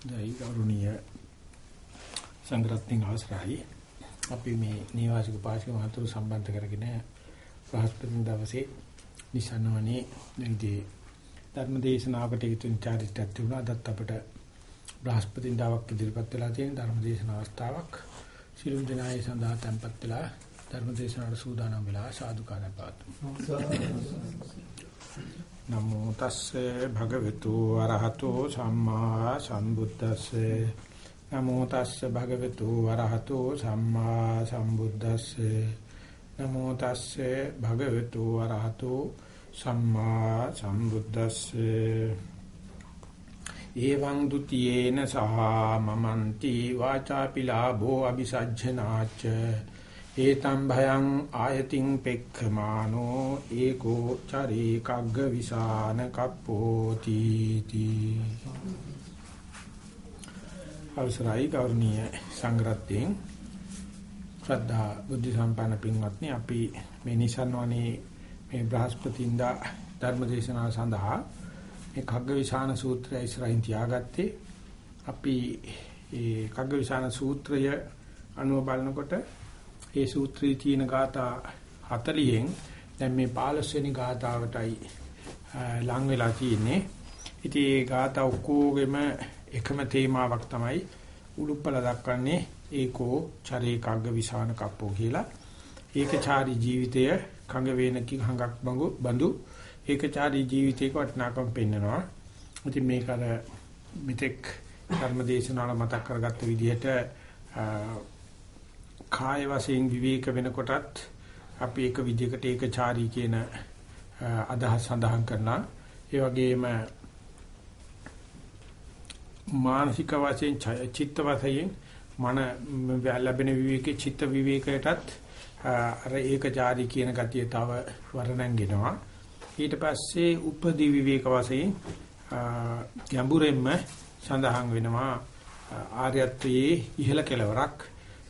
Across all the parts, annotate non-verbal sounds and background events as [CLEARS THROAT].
දැයි ගෞරවනීය සංග්‍රහයෙන් අවසරයි. අපි මේ නිවාසික පාසික මහතුරු සම්බන්ධ කරගෙන බ්‍රහස්පති දවසේ නිසනවනේ නිදී ධර්මදේශනාවකට යුතුන් චාරිත්‍රාක් තිබුණා. අදත් අපට බ්‍රහස්පති දවස් ඉදිරිපත් වෙලා තියෙන ධර්මදේශන අවස්ථාවක්. සිළුම් දිනායේ සඳහා tempත් වෙලා ධර්මදේශනාවට සූදානම් වෙලා සාදුකාරය පාතුමු නමෝ තස්සේ භගවතු වරහතෝ සම්මා සම්බුද්දස්සේ. නමෝ තස්සේ භගවතු වරහතෝ සම්මා සම්බුද්දස්සේ. නමෝ තස්සේ භගවතු වරහතෝ සම්මා සම්බුද්දස්සේ. එවං ဒ ුතියේන සහ මමන්ති වාචාපිලාභෝ අபிසජ්ජනාච ඒතම් භයං ආයතින් පෙක්ඛමානෝ ඒකෝ චරේ කග්ග විසාන කප්පෝති තී අවසරයි ගෞරවනීය සංග්‍රහයෙන් ශ්‍රද්ධා බුද්ධ සම්පන්න පින්වත්නි අපි මේ නිසන්වනේ මේ බ්‍රහස්පතින්දා ධර්මදේශනාව සඳහා මේ කග්ග විසාන සූත්‍රය ඉස්සරහින් තියාගත්තේ. අපි ඒ කග්ග විසාන සූත්‍රය අනුව බලනකොට ඒ සූත්‍රයේ තියෙන ગાථා 40න් දැන් මේ 15 වෙනි ગાතාවටයි ලං වෙලා තියෙන්නේ. ඉතින් ඒ ગાතා ඔක්කොගෙම එකම තේමාවක් තමයි උලුප්පල දක්වන්නේ ඒකෝ චරේ කග්ග විසාන කප්පෝ කියලා. ඒකචාරී ජීවිතය කඟ වේනකින් හඟක් බඟු බඳු ඒකචාරී ජීවිතයක වටිනාකම පෙන්වනවා. ඉතින් මේක අර මෙතෙක් ධර්මදේශනාල මතක් කරගත්ත විදිහට කාය වශයෙන් විවේක වෙනකොටත් අපි එක විදිහකට ඒකචාරී කියන අදහස් සඳහන් කරනවා. ඒ වගේම මානසික වශයෙන් චිත්ත වශයෙන් මන ලැබෙන විවේකේ චිත්ත විවේකයටත් අර ඒකචාරී කියන ගතිය තව වර්ණංගෙනවා. ඊට පස්සේ උපදි විවේක වශයෙන් ගැඹුරෙන්ම සඳහන් වෙනවා ආර්යත්වයේ ඉහළ කෙලවරක්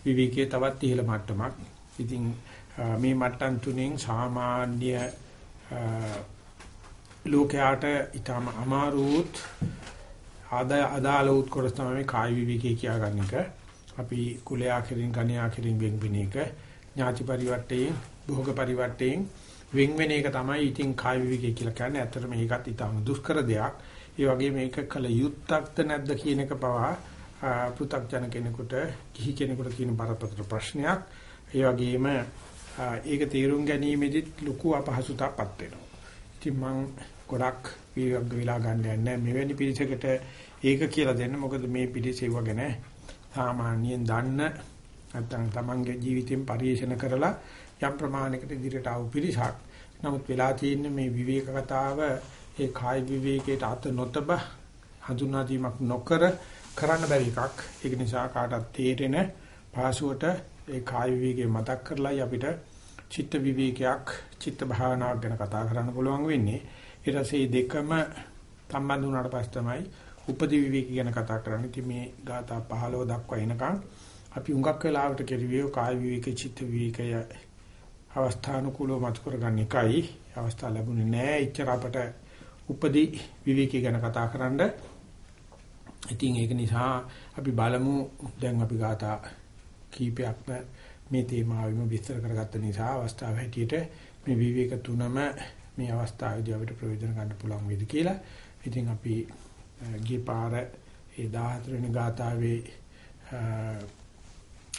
විවිකයේ තවත් ඉහළ මට්ටමක්. ඉතින් මේ මට්ටම් තුනෙන් සාමාන්‍ය ලෝකයාට ඊටම අමාරුත් ආදා අදාළ උත්කෘෂ් තමයි කායි විවිකේ කියාගන්න එක. අපි කුලයා කෙරින් ගණයා කෙරින් වෙන්වෙන එක ඥාති පරිවර්තයෙන් භෝග පරිවර්තයෙන් වෙන්වෙන එක තමයි ඉතින් කායි විවිකේ කියලා කියන්නේ. ඇත්තට මේකත් ඊටම දුෂ්කර දෙයක්. ඒ වගේ මේක කල යුත්තක්ද නැද්ද කියන එක පවා පෘථග්ජන කෙනෙකුට කිහි කෙනෙකුට තියෙන බරපතල ප්‍රශ්නයක්. ඒ වගේම ඒක තීරුම් ගැනීමෙදිත් ලොකු අපහසුතාවපත් වෙනවා. ඉතින් මම ගොඩක් විවග්ග විලා ගන්න යන්නේ මෙවැනි පිළිසකට ඒක කියලා දෙන්න. මොකද මේ පිළිසෙව ගැන සාමාන්‍යයෙන් දන්න නැත්නම් තමන්ගේ ජීවිතයෙන් පරිශන කරලා යම් ප්‍රමාණයකට ඉදිරියට ආව පිළිසක්. නමුත් වෙලා තියෙන්නේ මේ විවේක කතාව ඒ කායි විවේකයට අත නොතබ හඳුනා දීමක් නොකර කරන්න බැරි එකක්. ඒක නිසා කාටත් තේරෙන පාසුවට ඒ කාය විවේකේ මතක් කරලායි අපිට චිත්ත විවේකයක්, චිත්ත භාවනාවක් ගැන කතා කරන්න පුළුවන් වෙන්නේ. ඊට පස්සේ දෙකම සම්බන්ධ වුණාට පස්සේ තමයි උපදි විවේක ගැන කතා කරන්නේ. ඉතින් මේ ગાථා 15 දක්වා එනකන් අපි උඟක් වෙලාවට කෙරුවේ කාය විවේකේ, චිත්ත විවේකය අවස්ථානුකූලව මත කරගන්න එකයි. අවස්ථාව ලැබුණේ නැහැ. ඉච්චර අපට උපදි විවේකී ගැන කතා කරන්නේ ඉතින් ඒක නිසා අපි බලමු දැන් අපි ගාථා කීපයක්ම මේ තේමාවෙම විස්තර කරගත්ත නිසා අවස්ථාව හැටියට මේ විවේක තුනම මේ අවස්ථාවේදී අපිට ප්‍රයෝජන ගන්න පුළුවන් වේද කියලා. ඉතින් අපි ගිය පාර ඒ 14 වෙනි ගාථාවේ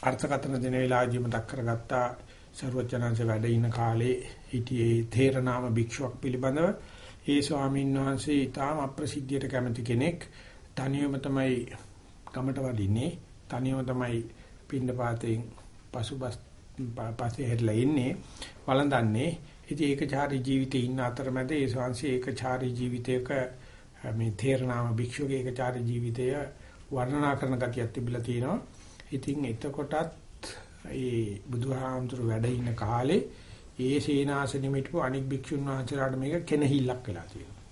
අර්ථකථන දෙන වෙලාවදී මතක් කරගත්තා සර්වචනංශ වැඩ ඉන කාලේ හිටියේ තේරනාම භික්ෂුවක් පිළිබඳව ඒ ස්වාමීන් වහන්සේ ඊටාම අප්‍රසිද්ධියට කැමති කෙනෙක්. තනියම තමයි කමට වඩින්නේ. තනියම තමයි පින්න පාතෙන් පසුබස් පස්සේ හැදලා ඉන්නේ වළඳන්නේ. ඉතින් ඒකචාරී ජීවිතේ ඉන්න අතරමැද ඒ ශාන්සි ඒකචාරී ජීවිතයක මේ තේරනාම භික්ෂුවගේ ඒකචාරී ජීවිතය වර්ණනා කරන ගතියක් තිබිලා තියෙනවා. ඉතින් එතකොටත් ඒ බුදුහාමුදුර වැඩ ඉන්න කාලේ ඒ සේනාසනෙ මිටපු අනික් භික්ෂුන් වහන්සේලාට මේක කෙනහිල්ලක් වෙලා තියෙනවා.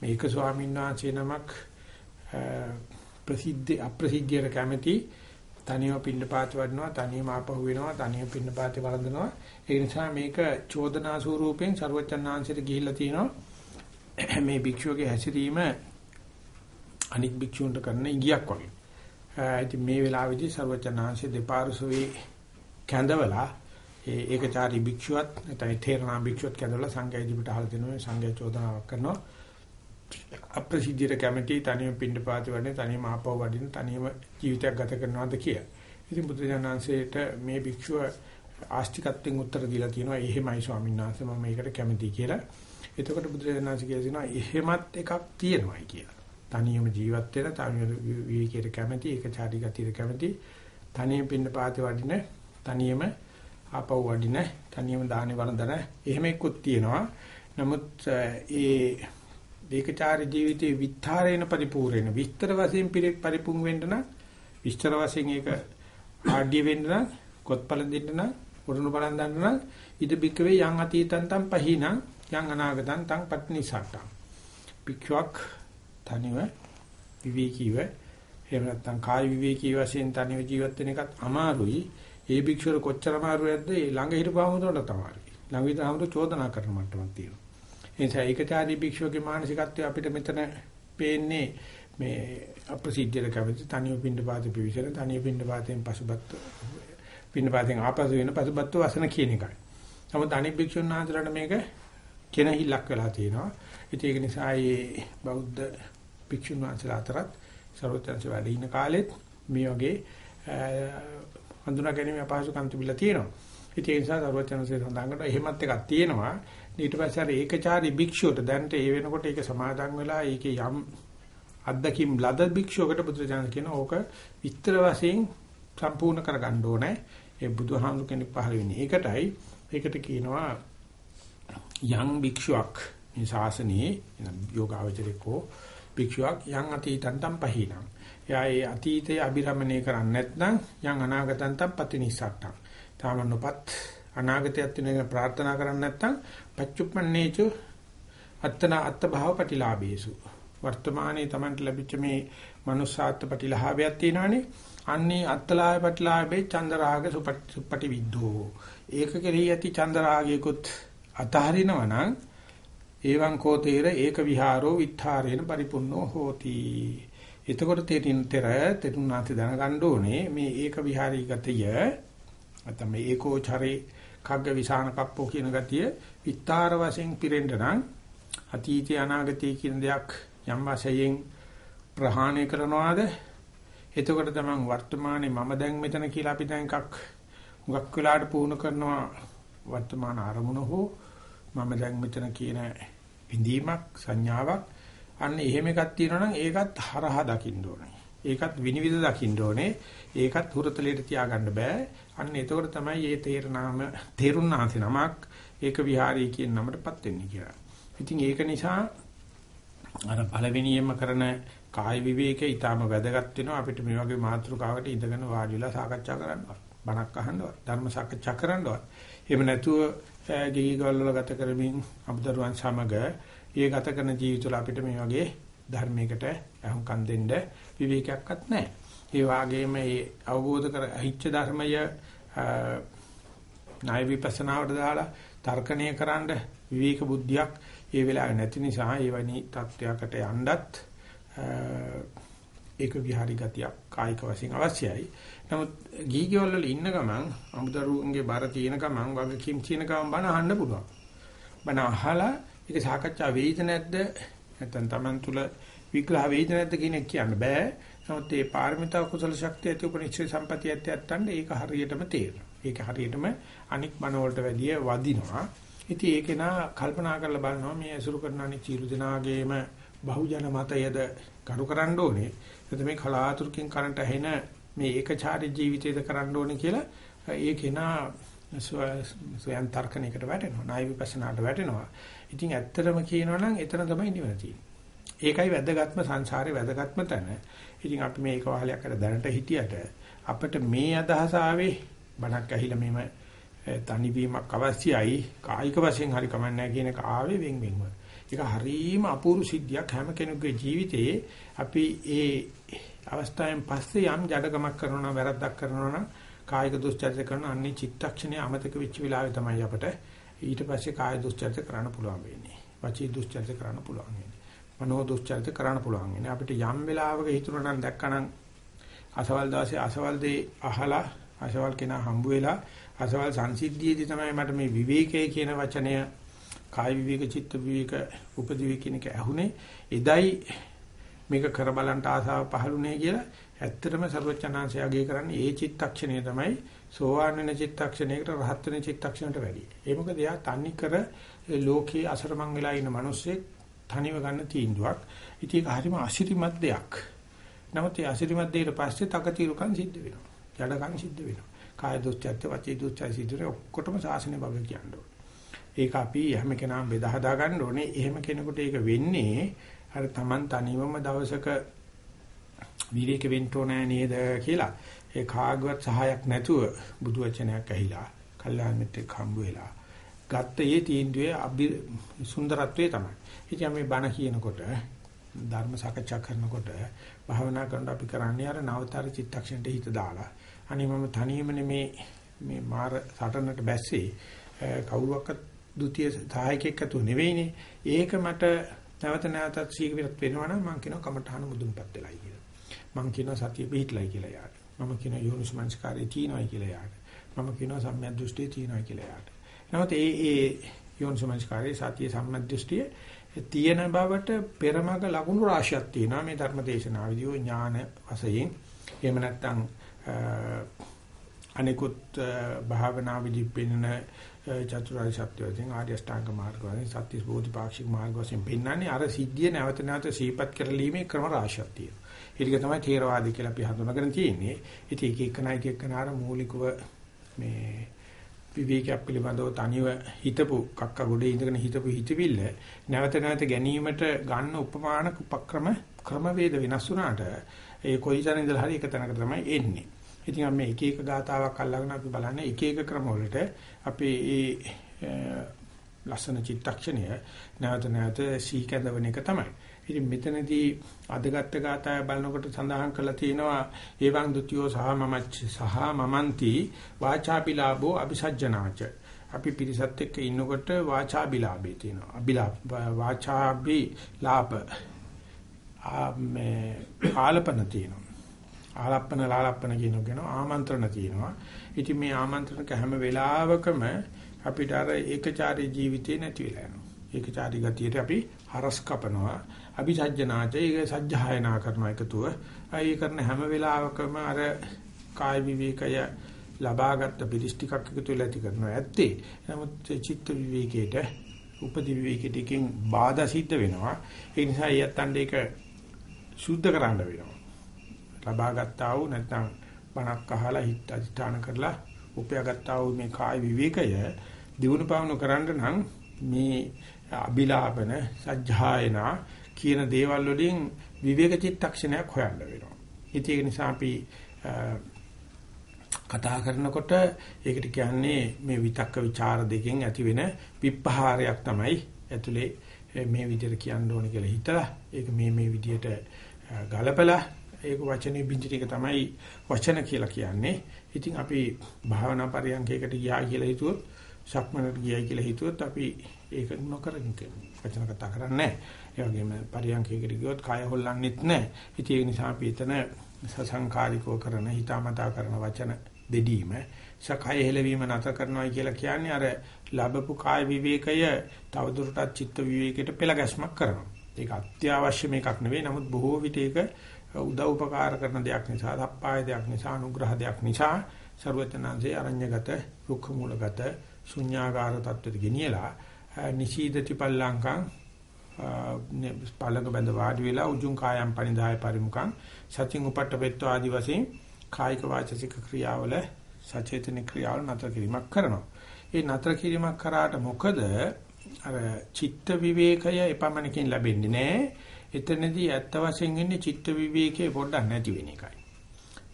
මේක ස්වාමීන් වහන්සේ නමක් ප්‍රසිද්ධ අප්‍රසිද්ධියට කැමති තනියම පින්නපාත වඩනවා තනියම ආපහු වෙනවා තනියම පින්නපාතේ වළඳනවා. ඒ නිසා මේක චෝදනා ස්වරූපයෙන් ਸਰවචන්නාංශයට ගිහිල්ලා තිනවා [CLEARS THROAT] මේ භික්ෂුවගේ හැසිරීම අනික් භික්ෂුන්ට කරන ඉගියක් වගේ. ඉතින් මේ වෙලාවේදී ਸਰවචන්නාංශයේ දෙපාර්සුවේ කැඳවලා ඒ ඒකචාරී භික්ෂුවත් නැත්නම් තේරනා භික්ෂුවත් කැඳවලා සංඝයා ඉදිරියට අහලා දෙනවා සංඝයා චෝදනාවක් කරනවා. අප්‍රසිද්ධියට කැමැති තනියම පින්නපාති වඩේ තනියම ආපව වඩින තනියම ජීවිතයක් ගත කරනවාද කියලා. ඉතින් බුදුජානන්සේට මේ භික්ෂුව ආස්තිකත්වයෙන් උත්තර දීලා තියෙනවා එහෙමයි ස්වාමීන් වහන්සේ මම මේකට කැමතියි කියලා. එතකොට බුදුරජාණන්සේ කියනවා එහෙමත් එකක් තියෙනවායි කියලා. තනියම ජීවත් වෙන තනියම විවේකයට කැමති ඒක චාටි ගතියට කැමති තනියම පින්න පාතේ වඩින තනියම ආපහු වඩින තනියම දානේ වළඳන එහෙම එක්කුත් තියෙනවා. නමුත් ඒ ඒකචාරී ජීවිතයේ විස්තරේන පරිපූර්ණ විස්තර වශයෙන් පරිපූර්ණ වෙන්න නම් විස්තර වශයෙන් ඒක ආඩ්‍ය වෙන්න නම් කොත්පල දෙන්න නම් උරුණු බලන් දන්න නම් ඉද බික්කවේ යං අතීතං තං පහිනං යං අනාගතං තං පත්නිසට්ටං පික්ඛවක් තනිව විවේකීව එහෙම නැත්නම් කාය විවේකී වශයෙන් තනිව ජීවත් වෙන එකත් අමාරුයි. ඒ භික්ෂුව කොච්චර අමාරුයක්ද ඒ ළඟ හිටපුවාම තමයි. ළඟ හිටාම චෝදනා කරන මට්ටමක් තියෙනවා. ඒ නිසා ඒකචාරී භික්ෂුවගේ මානසිකත්වය අපිට මෙතන පේන්නේ මේ අප්‍රසිද්ධියට කැමති තනියු පින්ඩ පාත පිවිසල තනියු පින්ඩ පාතෙන් පසුබත් පින්ඩ පාතෙන් ආපසු වෙන පසුබත් වසන කියන එකයි. නමුත් අනිත් භික්ෂුන් වහන්සේලාට මේක කෙනහිල්ලක් වෙලා තියෙනවා. ඉතින් ඒක නිසා මේ බෞද්ධ භික්ෂුන් වහන්සේලා අතරත් ਸਰවත්‍යංශ වැඩ ඉන්න කාලෙත් මේ වගේ හඳුනා ගැනීම අපහසුකම් තිබිලා තියෙනවා. ඉතින් ඒ නිසා ਸਰවත්‍යංශයේ සඳහන් කරනවා එහෙමත් එකක් තියෙනවා. ඊට පස්සේ අර ඒකචාරී භික්ෂුවට දැන්ට ඒ වෙනකොට ඒක සමාදන් වෙලා ඒකේ යම් අද්දකින් ලද භික්ෂුවකට බුදුරජාණන් කියන ඕක විස්තර වශයෙන් සම්පූර්ණ කරගන්න ඕනේ. ඒ බුදුහාමුදුර කෙනෙක් පහළ වෙන්නේ. ඒකටයි ඒකට කියනවා යම් භික්ෂුවක් මේ ශාසනයේ යෝගාවචරිකෝ භික්ෂුවක් යම් අතීතං තම් පහිනං. එයා ඒ අතීතයේ අභිරමණය කරන්නේ නැත්නම් යම් අනාගතං තම් පතිනිසට්ටං. තාමනොපත් අනාගතයත් වෙන ප්‍රාර්ථනා කරන්නේ නැත්නම් පච්චුප්පන්නේච අත්තන අත්භව ප්‍රතිලාභේසු. වර්තමානයේ Tamanට ලැබිච්ච මේ manussාත්ත්‍ය ප්‍රතිලාභයක් තියෙනවානේ. අන්නේ අත්තලාය පටලාවේ චන්දරාග සුපටි විද්ධෝ ඒක කෙරෙහි ඇති චන්දරාගයකුත් අතහරිනවා නම් එවං කෝතේර ඒක විහාරෝ විත්තරේන පරිපුන්නෝ හෝති එතකොට තේරින් තෙර තෙරුණාති දැනගන්න ඕනේ මේ ඒක විහාරී ගතිය නැත්නම් මේ ඒකෝචරේ කග්ග විසාන කප්පෝ කියන ගතිය විත්තර වශයෙන් පිරෙන්න නම් අතීතය අනාගතය කියන දෙයක් යම් වශයෙන් ප්‍රහාණය කරනවාද එතකොට තමයි වර්තමානයේ මම දැන් මෙතන කියලා අපි දැන් එකක් හුඟක් වෙලාට පුහුණු කරනවා වර්තමාන අරමුණ හෝ මම දැන් මෙතන කියන විඳීමක් සංඥාවක් අන්න එහෙම එකක් තියෙනවා නම් ඒකත් හරහා දකින්න ඕනේ. ඒකත් විනිවිද දකින්න ඕනේ. ඒකත් හුරතලයට තියාගන්න බෑ. අන්න එතකොට තමයි මේ තේරනාම තේරුණාති නමක් ඒක විහාරී කියන නමටපත් වෙන්නේ කියලා. ඉතින් ඒක නිසා අර පළවෙනියෙන්ම කරන කාය විවේකේ ඊටාම වැදගත් වෙනවා අපිට මේ වගේ මාතෘකාවකට ඉඳගෙන වාඩි වෙලා සාකච්ඡා කරන්නවත් බණක් අහන්නවත් ධර්ම සාකච්ඡා කරන්නවත් එහෙම නැතුව ගිහිගල් වල ගත කරමින් අබුදරුවන් සමග ඊයේ ගත කරන ජීවිතවල අපිට මේ වගේ ධර්මයකට අහුම්කම් දෙන්න විවේකයක්වත් නැහැ. ඒ වගේම මේ අවබෝධ කර අහිච්ච ධර්මය ණය විපස්සනාවට දාලා තර්කණය කරන්න විවේක බුද්ධියක් ඒ වෙලාවේ නැති නිසා ඒ වැනි තත්වයකට යන්නත් ඒක විහාරි ගතියක් කායික වශයෙන් අවශ්‍යයි. නමුත් ගීගවල වල ඉන්න ගමන් අමුදරුන්ගේ බර තියෙන ගමන් වගකීම් තියෙන ගමන් බණ අහන්න පුළුවන්. බණ අහලා ඒක සාකච්ඡා වෙයිද නැද්ද නැත්නම් Taman තුල විග්‍රහ වෙයිද නැද්ද කියන එක කියන්න බෑ. නමුත් මේ පාරමිතා කුසල ශක්තිය ඇති උපනිශ්චය සම්පතිය ඇති ඇත්තන්ට ඒක හරියටම තේරෙනවා. ඒක හරියටම අනික් මන වලට වැඩිය වදිනවා. ඉතින් ඒක නා කල්පනා කරලා බලනවා මේ අසුරු කරන අනික් චීරු දනාගේම බහුජන මතයද කරු කරන්න ඕනේ. එතකොට මේ කලාතුරකින් කරන්ට ඇහෙන මේ ඒකචාරී ජීවිතයද කරන්න ඕනේ කියලා ඒ කෙනා ස්වයන් තර්කණයකට වැටෙනවා. ණය විපස්සනාට වැටෙනවා. ඉතින් ඇත්තටම කියනවා නම් එතන තමයි නිවන තියෙන්නේ. ඒකයි වැදගත්ම සංසාරේ වැදගත්ම තැන. ඉතින් අපි මේ එක වහලයක් අර දැනට හිටියට අපිට මේ අදහස ආවේ බණක් ඇහිලා මෙම තනිවීමක් අවශ්‍යයි කායික වශයෙන් හරි කමන්නේ කියන එක ආවේ වෙන් වෙන්ව. ඒක හරීම අපූර්ව සිද්ධියක් හැම කෙනෙකුගේ ජීවිතයේ අපි ඒ අවස්ථාවෙන් පස්සේ යම් ජඩකමක් කරනවා නම් වැරද්දක් කරනවා නම් කායික දුස්චරිත කරන අන්නේ චිත්තක්ෂණයේ අමතක වෙච්ච වෙලාවේ තමයි අපට ඊට පස්සේ කාය දුස්චරිත කරන්න පුළුවන් වෙන්නේ. වචී දුස්චරිත කරන්න පුළුවන් වෙන්නේ. මනෝ දුස්චරිත කරන්න පුළුවන්. ඉන්නේ අපිට යම් වෙලාවක හිතුණා නම් දැක්කනම් අසවල් දවසේ අසවල් දේ අහලා අසවල් කෙනා හම්බ වෙලා අසවල් සංසිද්ධියේදී තමයි මට මේ විවේකයේ කියන වචනය කාය විවේක චිත්ත විවේක උපදිවි කියන එක ඇහුනේ එදයි මේක කර බලන්ට ආසාව පහළුනේ කියලා ඇත්තටම ਸਰවචනාංශයගේ කරන්නේ ඒ චිත්තක්ෂණය තමයි සෝවාන් වෙන චිත්තක්ෂණයකට රහත් වෙන චිත්තක්ෂණයට වැඩි. ඒ මොකද එයා තනි කර ලෝකේ අසරමං වෙලා ඉන්න මිනිස්සෙක් තනිව ගන්න තීන්දුවක්. ඉතින් ඒක හරිම අසිරිමත් දෙයක්. නමුත් ඒ අසිරිමත් දෙයට පස්සේ තකතිරුකම් සිද්ධ වෙනවා. ජඩකම් සිද්ධ වෙනවා. කාය දුස්චර්ත වචී දුස්චර්ත සිද්ධ වෙන ඔක්කොටම සාසනේ බග කියන්නේ. ඒක අපි හැම කෙනාම බෙදා හදා ගන්න ඕනේ. එහෙම කෙනෙකුට ඒක වෙන්නේ අර Taman තනිවම දවසක විවේක වෙන්න ඕනේ නේද කියලා. ඒ කාගවත් සහායක් නැතුව බුදු වචනයක් ඇහිලා, කල්යාණ මිත්‍රෙක් හම්බ වෙලා ගත්ත ඒ තීන්දුවේ අභි සුන්දරත්වයේ තමයි. ඉතින් මේ බණ කියනකොට ධර්ම සාකච්ඡා කරනකොට භාවනා කරනකොට අපි කරන්නේ අර නවතර චිත්තක්ෂණයට හිත දාලා. අනේ මම තනියම මේ මේ මාර සටනට බැස්සේ කවුරුවක්වත් ဒုတိ ය සහායකෙක් අතු නෙවෙයිනේ. ඒක මට නැවත නැවතත් සීගිරත් වෙනවා නම් මම කියනවා කමඨාන මුදුන්පත් වෙලයි කියලා. මම කියනවා සතිය පිහිටලයි කියලා යාට. මම කියනවා යෝනිසමංස්කාරය තියෙනවායි කියලා යාට. මම කියනවා සම්‍යක් දෘෂ්ටිය තියෙනවායි කියලා යාට. නමුත් ඒ ඒ යෝනිසමංස්කාරය සතිය සම්‍යක් දෘෂ්ටිය තියෙන බවට පෙරමග ලකුණු රාශියක් තියෙනවා මේ ධර්ම දේශනාවේදී ඥාන වශයෙන්. එහෙම නැත්නම් අනිකුත් භාවනා විදි පෙන්වන චතුරාර්ය සත්‍ය වශයෙන් ආර්ය අෂ්ටාංග මාර්ග වශයෙන් සත්‍ය බෝධිපාක්ෂික මාර්ග වශයෙන් පෙන්වන්නේ අර සිද්ධිය නැවත නැවත සීපත් කරලීමේ ක්‍රම රාශියක් තියෙනවා. ඒක තමයි ථේරවාදී කියලා අපි හඳුනාගෙන තියෙන්නේ. ඉතින් එක එක නයි එක එකනාර මූලිකව මේ විවේකයක් පිළිබඳව තනිව හිතපු කක්ක ගොඩේ ඉඳගෙන හිතපු හිතවිල්ල නැවත නැවත ගැනීමට ගන්න උපමාන උපක්‍රම ක්‍රමවේද වෙනස් වුණාට ඒ කොයිසන ඉඳලා හරි එක තැනකට තමයි එන්නේ. ඉතින් අපි එක එක ගාතාවක් අල්ලගෙන අපි බලන්නේ එක එක ක්‍රම වලට අපේ ඒ ලස්සන චිත්තක්ෂණය නැවත නැවත සීකඳවන එක තමයි. ඉතින් මෙතනදී අදගත් ගාතාය බලනකොට සඳහන් කරලා තියෙනවා ඒවං ဒ ුතියෝ සහ මමච්ච සහ මමන්ති වාචාපිලාභෝ අபிසජ්ජනාච අපි පිරිසත් එක්ක ඉන්නකොට වාචාබිලාභේ තියෙනවා. අබිලාභ වාචාබි ලාභ ආමේ ආලපන තියෙනවා. ආලප්පන ලාලප්පන කියනගෙන ආමන්ත්‍රණ තියෙනවා. ඉතින් මේ ආමන්ත්‍රණක හැම වෙලාවකම අපිට අර ඒකචාරී ජීවිතේ නැති වෙලා යනවා. ඒකචාරී ගතියට අපි හරස් කපනවා. අபிසජ්ජනාච ඒක සජ්ජායනා කරන එකතුව. ඒ කරන හැම වෙලාවකම අර කාය විවේකය ලබාගත් පිළිස්ටිකක් එකතු වෙලා ඇති කරනවා ඇත්තේ. නමුත් චිත්ත විවේකයට උපදි විවේකයට එකෙන් බාධා සිද්ධ වෙනවා. ඒ නිසා යත්තන්ට ඒක සුද්ධ කරන්න වෙනවා. ලබාගත්තා වූ නැත්නම් බණක් අහලා හිත අධිෂ්ඨාන කරලා උපයාගත්තා වූ මේ කාය විවේකය දිනු පවණු කරන්න නම් මේ අබිලාපන සජ්ජායනා කියන දේවල් වලින් විවේක චිත්තක්ෂණයක් හොයන්න වෙනවා. ඉතින් ඒක නිසා අපි කතා කරනකොට ඒකට කියන්නේ මේ විතක්ක ਵਿਚාර දෙකෙන් ඇති වෙන විප්පහාරයක් තමයි ඇතුලේ මේ විදිහට කියන්න ඕනේ කියලා හිතලා ඒක මේ මේ විදිහට ගලපලා ඒක වචනේ බින්දිටික තමයි වචන කියලා කියන්නේ. ඉතින් අපි භාවනා පරියන්කයකට ගියා කියලා හිතුවොත් සක්මනට ගියයි කියලා හිතුවොත් අපි ඒක නොකරගෙන වචන කතා කරන්නේ නැහැ. ඒ වගේම පරියන්කයකට ගියොත් කය හොල්ලන්නෙත් නැහැ. ඉතින් ඒ නිසා අපි එතන සසංකාරිකව කරන හිතාමතා කරන වචන දෙදීම සකය හෙලවීම නැත කරනවා කියලා කියන්නේ අර ලැබපු කාය විවේකය තවදුරටත් චිත්ත විවේකයට පෙළ ගැස්මක් කරනවා. ඒක අත්‍යවශ්‍ය මේකක් නෙවෙයි. නමුත් බොහෝ විට ඒක උදව් උපකාර කරන දෙයක් නිසා, සප්පාය දෙයක් නිසා, අනුග්‍රහ දෙයක් නිසා ਸਰවඥාන්සේ අරඤ්‍යගත, රුක්ඛ මූලගත, ශුන්‍යාකාර තත්ත්වෙට ගෙනියලා නිශීදති පල්ලංකං පළඟ බඳ වාඩි වෙලා උජුං කායම් පනිදාය පරිමුඛං සතින් උපට්ඨපෙත්ව ආදි වශයෙන් කායික වාචසික ක්‍රියාවල සචේතන ක්‍රියාවල නතර කිරීමක් කරනවා. ඒ නතර කිරීමක් කරාට මොකද අර චිත්ත විවේකය එපමණකින් ලැබෙන්නේ නැහැ. එතනදී ඇත්ත වශයෙන් ඉන්නේ චිත්ත විවේකයේ පොඩ්ඩක් නැති වෙන එකයි.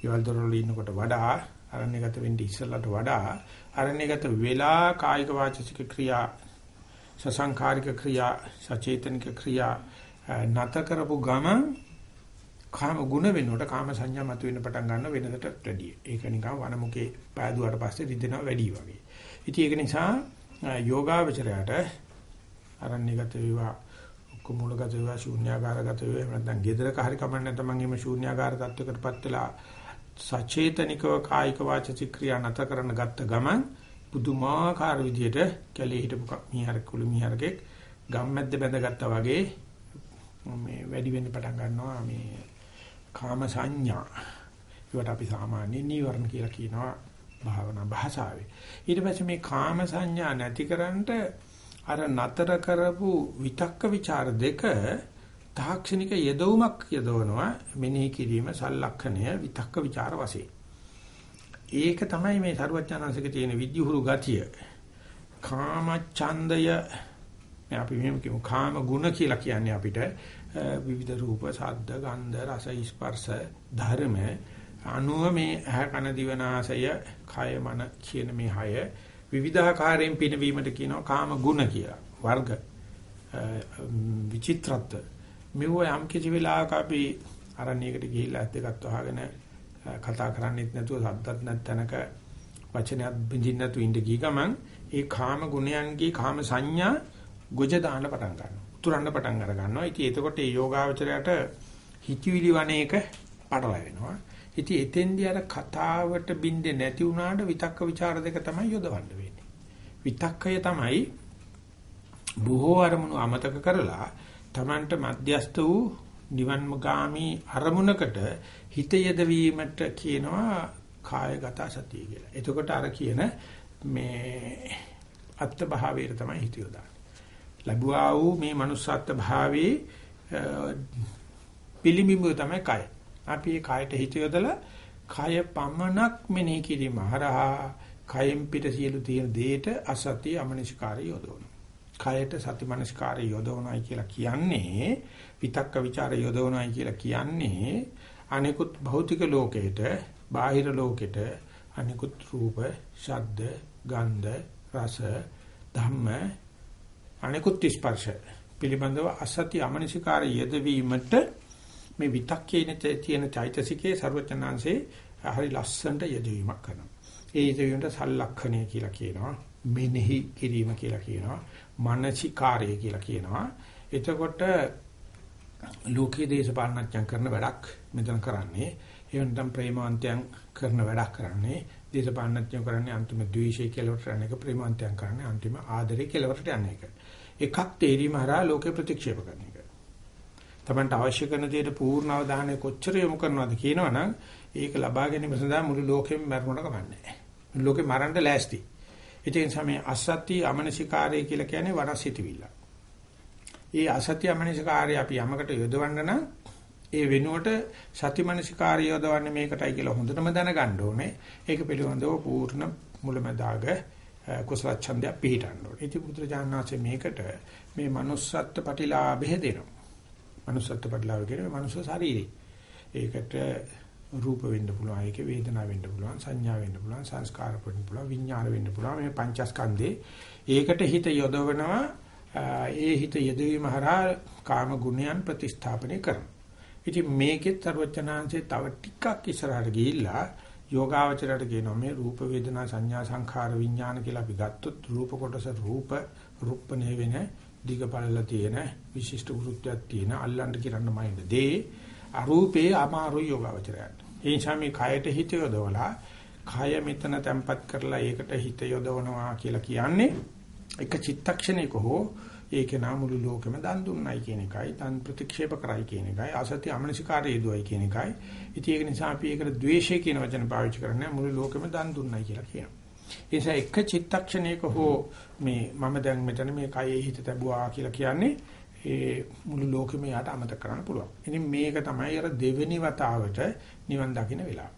ඊවල දොරවල ඉන්නකොට වඩා අරණ්‍යගත වෙන්න ඉස්සෙල්ලට වඩා අරණ්‍යගත වෙලා කායික වාචසික ක්‍රියා සසංකාරික ක්‍රියා සචේතනික ක්‍රියා නැත කරපු ගම කාම ගුණ වෙනකොට කාම සංඥා මත වෙන්න පටන් ගන්න වෙනදට වැඩිය. ඒක නිකන් වනමුකේ පෑදුවාට පස්සේ රිදෙනවා වැඩි වගේ. ඉතින් ඒක නිසා යෝගාවචරයට අරණ්‍යගත වේවා කුමුලගත වේවා ශූන්‍යාකාරගත වේවා නැත්නම් gedරක හරි කමන්නේ තමන් එimhe ශූන්‍යාකාර තත්වයකටපත් වෙලා සචේතනිකව කායික වාචික ක්‍රියා නැතර කරන ගත්ත ගමන් පුදුමාකාර විදියට කැලේ හිටපු මීහරක කුළු මීහරකෙක් ගම්මැද්ද බැඳගත්තා වගේ මේ වැඩි වෙන්න පටන් ගන්නවා මේ කාම සංඥා. ඒවට අපි සාමාන්‍යයෙන් නීවරණ කියලා කියනවා භාවනා භාෂාවේ. ඊට පස්සේ මේ කාම සංඥා නැතිකරන්ට අර නතර කරපු විතක්ක ਵਿਚාර දෙක තාක්ෂණික යදවුමක් යදවනවා මෙනෙහි කිරීම සලලක්ෂණය විතක්ක ਵਿਚාර වශයෙන්. ඒක තමයි මේ සරුවචනාංශක තියෙන විද්‍යුහුරු ගතිය. කාම ඡන්දය අපි මෙහෙම කියමු කාම ගුණ කියලා කියන්නේ අපිට විවිධ රූප, ශබ්ද, ගන්ධ, රස, ස්පර්ශ, ධර්ම අනුව මේ ඇහ කන දිවනාසය, කය මන කියන මේ හය විවිධාකාරයෙන් පිනවීමට කියනවා කාම ගුණ කියලා. වර්ග විචිත්‍රත්ව මෙව යම් කිසි වෙලාවක අපි අරණියකට ගිහිල්ලා ඇත් දෙකත් වහගෙන කතා කරන්නේත් නැතුව සද්දත් නැත්නක වචනයක් බින්දින්න නැතුව ඉඳ ගිය ගමන් ඒ කාම ගුණයන්ගේ කාම සංඥා ගොජ දාන්න පටන් ගන්නවා. උතුරන්න පටන් අර ගන්නවා. ඉතින් එතකොට මේ යෝගාවචරයට හිතවිලි වනේක පටල වෙනවා. ඉතින් එතෙන්දී අර කතාවට බින්දේ නැති වුණාට විතක්ක ਵਿਚාර දෙක තමයි යොදවන්න වෙන්නේ. විතක්කය තමයි බොහෝ අරමුණු අමතක කරලා Tamanට මධ්‍යස්ත වූ නිවන්මගාමි අරමුණකට හිත යදවීමට කියනවා කායගත සතිය කියලා. එතකොට අර කියන මේ අත්ත් භාවයට තමයි හිත යොදන්නේ. ලැබුවා වූ මේ manussත් භාවයේ පිළිඹිඹු තමයි කය. අපි මේ කයට හිත යොදලා කය පමණක් මෙනෙහි කිරීම හරහා කයෙන් පිට සියලු තියෙන දේට අසතිය අමනසිකාරය යොදවනවා. කයට සති මනසිකාරය යොදවනයි කියලා කියන්නේ විතක්ක ਵਿਚාර යොදවනයි කියලා කියන්නේ අනිකුත් භෞතික ලෝකයට, බාහිර ලෝකෙට අනිකුත් රූප, ශබ්ද, ගන්ධ, රස, ධම්ම අනිකුත් ස්පර්ශ පිළිබඳව අසත්‍ය අමනසිකාර යෙදවීමට මේ විතක්කේන තියෙන චෛතසිකයේ ਸਰවචනාංශේ හරි ලස්සනට යෙදවීමක් කරනවා. ඒ යෙදවීමට සල්ලක්ෂණය කියලා කියනවා. මෙනෙහි කිරීම කියලා කියනවා. මානසිකාරය කියලා කියනවා. එතකොට ලෝකයේ දේශපාලනඥයන් කරන වැඩක් මෙතන කරන්නේ. ඒ වෙනතම් ප්‍රේමවන්තයන් කරන වැඩක් කරන්නේ. දේශපාලනඥයෝ කරන්නේ අන්තිම ද්වේෂය කෙලවරට යන එක ප්‍රේමවන්තයන් කරන්නේ අන්තිම ආදරය කෙලවරට යන එක. එකක් තේරීම හරහා ලෝකේ ප්‍රතික්ෂේප කරන එක. තමන්ට අවශ්‍ය කරන දේට පූර්ණ අවධානය කොච්චර යොමු කරනවද කියනවනම් ඒක ලබා ගැනීම සඳහා මුළු ලෝකෙම මරණට කමන්නේ. ලෝකෙ මරන්න ලෑස්ති. ඒ නිසා මේ අසත්‍ය අමනසිකාරය කියලා කියන්නේ වරසිතවිල්ල. ඒ අසත්‍ය අමනසිකාරය අපි යමකට යොදවන්න නම් ඒ වෙනුවට සතිමනසිකාරය යොදවන්නේ මේකටයි කියලා හොඳටම දැනගන්න ඕනේ. ඒක පිළිබඳව පූර්ණ මුලමදාග කුසල ඡන්දය පිහිටන්න ඕනේ. ඉති පුත්‍රජානනාචේ මේකට මේ manussත්ත්ව ප්‍රතිලාභය දෙනවා. manussත්ත්ව ප්‍රතිලාභය කියන්නේ මනුස්ස ශරීරය. ඒකට රූප වෙන්න පුළුවන්, ඒකේ වේදනාව වෙන්න පුළුවන්, සංඥා වෙන්න පුළුවන්, සංස්කාර වෙන්න පුළුවන්, විඥාන වෙන්න පුළුවන්. මේ පංචස්කන්ධේ ඒකට හිත යොදවනවා. ඒ හිත යෙදවීම හරහා කාම ගුණයන් ප්‍රතිස්ථාපනය කරනවා. ඉතින් මේකෙත් ਸਰවචනාංශේ තව ටිකක් ඉස්සරහට ගිහිල්ලා යෝගාවචරයට කියනවා මේ රූප වේදනා සංඥා සංඛාර විඥාන කියලා අපි ගත්තොත් රූප කොටස රූප රුප්පනේ වෙන දිග පළල තියෙන විශිෂ්ට වෘත්තයක් තියෙන අල්ලන්න කිරන්න මයින්ද දේ අරූපේ අමාරු යෝගාවචරයට ඒ නිසා මේ කයට හිත යොදවලා කය මෙතන තැම්පත් කරලා ඒකට හිත යොදවනවා කියලා කියන්නේ එක චිත්තක්ෂණයක හෝ ඒක නාමුළු ලෝකෙම දන් දුන්නයි කියන එකයි දන් ප්‍රතික්ෂේප කරයි කියන එකයි අසත්‍ය අමනසිකාරය යදුවයි කියන එකයි ඉතින් ඒක නිසා අපි ඒකට ද්වේෂය කියන වචන පාවිච්චි කරන්නේ මුළු ලෝකෙම දන් දුන්නයි කියලා කියනවා ඒ නිසා එක චිත්තක්ෂණයක හෝ මේ මම දැන් මෙතන මේ කයේ හිත තැබුවා කියලා කියන්නේ ඒ මුළු ලෝකෙම යාට අමතක කරන්න පුළුවන්. ඉතින් මේක තමයි අර දෙවෙනි වතාවට නිවන් දකින්න වෙලාව.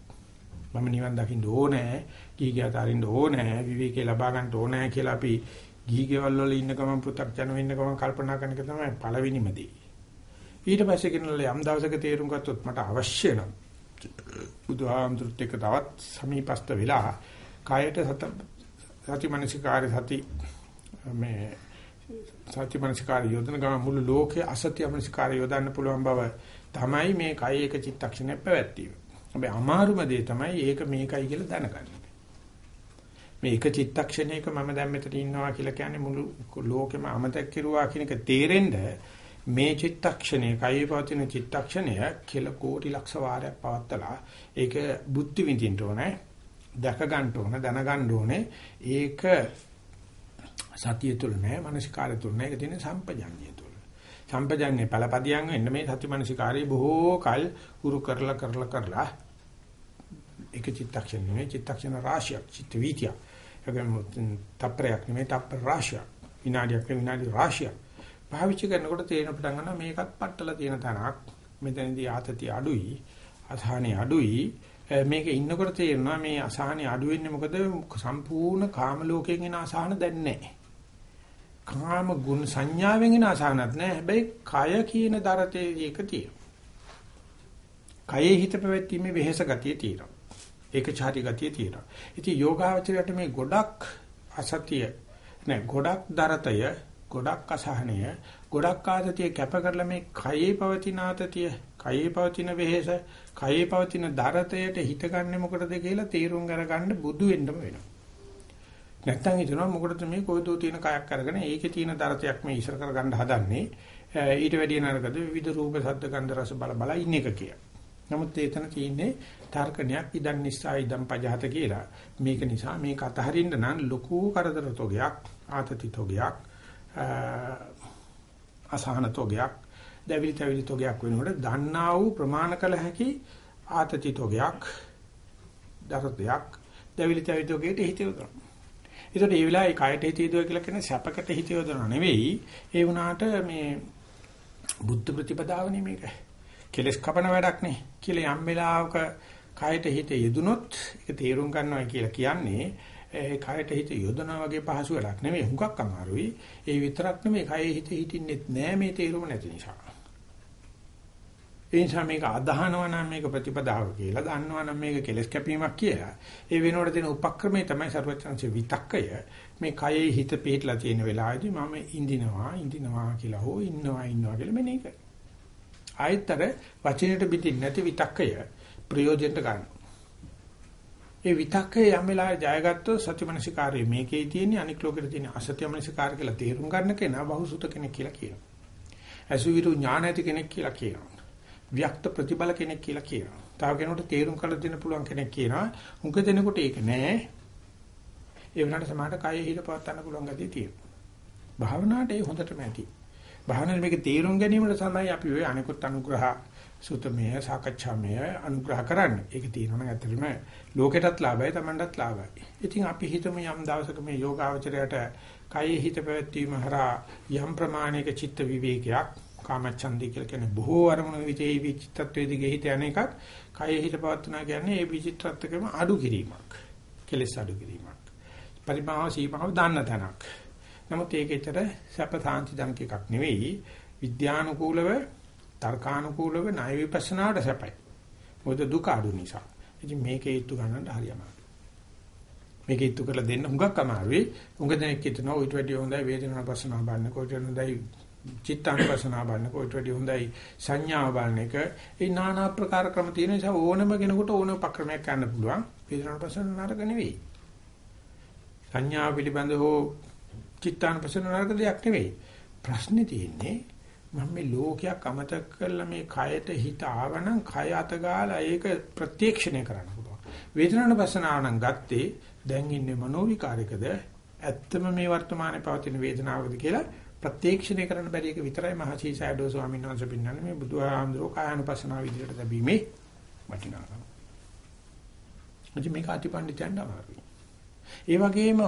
මම නිවන් දකින්න ඕනේ, කීකිය අතරින්න ඕනේ, විවේකේ ලබා ගන්න ඕනේ කියලා අපි ගිහි ගෙවල් වල ඉන්න ගමන් පෘථග්ජන වෙන්න ගමන් කල්පනා කරන එක තමයි පළවෙනිම දේ. ඊට පස්සේ කෙනෙක් යම් දවසක තේරුම් ගත්තොත් මට අවශ්‍ය නම් බුදුහාමුදුරුත් එක්ක තවත් සමීපස්ත වෙලා කායට සත සති මනසිකාරය සති මේ සති මනසිකාරය යොදන ගමන් මුළු ලෝකයේ අසත්‍ය මනසිකාරය යොදන්න පුළුවන් බව තමයි මේ කය එක චිත්තක්ෂණයක් පැවැත්වීම. හැබැයි අමාරුම දේ තමයි ඒක මේකයි කියලා දැනගන්න. මේ එක චිත්තක්ෂණයක මම දැන් මෙතන ඉන්නවා කියලා කියන්නේ මුළු ලෝකෙම අමතක කෙරුවා කියන එක තේරෙන්න මේ චිත්තක්ෂණය කයේ පවතින චිත්තක්ෂණය කියලා කෝටි ලක්ෂ වාරයක් පවත්තලා ඒක බුද්ධි විඳින්න ඕනේ දැක ගන්න ඕනේ දැන ගන්න ඕනේ. ඒක සතිය තුල නෑ මානසිකාරය තුල නෑ. ඒක තියෙන සම්පජඤ්ඤය තුල සම්පජඤ්ඤේ පළපදියම් වෙන්න මේ සති මානසිකාරය බොහෝ කල් උරු කරලා කරලා කරලා ඒක චිත්තක්ෂණ නෙමෙයි චිත්තක්ෂණ රාශියක් චිත්ත වීතිය ඒකම තප්පරයක් නෙමෙයි තප්පර රාශියක්. විනාඩියක් විනාඩි රාශියක්. පාවිච්චි කරනකොට තේරෙන පටන් ගන්නවා මේකත් පట్టල තියෙන තැනක්. මෙතනදී ආතතිය අඩුයි අසහනෙ අඩුයි. මේක ඉන්නකොට තේරෙනවා මේ අසහනෙ අඩු වෙන්නේ මොකද? සම්පූර්ණ කාම ලෝකයෙන් එන අසහන දැන් නැහැ. කාම ගුණ සංඥාවෙන් එන අසහනත් නැහැ. හැබැයි කය කියන දරතේ එක තියෙනවා. කයේ හිත පැවැත්ීමේ වෙහෙස ගතිය තියෙනවා. ඒකචාරී ගතිය තියෙනවා. ඉතින් යෝගාවචරයට මේ ගොඩක් අසතිය නෑ ගොඩක් දරතය ගොඩක් අසහනය ගොඩක් ආතතිය කැප කරලා මේ කයේ පවතින ආතතිය කයේ පවතින වෙහෙස කයේ පවතින දරතයට හිත ගන්න මොකටද කියලා තීරුම් අරගන්න බුදු වෙන්නම වෙනවා. නැත්තම් හිතනවා මොකටද මේ කොයිදෝ තියෙන කයක් අරගෙන ඒකේ තියෙන දරතයක් මේ ඉස්සර කරගන්න හදන්නේ ඊට වැඩිය නරකද විවිධ රූප ශබ්ද ගන්ධ රස බල බල ඉන්න එක කියලා. නමුත් ඒතන තියෙන්නේ තර්කණයක් ඉදන් නිසා ඉදන් පජහත කියලා. මේක නිසා මේක අතහරින්න නම් ලොකු කරදර තොගයක්, ආතති තොගයක්, අසහන තොගයක්, දැවිලි තැවිලි තොගයක් වෙනකොට දන්නා වූ ප්‍රමාණ කළ හැකි ආතති තොගයක්, දරතයක්, දැවිලි තැවිලි තොගයට හිත යොදනවා. ඒකට ඒ වෙලාවේ කයට හිත යොදවා කියලා කියන්නේ සැපකට හිත යොදනවා නෙවෙයි. ඒ වුණාට මේ බුද්ධ ප්‍රතිපදාවනේ මේක. කෙලස් කපන වැඩක් නේ කියලා යම් වෙලාවක කයට හිත යෙදුනොත් ඒක තේරුම් ගන්නවා කියලා කියන්නේ ඒ කයට හිත යොදනවා වගේ පහසු වැඩක් නෙමෙයි හුඟක් අමාරුයි. ඒ විතරක් නෙමෙයි කයේ හිත හිටින්නෙත් නෑ මේ තේරුම නැති නිසා. ඒ නිසා මේක අදහනවා නම් මේක ප්‍රතිපදාව කියලා දන්නවා නම් මේක කෙලස් කැපීමක් කියලා. ඒ වෙනකොට දෙන උපක්‍රමයේ තමයි සර්වචන්සේ විතක්කය මේ කයේ හිත පිටලා තියෙන වෙලාවේදී මම ඉඳිනවා ඉඳිනවා කියලා හෝ ඉන්නවා ඉන්නවා කියලා මෙනේ කරනවා. ආයතර වචනෙට පිටින් නැති විතක්කය ප්‍රයෝජනට ගන්න. ඒ විතක්කේ යම් වෙලාවෙ ජයගත්තොත් සත්‍යමනසිකාරයේ මේකේ තියෙන අනික් ලෝකෙට තියෙන අසත්‍යමනසිකාර කියලා තේරුම් ගන්න කෙනා බහුසුත කෙනෙක් කියලා කියනවා. අසුවිරු ඥාන ඇති කෙනෙක් කියලා කියනවා. ව්‍යක්ත ප්‍රතිබල කෙනෙක් කියලා කියනවා. තව කෙනෙකුට තේරුම් කරලා දෙන්න පුළුවන් කෙනෙක් කියනවා. උඟ දෙනකොට ඒක නෑ. ඒ වුණාට සමහරට කයෙ හිත පවත්වන්න පුළුවන් ගතිය තියෙනවා. භාවනාවට ඒ හොඳටම ඇති. භාවනාවේ මේක තේරුම් ගැනීමට තමයි අපි ඔය අනිකුත් අනුග්‍රහ සුතමය සාකච්ඡාමය අනුග්‍රහ කරන්න. ඒක තියෙනවා නම් ඇත්තටම ලෝකෙටත් ලාභයි Tamanටත් ලාභයි. ඉතින් අපි හිතමු යම් දවසක මේ යෝගාවචරයට කයෙ හිත පැවැත්වීම හරහා යම් ප්‍රමාණයක චිත්ත විවේකයක් කාමච්ඡන්දි කියලා කියන්නේ බොහෝ අරමුණු විචේ විචිත්තත්වයේ දිගේ හිත යන එකක් කයෙ හිත පවත්වනවා කියන්නේ ඒ විචිත්‍රත්වකම අඩු කිරීමක්. කෙලස් අඩු කිරීමක්. පරිමාව සීමාව දාන්න තැනක්. නමුත් ඒකෙතර සැප සාන්ති ජනක එකක් නෙවෙයි විද්‍යානුකූලව තර්කානුකූලව ණය විපස්සනාවට සැපයි. මොකද දුක අඩු නිසා. ඉතින් මේකේ ඉතු ගන්නට හරි අමාරුයි. මේකේ ඉතු කරලා දෙන්න හුඟක් අමාරුයි. හුඟ දෙනෙක් හිතනවා ඊට වැඩිය හොඳයි වේදනාපස්සනාව බලන්න, ඊට වැඩිය හොඳයි චිත්තානුපස්සනාව බලන්න, ඊට වැඩිය හොඳයි සංඥාව බලන එක. ඒ নানা ආකාර ක්‍රම තියෙන නිසා ඕනම කෙනෙකුට ඕන උපක්‍රමයක් ගන්න පුළුවන්. වේදනාපස්සනාව නරක නෙවෙයි. සංඥාව පිළිබඳව හෝ චිත්තානුපස්සනාව නරක දෙයක් නෙවෙයි. ප්‍රශ්නේ තියෙන්නේ මම මේ ලෝකයක් අමතක කරලා මේ කයට හිත ආවනම් කය අත ගාලා ඒක ප්‍රත්‍යක්ෂණය කරන්න පුළුවන්. වේදනාන පස්සනාව නම් ගත්තේ දැන් ඉන්නේ මනෝ විකාරයකද ඇත්තම මේ වර්තමානයේ පවතින වේදනාවකද කියලා ප්‍රත්‍යක්ෂණය කරන්න බැරි එක විතරයි මහසී සයඩෝ ස්වාමීන් වහන්සේ පින්නන්නේ මේ බුදුහාමුදුරෝ කායानुපස්සනාව විදිහට ලැබීමේ වටිනාකම. මුචි මේක අතිපණ්ඩිතයන් අමාරුයි. ඒ වගේම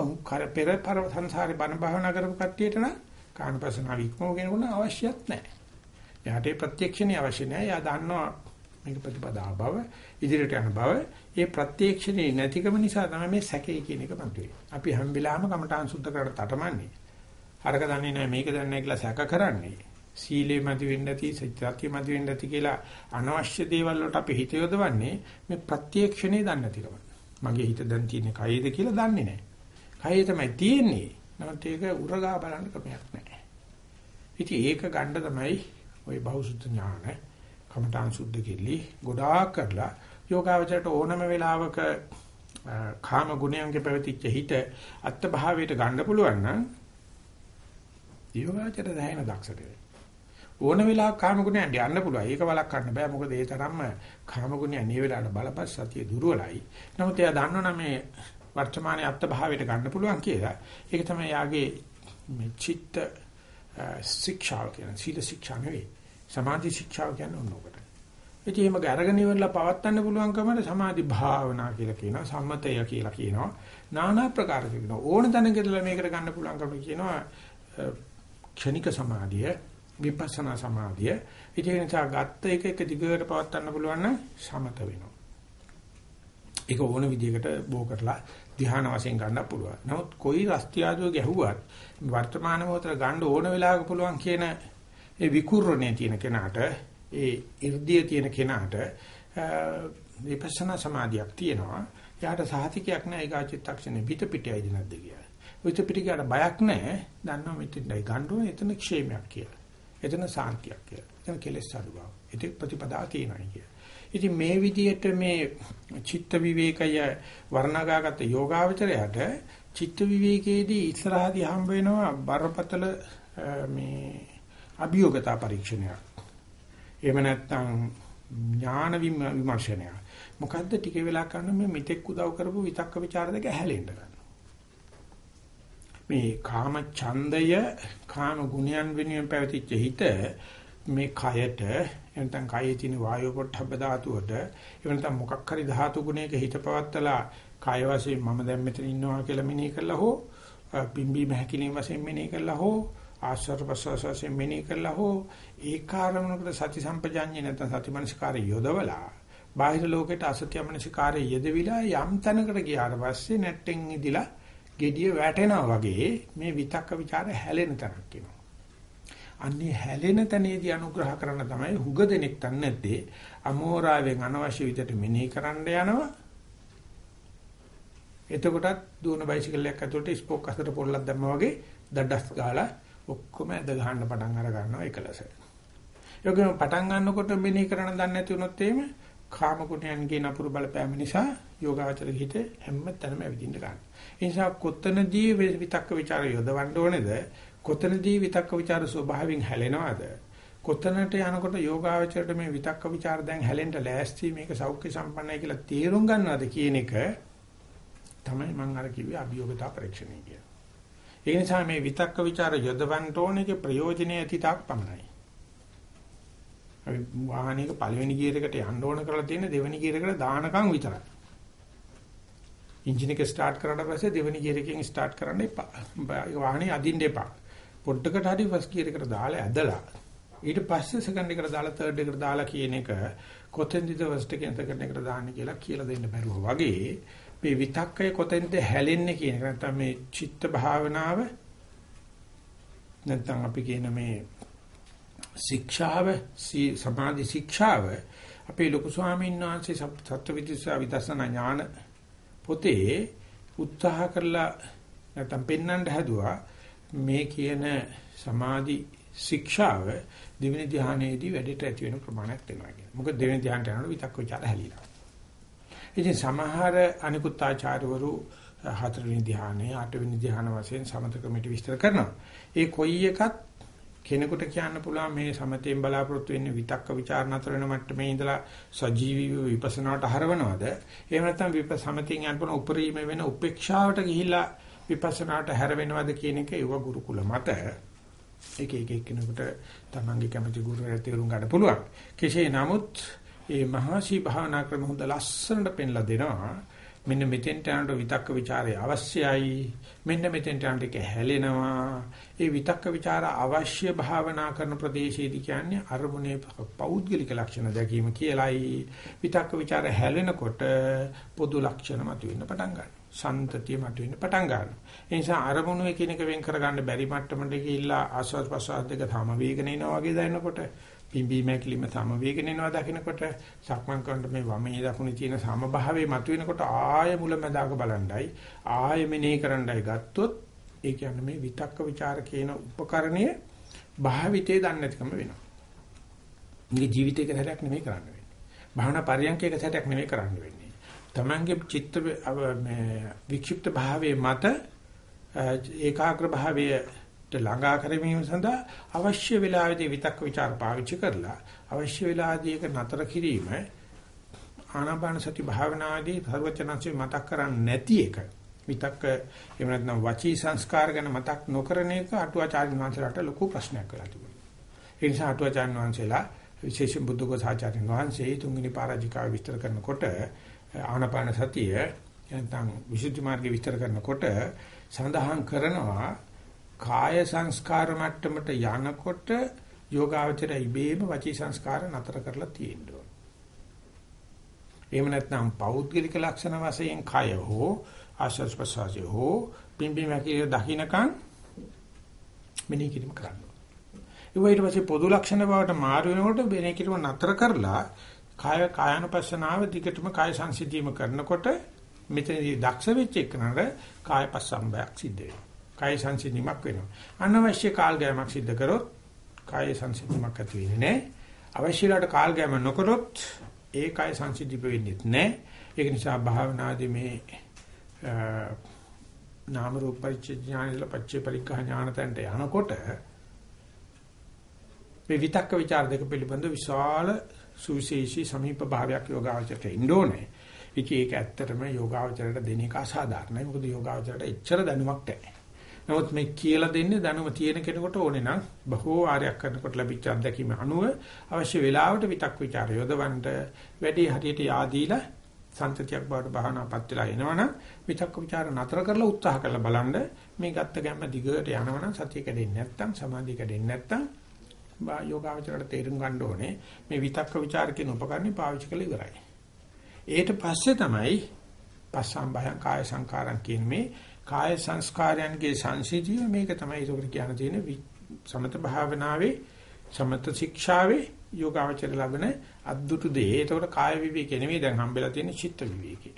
පෙර පර සංසාරේ බණ භාවනා කරපු කට්ටියට නම් කාණපසනාව ඉක්මව කෙනෙකුට අවශ්‍යත් නැහැ. එයාට ඒ ප්‍රත්‍යක්ෂණේ අවශ්‍ය නැහැ. එයා දන්නවා මේක ප්‍රතිපදා බව, ඉදිරියට යන බව. ඒ ප්‍රත්‍යක්ෂණේ නැතිකම නිසා තමයි මේ සැකේ කියන එක මතුවේ. අපි හැම වෙලාවෙම කමඨාන් සුද්ධ කරලා තටමන්නේ. අරක දන්නේ නැහැ මේක දන්නේ නැහැ කියලා සැක කරන්නේ. සීලේ මදි වෙන්න ඇති, සත්‍යත්‍ය මදි වෙන්න ඇති කියලා අනවශ්‍ය දේවල් වලට අපි හිත යොදවන්නේ මේ ප්‍රත්‍යක්ෂණේ දන්නේ නැතිකම. මගේ හිත දැන් තියෙන්නේ කයේද කියලා දන්නේ නැහැ. කයේ තමයි තියෙන්නේ. නමුත් ඒක උරගා බලන්න ක්‍රමයක් නැහැ. ඉතින් ඒක ගන්න තමයි ওই බෞසුද්ධ ඥාන කමඨාන් සුද්ධ කෙල්ලි ගොඩාක් කරලා යෝගාවචරයට ඕනම වෙලාවක කාම ගුණයන්ගේ පැවතිච්ච හිත අත්භාවයට ගන්න පුළුවන් නම් යෝගාවචර දැහැන දක්ෂට ඕන වෙලාවක කාම ගුණයන් යන්න පුළුවන්. ඒක වළක්වන්න බෑ. මොකද ඒ තරම්ම කාම ගුණයන් මේ වෙලාවට බලපස් සතිය දුර්වලයි. නමුත් එයා දන්නවනම් මේ වර්තමානයේ අත්ත භාවයට ගන්න පුළුවන් කියලා. ඒක තමයි යාගේ මේ චිත්ත ශික්ෂාව කියන සීල ශික්ෂා නෙවෙයි. සමාධි ශික්ෂාව කියන්නේ ඕනෝකට. ඉතින් මේක අරගෙන ඉවරලා පවත්වන්න පුළුවන්කම සමාධි භාවනා කියලා කියනවා. සම්මතය කියලා කියනවා. নানা ප්‍රකාර කියනවා. ඕන තැනකදලා මේකට ගන්න පුළුවන්කම කියනවා. ක්ෂණික සමාධිය විපස්සනා සමාධිය. ඒ නිසා ගත්ත එක එක දිගට පවත්වන්න පුළුවන් නම් සමත වෙනවා. ඒක ඕන විදිහකට බෝ කරලා ධ්‍යාන වශයෙන් ගන්න පුළුවන්. නමුත් කොයි රස්තියාදුව ගැහුවත් වර්තමාන මොහොතේ ගන්න ඕන වෙලාවක පුළුවන් කියන ඒ විකූර්ණේ තියෙන කෙනාට ඒ irdiye තියෙන කෙනාට විපස්සනා සමාධියක් තියෙනවා. එයාට සාහිතිකයක් නැහැ ඒකාචිත්තක්ෂණේ පිට පිටයි දිනද්ද කියලා. පිට පිට කියලා බයක් නැහැ. දන්නවා මෙතෙන්දයි ගන්න ඕනේ එතන ക്ഷേමයක් කියලා. එතන සාන්තියක් කියලා. එතන කෙලෙස් අඩු බව. ඒක ප්‍රතිපදා තියෙනයි කියලා. ඉතින් මේ විදිහට මේ චිත්ත විවේකය වර්ණගාගත යෝගාවචරයට චිත්ත විවේකයේදී ඉස්සරහදී හම්බ වෙනවා බරපතල මේ අභියෝගතා පරීක්ෂණයක්. එහෙම නැත්නම් ඥාන විමර්ශනයක්. මොකද්ද ටික වෙලා කරන මේ මෙතෙක් උදව් කරපු විතක්ක ਵਿਚාර දෙක හැලෙන්න ගන්න. මේ කාම ඡන්දය කාම ගුණයන් වෙනුවෙන් පැවතිච්ච හිත මේ කයට එනතන් කයේ තියෙන වායු පොට්ටබ්බ ධාතුවට එවනතන් මොකක් හරි ධාතු ගුණයක හිත පවත්තලා කය වශයෙන් මම දැන් මෙතන ඉන්නවා කියලා මෙනෙහි කළා හෝ පිම්බි මහකිලින් වශයෙන් මෙනෙහි කළා හෝ ආශ්වාස ප්‍රශ්වාස වශයෙන් මෙනෙහි කළා හෝ ඒකාරමණකට සති සම්පජාඤ්ඤය නැත්නම් සති මනස්කාරය යොදවලා බාහිර ලෝකෙට අසත්‍ය මනස්කාරය යෙදවිලා යම් තැනකට ගියාට පස්සේ නැට්ටෙන් ඉදිලා gediya වැටෙනවා වගේ මේ විතක්ක ਵਿਚාර හැලෙන තැනක් කියනවා. අන්නේ හැලෙන තැනේදී අනුග්‍රහ කරන්න තමයි හුග දෙනෙක් තන්නේ නැත්තේ අමෝරාවෙන් අනවශ්‍ය විදිහට මෙනෙහි කරන්න යනවා. එතකොටත් දුවන බයිසිකලයක් ඇතුළට ස්පෝක් අතට පොල්ලක් දැම්මා වගේ දඩස් ගාලා ඔක්කොම ඇද ගහන්න පටන් අර ගන්නවා එකලස. ඒකම පටන් ගන්නකොට මෙනෙහි කරන්න දන්නේ නැති වුණොත් එහෙම කාම ගුණයන්ගේ නපුරු බලපෑම නිසා යෝගාචර හිත හැම තැනම ඇවිදින්න ගන්න. ඒ නිසා කොතනදී විතක්ක ਵਿਚාර යොදවන්න ඕනේද? කොතනදී විතක්ක ਵਿਚාර ස්වභාවයෙන් හැලෙනවද? කොතනට යනකොට යෝගාචරයට මේ විතක්ක ਵਿਚාර දැන් හැලෙන්න ලෑස්ති මේක සෞඛ්‍ය සම්පන්නයි කියලා තීරුම් ගන්නවද කියන එක තමයි මම අර කිව්වේ අභියෝගතා පරීක්ෂණය කියලා. ඒ නිසා මේ විතක්ක ਵਿਚාර යොදවන්න ඕනේගේ ප්‍රයෝජනෙ ඇති තාක් පමණයි. අපි වාහනයක පළවෙනි ගියර් එකට යන්න ඕන කරලා තියෙන දෙවෙනි ගියර් එකට දානකම් විතරයි. එන්ජින් එක ස්ටාර්ට් කරාට පස්සේ දෙවෙනි ගියර් එකෙන් ස්ටාර්ට් කරන්න එපා. වාහනේ අදින්න එපා. පොඩ්ඩකට හරි ෆස්ට් ගියර් එකට දාලා ඇදලා ඊට පස්සේ සෙකන්ඩ් එකට දාලා තර්ඩ් එකට දාලා කියන එක කොතෙන්ද ෆස්ට් එකෙන් සෙකන්ඩ් එකට දාන්නේ කියලා කියලා දෙන්න බැරුව වගේ මේ විතක්කය කොතෙන්ද හැලෙන්නේ කියන එක නැත්නම් මේ චිත්ත භාවනාව නැත්නම් අපි කියන මේ ශික්ෂාව සමාධි ශික්ෂාව අපේ ලොකු ස්වාමීන් වහන්සේ සත්‍යවිද්‍යා විදර්ශනා ඥාන පොතේ උත්සාහ කරලා නැත්නම් පෙන්වන්න හැදුවා මේ කියන සමාධි ශික්ෂාව දෙවෙනි ධ්‍යානයේදී වැඩිට ඇති වෙන ප්‍රමාණයක් වෙනවා කියන. මොකද දෙවෙනි ධ්‍යානට යනකොට විතක් ਵਿਚාර හැලිලා. ඉතින් සමහර අනිකුත් ආචාර්යවරු හතරවෙනි ධ්‍යානය, අටවෙනි ධ්‍යාන වශයෙන් සමත ක්‍රමයට විස්තර කරනවා. ඒ කොයි එකත් කෙනෙකුට කියන්න පුළුවන් මේ සමතෙන් බලාපොරොත්තු වෙන්නේ විතක්ක ਵਿਚාර නතර වෙන මට්ටමේ ඉඳලා සජීවීව විපස්සනාවට හරවනවද? එහෙම නැත්නම් විපස්සමතින් යන පොන උපරිම වෙන උපේක්ෂාවට ගිහිලා විපස්සනාවට හැරවෙනවද කියන එක ඒව ගුරුකුල මත එක එක එක්කෙනෙකුට තමන්ගේ කැමති ගුරුවරයා තේරුම් ගන්න පුළුවන්. කෙසේ නමුත් මේ මහසි භාවනා ක්‍රම හොඳ ලස්සනට පෙන්ලා දෙනවා. මෙන්න මෙතෙන්ට යනකොට විතක්ක ਵਿਚාරය අවශ්‍යයි. මෙන්න මෙතෙන්ට යනකොට ඒක හැලෙනවා. ඒ විතක්ක ਵਿਚාර අවශ්‍ය භාවනා කරන ප්‍රදේශයේදී කියන්නේ අරමුණේ පෞද්ගලික ලක්ෂණ දැකීම කියලයි. විතක්ක ਵਿਚාර හැලෙනකොට පොදු ලක්ෂණ මතුවෙන්න පටන් ගන්නවා. සන්තතිය මතුවෙන්න පටන් ගන්නවා. ඒ නිසා අරමුණේ කිනක වෙන් කරගන්න බැරි මට්ටමට ගිහිල්ලා ආස්වාද ප්‍රසආද දෙක සම වේගන එනවා වගේ දැනනකොට පිම්බීම ඇකිලිම සම වේගන එනවා දකින්නකොට සක්මන් කරනකොට මේ වමේ දකුණේ තියෙන සමභාවයේ මතුවෙනකොට ආය මුලැමැදාක බලණ්ඩයි ආය මෙනෙහි කරන්නයි ගත්තොත් ඒ කියන්නේ මේ විතක්ක ਵਿਚාර කියන උපකරණය භාවිතේ දන්නේ නැතිකම වෙනවා. මේ ජීවිතේක සැරයක් නෙමෙයි කරන්න වෙන්නේ. භාවනා පරියන්කයක සැරයක් නෙමෙයි කරන්න වෙන්නේ. Tamange චිත්ත මේ වික්ෂිප්ත භාවයේ මත ඒකාග්‍ර භාවයේ ළඟා කරමීම සඳහා අවශ්‍ය වෙලාවෙදී විතක්ක ਵਿਚාර පාවිච්චි කරලා අවශ්‍ය වෙලාවදී ඒක නතර කිරීම ආනාපාන සති භාවනාදී සර්වචනංශේ මතක් කරන්නේ නැති එක විතක්ක එහෙම නැත්නම් වචී සංස්කාර ගැන මතක් නොකරන එක අටුවාචාර්ය වංශලාට ලොකු ප්‍රශ්නයක් වෙලා තිබුණා. ඒ නිසා අටුවාචාර්ය වංශලා විශේෂයෙන් බුද්ධඝෝසාචාර්ය වහන්සේ තුන්වෙනි පරාජිකාව විස්තර කරනකොට ආනාපාන සතිය නැත්නම් විසුද්ධි මාර්ගය විස්තර කරනකොට සඳහන් කරනවා කාය සංස්කාර මට්ටමට යනකොට යෝගාවචරය ඉබේම වචී සංස්කාර නතර කරලා තියෙන්න ඕන. එහෙම නැත්නම් පෞද්ගලික ලක්ෂණ වශයෙන් කය හෝ ආශස් ප්‍රසාරය හෝ පිම්බි මැකිය දකින්නකන් මෙනෙහි කිරීම කරන්න. ඒ ඊට පස්සේ පොදු ලක්ෂණ බවට මාරු වෙනකොට මෙනෙහි කිරීම නතර කරලා කාය කායනුපස්සනාව දිගටම කාය සංසිද්ධියම කරනකොට මෙතනදී දක්ෂ වෙච්ච එකනට කාය පස්සම්බයක් සිද්ධ වෙනවා. කාය සංසිද්ධියක් වෙනවා. අනවශ්‍ය කාල් ගෑමක් සිද්ධ කරොත් කාය සංසිද්ධියක් ඇති වෙන්නේ නැහැ. අවශ්‍යලාට කාල් ගෑම නොකරොත් ඒ කාය සංසිද්ධි වෙන්නේ නැහැ. ඒක නිසා භාවනාදී මේ නාම රූප පරිච්ඡේඥානල පච්චේ පරික්ඛා ඥානතන්ට යනකොට මේ විතක්ක ਵਿਚාර දෙක පිළිබඳ විශාල සුවිශේෂී සමීප භාවයක් යෝගාවචරයට ඉන්න ඕනේ. ඉතින් ඒක ඇත්තටම යෝගාවචරයට දෙන එක අසාධාරණයි. මොකද යෝගාවචරයට එච්චර දැනුමක් නැහැ. නමුත් මේ කියලා දෙන්නේ දැනුම තියෙන කෙනෙකුට ඕනේ නම් බොහෝ ආරයක් කරනකොට ලැබිච්ච අත්දැකීම අනුව අවශ්‍ය වෙලාවට විතක් ਵਿਚාර යොදවන්න වැඩි හරියට yaadීලා සම්තතියක් බවට බහනාපත් වෙලා එනවනම් විතක් ਵਿਚාර නතර කරලා උත්සාහ කරලා බලන්න මේ ගත්ත ගැම්ම දිගට යනවනම් සතිය කැඩෙන්නේ නැත්තම් සමාධිය කැඩෙන්නේ නැත්තම් යෝගාවචරයට තේරුම් ගන්න ඕනේ මේ විතක්ක ਵਿਚාර කියන උපකරණය පාවිච්චි කරලා ඉවරයි. ඊට පස්සේ තමයි පස්සම් භයං කාය සංකාරම් කියන මේ කාය සංස්කාරයන්ගේ සංසිධිය මේක තමයි ඒකට කියන්න තියෙන සමත භාවනාවේ සමත ශික්ෂාවේ යෝගාවචර ලබන අද්දුටු දේ. ඒකට කාය විවේකේ නෙමෙයි දැන් හම්බෙලා තියෙන චිත්ත විවේකේ.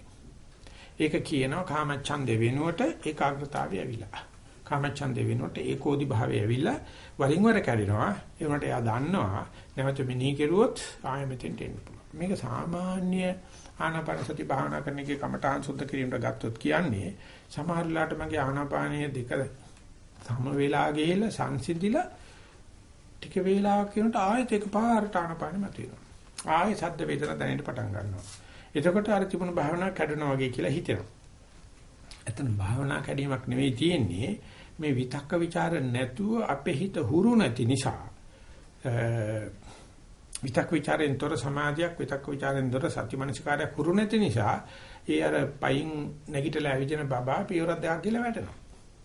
ඒක කියනවා කාමච්ඡන්දේ වෙනුවට ඒකාග්‍රතාවය ඇවිලා. කාමච්ඡන්දේ වෙනුවට ඒකෝදි භාවය ඇවිල්ලා වරින් වර කැඩෙනවා. ඒ වුණාට එයා දන්නවා නැවත මෙනෙහි කෙරුවොත් ආයෙ මෙතෙන්ට එන්න පුළුවන්. මේක සාමාන්‍ය ආනාපාන සති භාවනා කරන එකේ කමඨාන් සුද්ධ කිරීමට ගත්තොත් කියන්නේ සමහරලාට මගේ ආනාපානීය දෙක සම වේලා ගිහිල්ලා සංසිඳිලා ටික වේලාවක් වෙනකොට ආයෙත් එකපාරට ආනාපානෙ මතුවෙනවා. ආයෙ සද්ද වේදනා දැනෙන්න පටන් ගන්නවා. එතකොට අර තිබුණු භාවනාව කැඩෙනවා වගේ කියලා හිතෙනවා. එතන භාවනා කැඩීමක් නෙවෙයි තියෙන්නේ මේ විතක්ක ਵਿਚාර නැතුව අපේ හිත හුරු නැති නිසා විතක් ਵਿਚාරෙන් තොර සමාධියක් විතක් ਵਿਚාරෙන් තොර සත්‍යමනසිකාරයක් හුරු නැති නිසා ඒ අර පයින් නැගිටලා ඇවිදින බබා පියවරක් දෙකක් ගිහලා වැටෙනවා.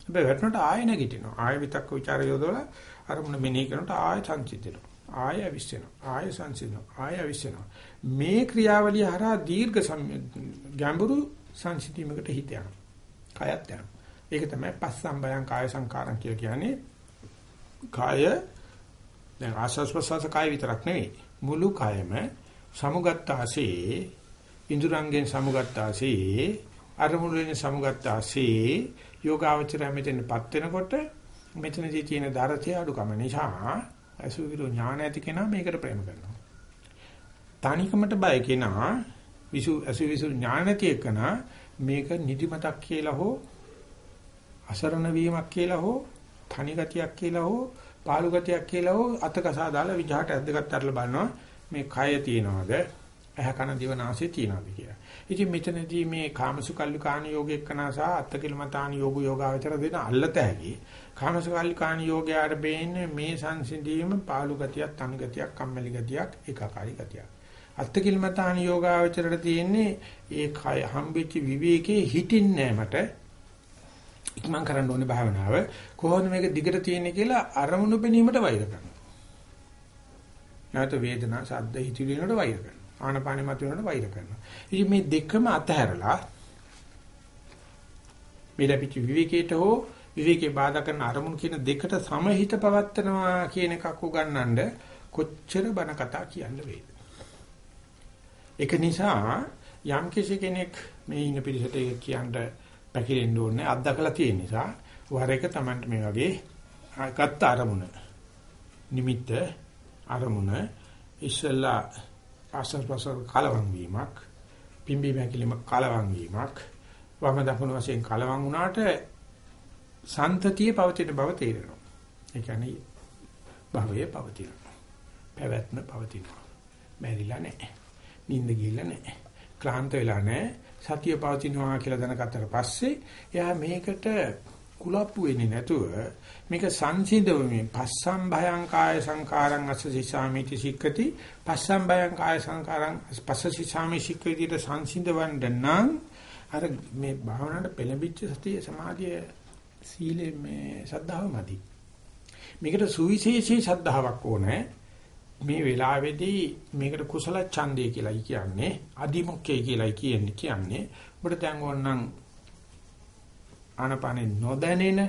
හැබැයි වැටුණට ආයෙ නැගිටිනවා. ආයෙ විතක් ਵਿਚාර යොදවලා අරමුණ මෙනෙහි කරනකොට ආයෙ සංසිඳෙනවා. ආයෙ අවිස්සෙනවා. ආයෙ සංසිඳෙනවා. ආයෙ අවිස්සෙනවා. මේ ක්‍රියාවලිය හරහා දීර්ඝ ගැඹුරු සංසිඳීමකට හිත යනවා. කයත් යනවා. ඒක තමයි පස්සම්බයං කාය සංකාරම් කියලා කියන්නේ. කාය දැන් ආස්වාස් ප්‍රසවාස කාය විතරක් නෙවෙයි මුළු කයම සමුගත්තාසේ ඉන්ද්‍රයන්ගෙන් සමුගත්තාසේ අරමුණෙන් සමුගත්තාසේ යෝගාවචරය මෙතනපත් වෙනකොට මෙතනදී තියෙන දරතේ අඩුකම නිසා අසුවිරු ඥාන ඇති කෙනා මේකට ප්‍රේම කරනවා. තනිකමට බය කෙනා විසු අසුවිසු ඥාන නැති එකනා මේක නිදිමතක් කියලා හෝ අසරණ වීමක් කියලා හෝ තනි ගතියක් කියලා හෝ පාළු ගතියක් කියලා හෝ අතකසා දාලා විජහට ඇද්දගත් අරලා බලනවා මේ කය තියනවාද ඇහ කන දිව නාසය තියනවාද කියලා. ඉතින් මෙතනදී මේ කාමසුකල්ලිකාණ යෝගෙකනස අත්තකිලමතාණ යෝග යෝගාවචර දෙන අල්ලත හැකි. කාමසුකල්ලිකාණ යෝගයට බේන්නේ මේ සංසිඳීම පාළු ගතියක්, තනි ගතියක්, කම්මැලි ගතියක්, ඒකාකාරී ගතියක්. අත්තකිලමතාණ යෝගාවචරයට තියෙන්නේ ඒ කය හම්බෙච්ච විවේකේ හිටින්නේ මට ඉක්මන් කරන්න ඕනේ භාවනාව කොහොමද මේක දිගට තියෙන්නේ කියලා අරමුණු පෙනීමට වෛර කරනවා. නැවත වේදනා සද්ද හිතිවිලි වලට වෛර කරනවා. ආනපානෙ මත වෙනකොට වෛර කරනවා. ඉතින් මේ දෙකම අතහැරලා මේ ලැබිච්ච විවේකයට හෝ විවේකේ බාධා කරන අරමුණු කියන දෙකට සමහිත පවත්නවා කියන එකක් උගන්වන්න කොච්චර බණ කතා කියන්න වේද. ඒක නිසා යම් කෙනෙක් මේ ඉන්න පිළිසෙට කියන්න පැකිලෙන්න ඕනේ අත්දකලා තියෙන නිසා වර එක Tamanට මේ වගේ ගත්ත අරමුණ නිමිත්ත අරමුණ ඉස්සලා ආසස් පසල් කලවම් වීමක් පිම්බි මැකිලිම කලවම් වීමක් වම දකුණු වශයෙන් කලවම් වුණාට සන්තතිය පවතින බව තේරෙනවා ඒ කියන්නේ භවයේ පවතිනවා. පැවැත්ම පවතිනවා. මැරිලා නැහැ. නිින්ද ගිහිල්ලා නැහැ. ක්ලාන්ත වෙලා නැහැ. සතිය පවතිනවා කියලා දැනගත්තට පස්සේ එයා මේකට කුලප්පු වෙන්නේ නැතුව මේක සංසිඳවමින් පස්සම් භයං කාය සංකාරං අස්සසිසාමිති සික්කති. පස්සම් භයං කාය සංකාරං පස්සසිසාමි සික්කතිට සංසිඳවන්න නම් අර මේ භාවනාවට පෙළඹිච්ච සතිය සමාධිය සීලෙ මේ සද්ධාව මදි. මේකට සුවිශේෂී සද්ධාාවක් ඕනේ. මේ වෙලාවේදී මේකට කුසල ඡන්දය කියලායි කියන්නේ අදිමුඛ්‍යය කියලායි කියන්නේ කියන්නේ. ඔබට දැන් ඕනනම් ආනපානේ නොදැනෙන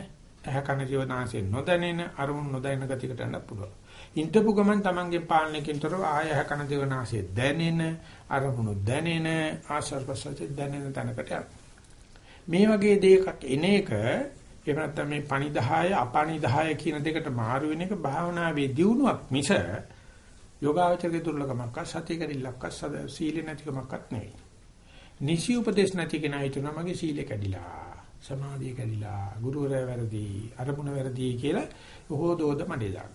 ඇහ කන ජීවනාසේ නොදැනෙන අරමුණු නොදැනෙන ගතියකට යන්න පුළුවන්. ඉන්ටපු ගමන් Tamange පාලනයකින්තරව ආය ඇහ කන ජීවනාසේ දැනෙන අරමුණු දැනෙන ආශර්පසති දැනෙන තැනකට යන්න. මේ වගේ දෙයක්ක් එන එක එහෙම නැත්නම් මේ පණිදාය අපණිදාය කියන දෙකට මාරු වෙන එක භාවනාවේ දියුණුවක් මිස යෝගාවචරයේ දුර්ලභමක් සතිය කරිල්ලක් සීල නැතිකමක්වත් නෙවෙයි. නිසි උපදේශ නැති කෙනා හිතනවා මගේ සීලය කැඩිලා. සමාධිය කැඩිලා ගුරුවරයා වැරදි අරමුණ වැරදි කියලා හොදෝද මඩේ දාන.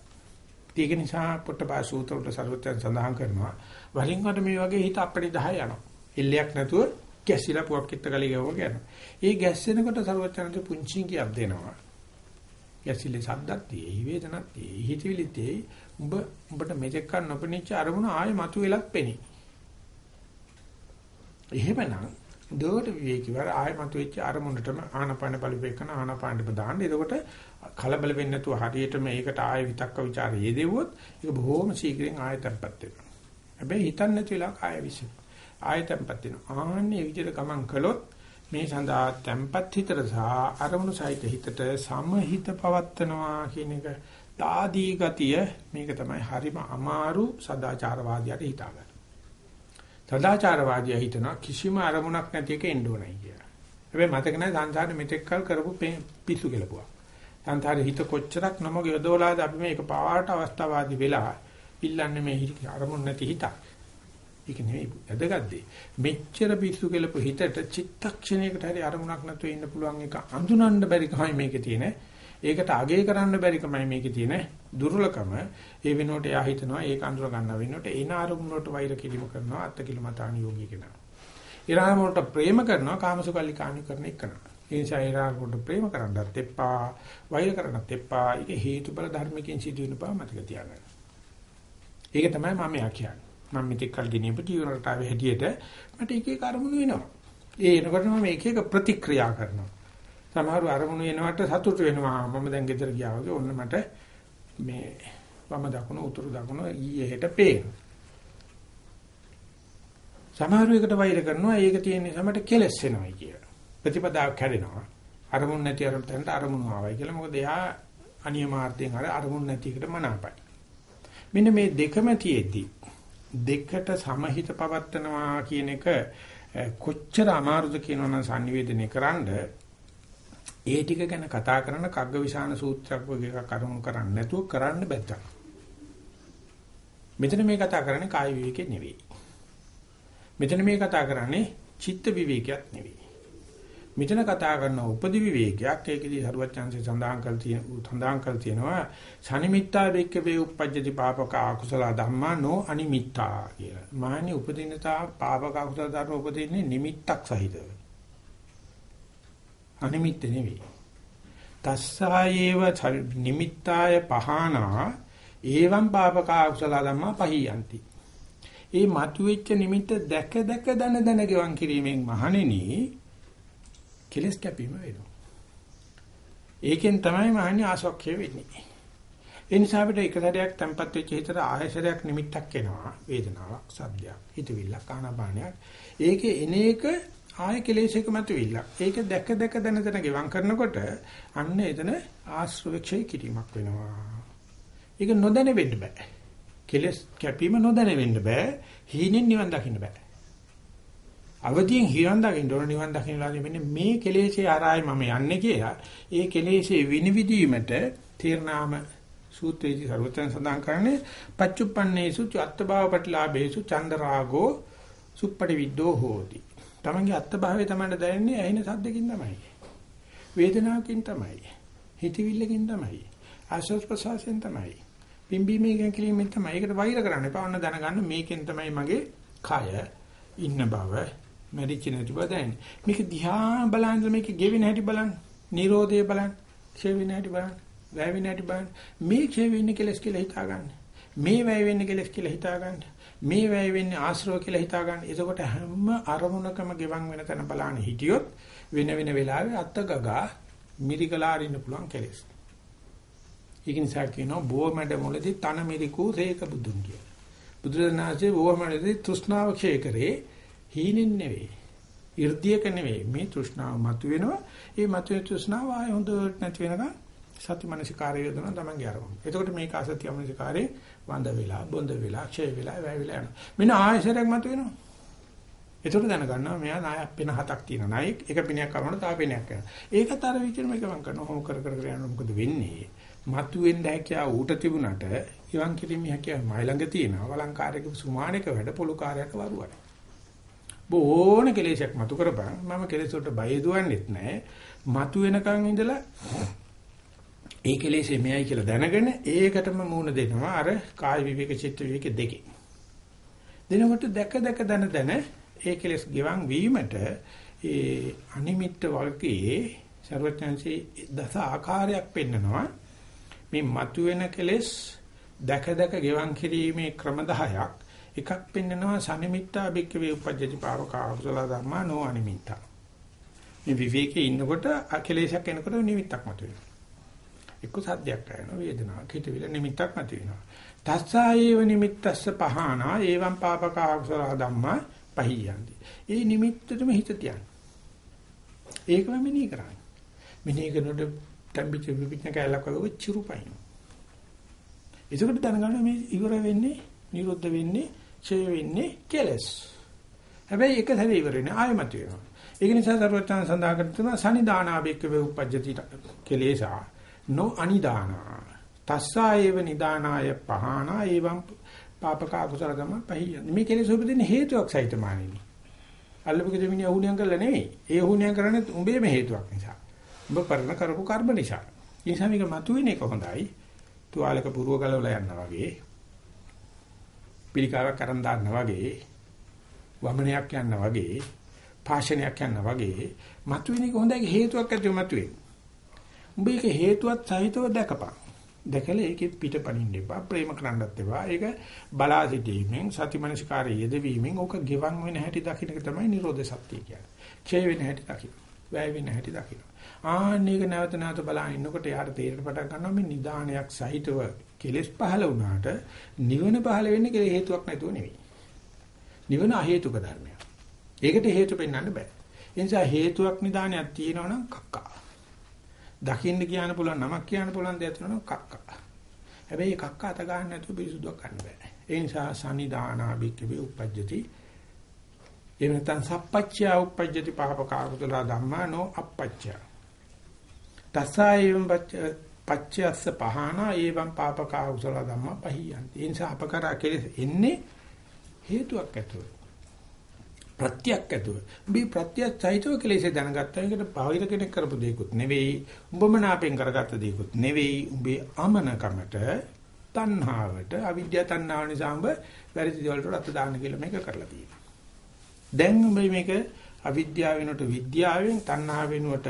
ඒක නිසා පොට්ටපා සූත්‍ර වල සර්වත්‍යයන් සඳහන් කරනවා වලින් වට මේ වගේ හිත අපිට 10 යනවා. එල්ලයක් නැතුව ගැසිලා පුවක් කිත්ත ගලිය ගවක යනවා. ඒ ගැස්සෙනකොට සර්වත්‍යයන්ට පුංචින් කියක් දෙනවා. ගැසිලේ සද්දක් තියෙයි වේදනක් තියෙයි හිතවිලි තියෙයි උඹ උඹට මෙතෙක් කන් නොපෙනිච්ච අරමුණ ආයෙ මතුවෙලක් පෙනේ. එහෙමනම් දොඩ විවේකීව ආයමතු වෙච්ච අරමුණටම ආනපාන බලපෑකන ආනපානෙම දාන්න. එතකොට කලබල වෙන්නේ නැතුව හරියටම ඒකට ආය විතක්ක ਵਿਚාර යෙදෙවොත් ඒක බොහොම ශීඝ්‍රයෙන් ආයතම්පත් වෙනවා. හැබැයි හිතන්නේ නැති වෙලාවක ආය විසින. ආයතම්පත් වෙනවා. ආන්නේ විදිහට ගමන් කළොත් මේ සඳහා tempat හිතට සහ අරමුණු සහිත හිතට සමහිත පවත්නවා කියන එක දාදී ගතිය මේක තමයි හරිම අමාරු සදාචාරවාදියාට හිතාගන්න. සදාචාරවාදියා හිතනවා කිසිම අරමුණක් නැති එක එන්න ඕනයි කියලා. හැබැයි මතක නැහැ සංසාරේ මෙතෙක් කල් කරපු පිස්සු කෙලපුවා. සංසාරේ හිත කොච්චරක් නමග යොදවලාද අපි මේක පාට අවස්ථාවාදී වෙලා ඉල්ලන්නේ මේ අරමුණ නැති හිතක්. ඒක නෙවෙයි වැදගත්දී. මෙච්චර පිස්සු කෙලපු හිතට චිත්තක්ෂණයකට හරි අරමුණක් නැතුව ඉන්න පුළුවන් එක අඳුනන්න බැරි කමයි මේකේ තියෙන්නේ. ඒකට අගේ කරන්න බැරි කමයි මේකේ තියෙන දුර්ලකම. ඒ වෙනුවට එයා හිතනවා ඒක අඳුර ගන්න වෙනුවට එන ආරමුණට වෛර කිලිම කරනවා අත්කිලමතාන යෝගී කෙනා. ඊරාමකට ප්‍රේම කරනවා කාමසුකල්ලි කාණි කරන එකන. ඒ නිසා ඊරාමකට ප්‍රේම කරන්නත් එපා, වෛර කරන්නත් එපා. ඒක හේතුඵල ධර්මකින් සිදුවෙන බව මතක තියාගන්න. ඒක තමයි මම යා කියන්නේ. මම මෙතෙක් කල් ගෙනියපු ජීවන රටාවේ හැටියට මට එක එක අරමුණු වෙනවා. ඒ එනකොට මම එක එක ප්‍රතික්‍රියා කරනවා. සමහරව අරමුණු එනවට සතුට වෙනවා. මම දැන් ගෙදර ගියා වගේ ඔන්න මට මේ වම දකුණ උතුරු දකුණ ඊයේ හෙට පේන. සමහරව එකට වෛර කරනවා. ඒක තියෙන නිසා මට කෙලස් වෙනවයි කියලා. ප්‍රතිපදාව කැඩෙනවා. අරමුණු නැති අරමුණට අරමුණු ආවයි කියලා. මොකද එයා අනියමාර්ථයෙන් අර අරමුණු නැති එකට මනාපයි. මෙන්න මේ දෙකම තියෙද්දි දෙකට සමහිත පවත්නවා කියන එක කොච්චර අමාරුද කියනවනම් sannivedanaya කරන්නේ ඒ ටික ගැන කතා කරන කග්ගවිශාන සූත්‍රයක් වගේ එකක් අරමුණු කරන්නේ නැතුව කරන්න බැත්තා. මෙතන මේ කතා කරන්නේ කාය විවේකේ නෙවෙයි. මෙතන මේ කතා කරන්නේ චිත්ත විවේකයක් නෙවෙයි. මෙතන කතා කරන උපදි විවේකයක් ඒකදී හරුවත් chance සඳහන් කර තියෙන සඳහන් කර තියෙනවා සනිමිත්තා වෙක්ක වේ උපජ්ජති පාපක අකුසල ධම්මා නෝ අනිමිත්තා කියලා. මාන්නේ උපදිනතා පාපක අකුසල ධර්ම උපදින්නේ නිමිත්තක් සහිතව. අනිමිත්ත නෙවෙයි. තස්සායේව නිමිත්තාය පහනා ඒවම් පාපක අකුසල ධම්මා පහියන්ති. ඒ මතුවෙච්ච නිමිත්ත දැක දැක දන දන ගෙවන් කිරීමෙන් මහණෙනි කෙලස් කැපීම වෙනවා. ඒකෙන් තමයි මහන්නේ ආසොක්ඛය වෙන්නේ. ඒ නිසා අපිට එක සැරයක් තැම්පත් වෙච්ච හිතට ආයසරයක් නිමිත්තක් එනවා. වේදනාවක්, සද්දයක්, හිතවිල්ලක්, ආනාපානයක්. ඒකේ එන එක ආය කෙලෙසයක මතුවිල්ල. ඒක දැක දැක දන දන ගෙවම් කරනකොට අන්න එතන ආශ්‍රවක්ෂය කිරීමක් වෙනවා. ඒක නොදැන වෙන්න බෑ. කෙලස් කැපීම නොදැන වෙන්න බෑ. හීනෙන් නිවන් දකින්න බෑ. අවදියෙන් හිරන් දකින්න ඕන නිවන් දකින්නලාදී මෙන්න මේ කෙලෙසේ ආරායි මම යන්නේ කියලා. ඒ කෙලෙසේ විනිවිදීමට තීර්ණාම සූත්‍රයේදී සර්වතන් සඳහන් කරන්නේ පච්චුප්පන්නේසු අත්ථභාව පටිලාභේසු චන්දරාගෝ සුප්පටි විද්දෝ හෝති. තමන්ගේ අත්භාවය තමයි දැනෙන්නේ ඇහෙන සද්දකින් තමයි. වේදනාවකින් තමයි. හිතවිල්ලකින් තමයි. ආශ්වාස ප්‍රශ්වාසයෙන් තමයි. පිම්බීමේ කිලිමෙන් තමයි. ඒකට වෛර කරන්න එපා. ඔන්න දැනගන්න මේකෙන් තමයි මගේ කය ඉන්න බව මැරිච්ච නැති බව දැනෙන්නේ. මේක දිහා බලන්න මේක ගෙවෙන හැටි බලන්න. Nirodhe බලන්න. ක්ෂය වෙන හැටි බලන්න. වැය වෙන හැටි බලන්න. මේ ක්ෂය වෙන්නේ කෙලස් කියලා හිතා ගන්න. මේ වැය වෙන්නේ කෙලස් කියලා හිතා ගන්න. මේ වැය වෙන්නේ ආශ්‍රව කියලා හිතා ගන්න. එතකොට හැම අරමුණකම ගෙවන් වෙන තැන බලන්න හිටියොත් වෙන වෙන වෙලාවෙ අත්ගගා මිරිකලා අරින්න පුළුවන් කෙලස්. ඒක නිසා කියනවා බොමඩ මුලදී තන මිරිකු රේක බුදුන් කියලා. බුදුරජාණන්සේ බොමඩදී තෘෂ්ණාව ක්ෂය කරේ හීනෙන් නෙවෙයි. 이르දියක නෙවෙයි. මේ තෘෂ්ණාව මතුවෙනවා. ඒ මතුවෙන තෘෂ්ණාව ආය හොඳට නැති වෙනකන් සති මනසිකාරය යොදන තමන්ගේ අරමුණ. එතකොට මේක අසත්‍ය මනසිකාරේ වඳ වෙලා, බොඳ වෙලා, ක්ෂය වෙලා, වැය වෙලා යනවා. මෙන්න ආයසරයක් මතුවෙනවා. එතකොට දැනගන්නවා මෙයා ණය පින හතක් තියෙන ණය එක පිනයක් කරනකොට තව පිනයක් කරනවා. ඒකත් අර විචිරම එක මම කරනවා. හොම කර කර කර යනකොට මොකද වෙන්නේ? මතුවෙන්න හැකියාව ඌට තිබුණට ඉවන් කිරීමේ හැකියාව මයි ළඟ තියෙනවා. වළංකාරයක සුමානක වැඩ පොළු කාර්යයට වරුවයි. බොහෝන කෙලෙසක් මතු කරපන් මම කෙලෙස් වලට බය දුවන්නෙත් නැහැ මතු වෙනකන් ඉඳලා ඒ කෙලෙසේ මෙයයි කියලා දැනගෙන ඒකටම මූණ දෙනවා අර කාය විවේක චිත්ත විවේක දෙකේ දෙනකොට දැක දැක දන දන ඒ කෙලෙස් ගෙවන් වීමට ඒ අනිමිත්ත වර්ගයේ ਸਰවඥාන්සේ දස ආකාරයක් පෙන්නනවා මේ මතුවෙන කෙලෙස් දැක දැක ගෙවන් කිරීමේ ක්‍රම 10ක් එකක් පෙන්නනවා සනිමිත්තා බික්කවේ උපජ්ජති පාවක අකුසල ධර්මා නෝ අනිමිත්තා. මේ විවේකයේ ඉන්නකොට අකලේශයක් එනකොට නිමිත්තක් මතුවෙනවා. එක්ක සද්දයක් කරනවා වේදනාවක් හිතවිල නිමිත්තක් මතුවෙනවා. තස්සායේව නිමිත්තස්ස පහනා ඒවම් පාපක අකුසල ධම්මා පහියන්ති. ඒ නිමිත්තටම හිත තියන්න. ඒකම මෙනෙහි කරන්න. මෙනෙහි කරනකොට තම්බිච්ච විපිටන කැලක් වගේ චිරුපයින්. ඒකට දැනගන්න මේ ඉවර වෙන්නේ නිරුද්ධ වෙන්නේ ඡේ වෙන්නේ කෙලස්. හැබැයි එක සැරේ ඉවර වෙන්නේ ආයමත් වෙනවා. ඒක නිසා සර්වඥාන් සඳහන් කර තියෙනවා සනිදානාබේක වේ උපජ්ජති කෙලේසා නො අනිදානා. තස්සා ඒව නිදානාය පහනා එවං පාපක අකුසල ගම පහිය. මේ කෙලෙස් උපදින හේතුවක් සහිත මානෙනි. අල්ලපු දෙමිනිය අහුණියම් කරලා නෙවෙයි. ඒ අහුණියම් කරන්නේ උඹේම හේතුවක් නිසා. උඹ පරණ කරපු කර්ම නිසා. ඒ නිසා මේක මතුවෙන එක හොඳයි. තුවාලක පුරුව ගලවලා යනවා වගේ පිළිකාවක් අරන් දාන්නා වගේ වමනයක් යනවා වගේ පාෂණයක් යනවා වගේ මතුවෙන එක හොඳයි හේතුවක් ඇතුව මතුවේ. උඹ ඒක හේතුවත් සහිතව දැකපන්. දැකලා ඒකෙත් පිටපණින්න එපා ප්‍රේම කරන්නත් එපා. ඒක බලා සිටීමෙන් සතිමනස්කාරය යෙදවීමෙන් ඕක ගෙවන් වෙන හැටි දකින්න එක තමයි නිරෝධ සත්‍ය කියන්නේ. ඡේ වෙන හැටි දකින්න. වැය වෙන හැටි දකින්න. ආන්නේක නැවත නැවත බලන ඉන්නකොට යාට තේරෙන්න පටන් ගන්නවා මේ නිදානයක් සහිතව කෙලෙස් පහළ වුණාට නිවන පහළ වෙන්නේ කෙලෙ හේතුවක් නැතුව නෙවෙයි. නිවන අහේතුක ධර්මයක්. ඒකට හේතු පෙන්වන්න බෑ. ඒ නිසා හේතුවක් නිදානයක් තියෙනවනම් කක්කා. දකින්න කියන්න පුළුවන් නමක් කියන්න පුළුවන් දෙයක් තියෙනවනම් කක්කා. හැබැයි කක්කා අත ගන්න නැතුව පිරිසුදුවක් ගන්න බෑ. ඒ නිසා සනිදානා බික්කවේ උපජ්ජති එහෙම නැත්නම් සප්පච්චය උපජ්ජති පහපකාකුතල ධම්මා නෝ අපච්චය. තසායම් පච්චයස්ස පහනා ඒවම් පාපක අකුසල ධම්ම පහියන්ති. ඒ නිසා අපකරා කෙලෙස් එන්නේ හේතුවක් ඇතුව. ප්‍රත්‍යක් ඇතුව. මේ ප්‍රත්‍යක් සහිතව කෙලෙස් දැනගත්තා. ඒකට බාහිර කෙනෙක් කරපු දෙයක්වත් නෙවෙයි. උඹම නාපෙන් කරගත්ත දෙයක්වත් නෙවෙයි. උඹේ අමනකමට තණ්හාවට අවිද්‍යාව තණ්හාව නිසා උඹ වැරදි දේවල්ට රත් දාන්න කියලා මේක කරලා තියෙනවා. දැන් උඹ මේක අවිද්‍යාව වෙනුවට විද්‍යාවෙන් තණ්හාව වෙනුවට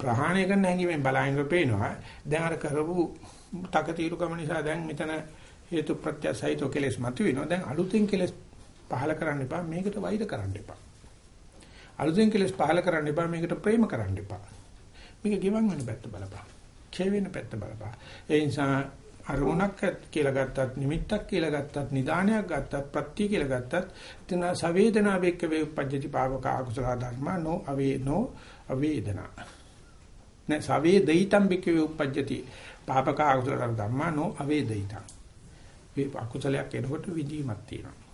ප්‍රහාණය කරන්න හැංගීමෙන් බලහින්ව පේනවා. දැන් අර කරපු තකතිරුකම නිසා දැන් මෙතන හේතු ප්‍රත්‍ය සහිතව කෙලෙස් මතුවෙනවා. දැන් අලුතෙන් කෙලෙස් පහල කරන්න එපා. මේකට වෛර කරන්න එපා. අලුතෙන් කෙලෙස් පහල කරන්න එපා. මේකට ප්‍රේම කරන්න එපා. මේක ගිවන් වෙන පැත්ත බලපන්. ඡේ වෙන පැත්ත බලපන්. ඒ නිසා අරමුණක් කියලා ගත්තත් නිමිත්තක් කියලා ගත්තත් නිදානයක් ගත්තත් ප්‍රත්‍ය කියලා ගත්තත් එතන සවේදනා වෙක්ක වේ උපජ්ජති පාවක අකුසල ධර්ම නෝ අවේනෝ අවේදනා න සවේදිතම් බිකේ උපජ්ජති පාපක අකුසල ධම්මා නෝ අවේදිතං මේ අකුසලයක් එනකොට විදීමක් තියෙනවා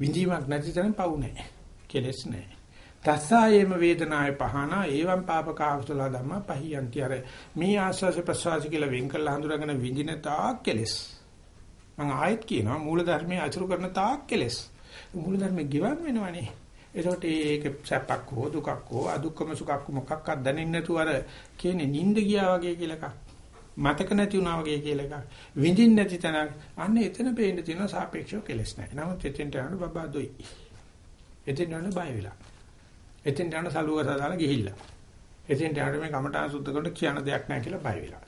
විදීමක් නැති තරම් පවු නැහැ. කෙලස් නැහැ. තස්සායේම වේදනාය පහනා ඒවම් පාපක අකුසල ධම්මා පහියන්ති. අර මේ ආස්වාස ප්‍රසවාස කියලා වෙන් කරලා හඳුනාගෙන විඳින තාක් කෙලස්. මම ආයෙත් කියනවා මූල ධර්මයේ අචුරු කරන තාක් කෙලස්. මූල ධර්මයේ ගිවන් වෙනවනේ. එතකොට ඒක සැපක් හෝ දුකක් හෝ අදුක්කම සුඛක් මොකක්වත් දැනෙන්නේ නැතුව අර කියන්නේ නිින්ද ගියා වගේ කියලා එකක්. මතක නැති වුණා වගේ කියලා එකක්. විඳින්න නැති තැනක්. අන්න එතන පේන්න තියෙන සාපේක්ෂව කෙලස් නැහැ. නමුත් එතෙන්ට යන බබා දොයි. එතෙන් යන බය වෙලා. එතෙන් යන සලුව සදාලා ගිහිල්ලා. එතෙන් යන මේ කමඨාන් සුද්ධ කරනකොට කියන දෙයක් නැහැ කියලා බය වෙලා.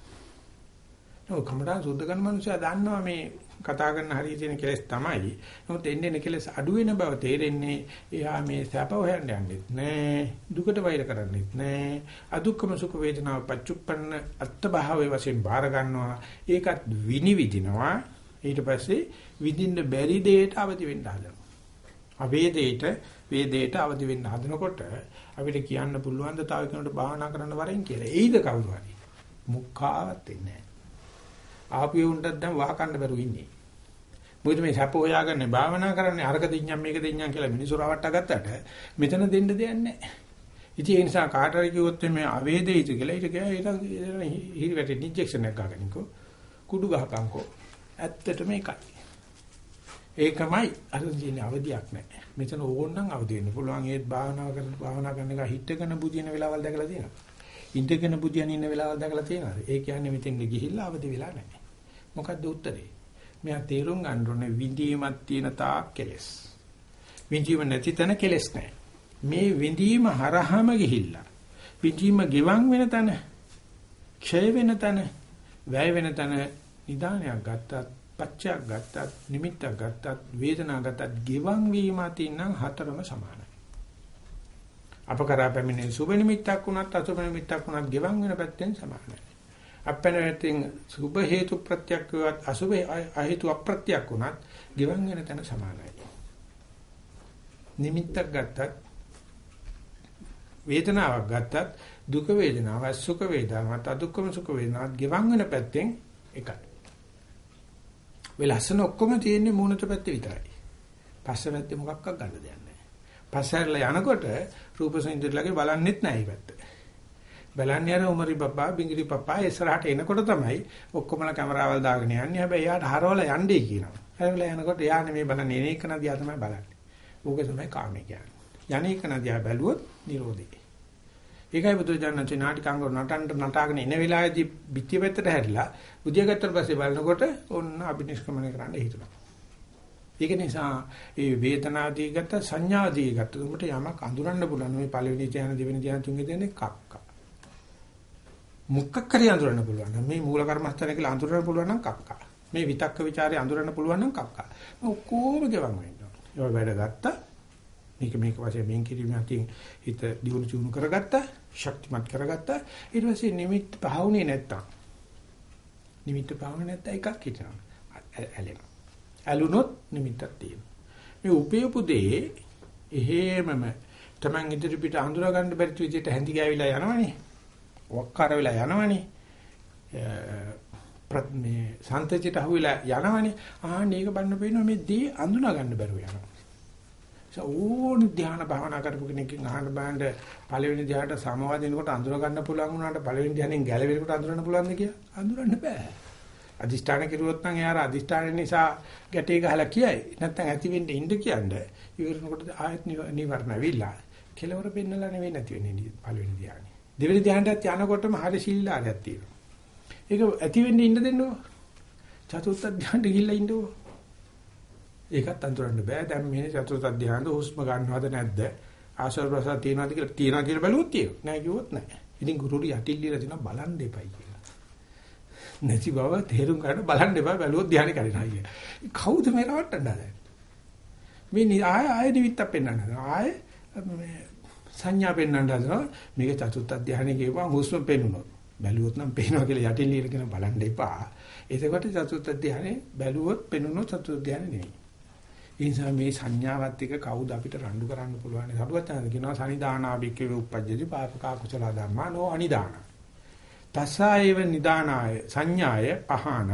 ඔව් කමඨාන් සුද්ධ කරන මනුස්සයා දන්නවා මේ කතා කරන හරිය තියෙන කෙලස් තමයි. නමුත් එන්නේ එන්නේ කෙලස් අඩු වෙන බව තේරෙන්නේ එයා මේ සැප හොයන්න යන්නෙත් නෑ. දුකට වෛර කරන්නෙත් නෑ. අදුක්කම සුඛ වේදනාව පච්චුප්පන්න අත්භාවයේ වශයෙන් බාර ගන්නවා. ඒකත් විනිවිදිනවා. ඊට පස්සේ විඳින්න බැරි දෙයට අවදි වෙන්න හදනවා. අවේදේට වේදේට අවදි වෙන්න හදනකොට අපිට කියන්න පුළුවන් ද තව කෙනෙකුට භාවනා කරන්න වරෙන් කියලා. එයිද කවුරු හරි? මුඛාවත් වෙන්නේ නැහැ. ආපිය උන්ටත් දැන් වහකන්න බැරුව ඉන්නේ. මොකද මේ සැප හොයාගන්නේ භාවනා කරන්නේ අරක දෙඤ්ඤම් මේක දෙඤ්ඤම් කියලා මිනිස්සු රවට්ට ගත්තට මෙතන දෙන්න දෙයක් නැහැ. ඉතින් ඒ නිසා කාට හරි කිව්වොත් මේ අවේදිත කියලා ඊට ගියා ඒක හිරිවට ඉන්ජෙක්ෂන් එකක් ගන්නකෝ කුඩු ගහකම්කෝ ඇත්තටම ඒකයි. ඒකමයි අර තියෙන අවදියක් නැහැ. මෙතන ඕනනම් අවදි වෙන්න පුළුවන් ඒත් භාවනා කරන භාවනා කරන එක හිටගෙන බුදින වෙලාවල් දැකලා තියෙනවා. ඉඳගෙන බුදියන් ඉන්න වෙලාවල් දැකලා තියෙනවද? ඒ කියන්නේ මෙතෙන් ගිහිල්ලා අවදි වෙලා නැහැ. මොකද්ද උත්තරේ? මෙයා තේරුම් ගන්න ඕනේ විඳීමක් තියෙන තාක් කෙලස්. විඳීම නැති තැන කෙලස් නැහැ. මේ විඳීම හරහාම ගිහිල්ලා විඳීම ගෙවන් වෙන තැන ක්ෂය වෙන තැන වැය වෙන තැන නිදානයක් ගත්තත් පච්චයක් ගත්තත් නිමිත්තක් ගත්තත් වේදනාවක් ගත්තත් ගෙවන් වීම අතින්නම් හතරම සමානයි. අප කරා පැමිණෙන සුබ නිමිත්තක් වුණත් අසුබ නිමිත්තක් වුණත් ගෙවන් වෙන පැත්තෙන් සමානයි. අපැනවැතින් සුභ හේතු ප්‍රත්‍යක් වේවත් අසුභ අහේතු අප්‍රත්‍යක් වුණත් ගිවන් වෙන තැන සමානයි. නිමිත්තක් ගත්තත් වේදනාවක් ගත්තත් දුක වේදනාවක් සුඛ වේදනාවක් අදුක්කම සුඛ වේදනාවක් ගිවන් වෙන පැත්තෙන් එකයි. වෙලසන ඔක්කොම තියෙන්නේ මූණට පැත්තේ විතරයි. පස්ස පැත්තේ මොකක්වත් ගන්න දෙයක් නැහැ. පස්සහැරලා යනකොට රූප සංහිඳිරලගේ බලන්නෙත් නැහැ මේ පැත්ත. බලන්නේ අර උමරි බබා බින්ගිරි පපා ඉස්සරහට එනකොට තමයි ඔක්කොමලා කැමරාවල් දාගෙන යන්නේ. හැබැයි එයාට හරවල යන්නේ කියනවා. හරවල යනකොට එයා නෙමෙයි බලන්නේ එන එක නදියා තමයි බලන්නේ. ඕක තමයි කාමේ කියන්නේ. යන්නේ එක නදියා බැලුවොත් නිරෝධය. ඒකයි බුදුජානක නාටිකාංග නටන්න නටාගෙන ඉන වෙලාවේදී පිටිය පැත්තට හැරිලා බුදිය ගත්තට පස්සේ බලනකොට ඔන්න අභිනිෂ්ක්‍මණය කරන්න හිතුණා. ඒක නිසා ඒ වේදනාදී ගත්ත සංඥාදී ගත්ත උඹට යමක් අඳුරන්න පුළුවන් මේ පළවෙනි ධ්‍යාන දෙවෙනි ධ්‍යාන තුන්වෙනි ධ්‍යාන කක්ක. මුක්කක් කරේ අඳුරන්න පුළුවන් නම් මේ මූල කර්මස්ථාන කියලා අඳුරන්න පුළුවන් නම් කක්කා. මේ විතක්ක ਵਿਚාරේ අඳුරන්න පුළුවන් නම් කක්කා. ඔක්කොම ගෙවන් වෙනවා. ඒක වැඩ ගත්තා. මේක මේක වශයෙන් මෙන් කිරීමකින් හිත දියුණු චුණු කරගත්තා, ශක්තිමත් කරගත්තා. ඊට පස්සේ නිමිත් පහවුනේ නැත්තම්. නිමිත් පහවුනේ නැත්තම් එකක් හිතනවා. ඇලෙනවා. ඇලුනොත් නිමිත්තක් තියෙනවා. මේ උපයපු දේ එහෙමම Taman ඉදිරි පිට අඳුරා ගන්න බැරි විදිහට හැඳි ගෑවිලා යනවනේ. වක්කාර වෙලා යනවනේ. මේ සන්තතියට අහුවෙලා යනවනේ. ආන්න ඒක බන්න පේනවා මේ දේ අඳුනා ගන්න බැරුව යනවා. ඕන ධ්‍යාන භාවනා කරපු කෙනකින් අහන්න බෑන්ඩ පළවෙනි ධ්‍යානට සමවදිනකොට අඳුර ගන්න පුළුවන් වුණාට පළවෙනි ධ්‍යානෙන් ගැලවෙනකොට අඳුරන්න පුළුවන්ද කියලා? අඳුරන්න බෑ. අදිෂ්ඨාන කෙරුවොත් නම් එයාර අදිෂ්ඨාන නිසා ගැටේ ගහලා කියයි. නැත්නම් ඇති වෙන්න ඉන්න කියන්නේ. ඉවරනකොට ආයත් නිවර්ණ වෙilla. කෙලවර පෙන්නලා නෙවෙයි නැති වෙන්නේ පළවෙනි ධ්‍යානෙ. දෙවෙනි ධ්‍යානටත් යනකොටම හරි ශීලාරයක් තියෙනවා. ඒක ඇති වෙන්න ඉන්න දෙන්නෝ. චතුර්ථ ධ්‍යානට ගිහිල්ලා ඉන්නෝ. ඒකත් අඳුරන්න බෑ. දැන් මේ චතුර්ථ ධ්‍යානද හුස්ම ගන්නවද නැද්ද? ආශ්වාස ප්‍රශ්වාස තියෙනවද කියලා තියනවා කියලා බැලුවොත් තියෙනවා. නෑ කිව්වොත් නෑ. ඉතින් ගුරුරි යටිල්ලලා තියෙනවා බලන් දෙපයි කියලා. නැති බව තේරුම් ගන්න බලන් දෙපයි බැලුවොත් ධ්‍යානෙ කරිනා කිය. කවුද මේ රවට්ටන්න හදන්නේ? මේ ආය ආය නිවිත්තක් පෙන්වන්න. ආය මේ සංඥා පෙන්වන්න හදනවා. මේක චතුත් අධ්‍යාහනේ කියපුවා හුස්ම පෙන්වනවා බැලුවොත් නම් පේනවා කියලා යටින් ලියගෙන බලන්න එපා. එතකොට චතුත් අධ්‍යාහනේ බැලුවොත් පෙන්වනවා චතුත් අධ්‍යාහනේ නෙවෙයි. ඒ නිසා මේ සංඥාවත් එක්ක කවුද අපිට රණ්ඩු කරන්න පුළුවන් සරුවචනද කියනවා. සනිදානාභික්කේ උපජ්ජති පාපකා කුසල ධම්මා නෝ අනිදාන. තස්සායව නිදානාය සංඥාය පහන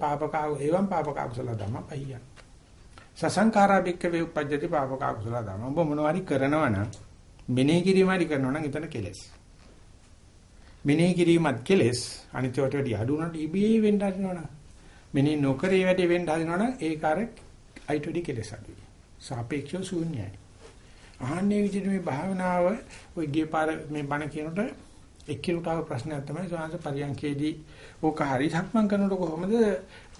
පාපකා එවං පාපකා කුසල ධම්මා පහියන්. සසංකාරාභික්කේ උපජ්ජති පාපකා කුසල ධම්මා. ඔබ මොනවාරි කරනවා නම් මෙනෙහි කිරීම හරි කරනවා නම් එතන කෙලස්. මෙනෙහි කිරීමත් කෙලස් අනිත් ඒවාට වැඩි අඩු උනට ඉබේ වෙන්න හදනවනම් මෙනෙහි නොකරේ වැඩි වෙන්න හදනවනම් ඒක අර අයිට වැඩි කෙලස් අඩුයි. සාපේක්ෂව ශූන්‍යයි. ආන්නේ විදිහට මේ භාවනාව ඔය ගිය පාර මේ බණ කියනකොට එක්කිනුතාව ප්‍රශ්නයක් තමයි සෝංශ පරියන්කේදී ඕක හරි සක්මන් කරනකොට කොහොමද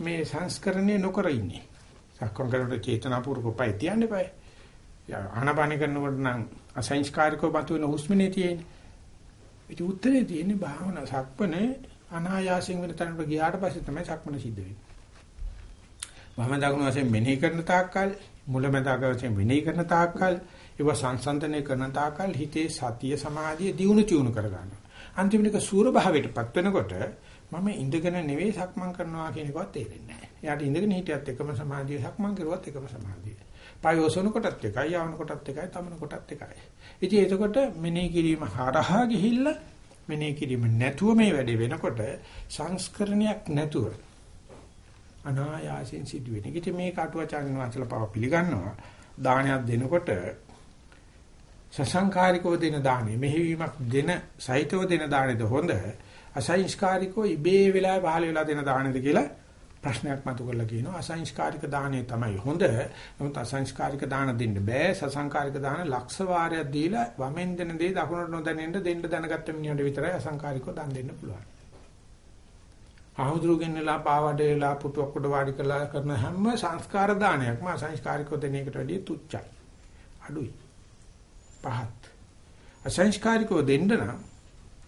මේ සංස්කරණය නොකර ඉන්නේ සක්මන් කරනකොට චේතනාපූර්වක පය තියන්න බෑ ආනපාන කරනකොට නම් අසංස්කාරිකව බතුවෙන හුස්මනේ තියෙන්නේ ඒක උත්තරේ තියෙන්නේ භාවනා සක්මනේ අනායාසයෙන් වෙන තැනට ගියාට පස්සේ තමයි සක්මන සිද්ධ වෙන්නේ වම දකුණු වශයෙන් මෙනෙහි කරන තාක්කල් මුලැමැදාක වශයෙන් මෙනෙහි කරන තාක්කල් ඒව සංසන්දනය කරන තාක්කල් හිතේ සතිය සමාධිය දියුණු චුණු කර ගන්නවා. අන්තිමට සූර භාවයටපත් වෙනකොට මම ඉඳගෙන නෙවෙයි සක්මන් කරනවා කියන එකවත් තේරෙන්නේ නැහැ. එයාට ඉඳගෙන හිටියත් එකම සමාධිය සක්මන් කරුවත් එකම සමාධිය. පායෝසන කොටත් එකයි, යවන කොටත් එකයි, තමන කොටත් එකයි. ඉතින් එතකොට මෙනෙහි කිරීම හරහා ගිහිල්ලා මෙනෙහි කිරීම නැතුව මේ වැඩේ වෙනකොට සංස්කරණයක් නැතුව අනායාසයෙන් සිදුවෙන. ඉතින් මේ කටුවචාන් වහන්සේලා පව පිළිගන්නවා. දානයක් දෙනකොට සසංකාරිකව දෙන දානෙ මෙහෙවීමක් දෙන සහිතව දෙන දානෙද හොඳ අසංස්කාරිකව ඉබේ වෙලා පහල වෙලා දෙන දානෙද කියලා ප්‍රශ්නයක් මතු කරලා කියනවා අසංස්කාරික දාණය තමයි හොඳ නමුත් අසංස්කාරික දාන දෙන්න බෑ සසංකාරික දාන ලක්ෂ වාරයක් දීලා වමෙන් දෙන දේ දකුණට නොදැනෙන්න දෙන්න දැනගත්ත මිනිහට විතරයි අසංකාරිකව දන් දෙන්න පුළුවන් ආහුදුරුගෙන්නලා පාවඩේලා පුටුවක් උඩ වාඩි කරලා කරන හැම සංස්කාර දානයක්ම අසංස්කාරිකව දෙන එකට වැඩිය තුච්චයි. අඩුයි. පහත්. අසංස්කාරිකව දෙන්න නම්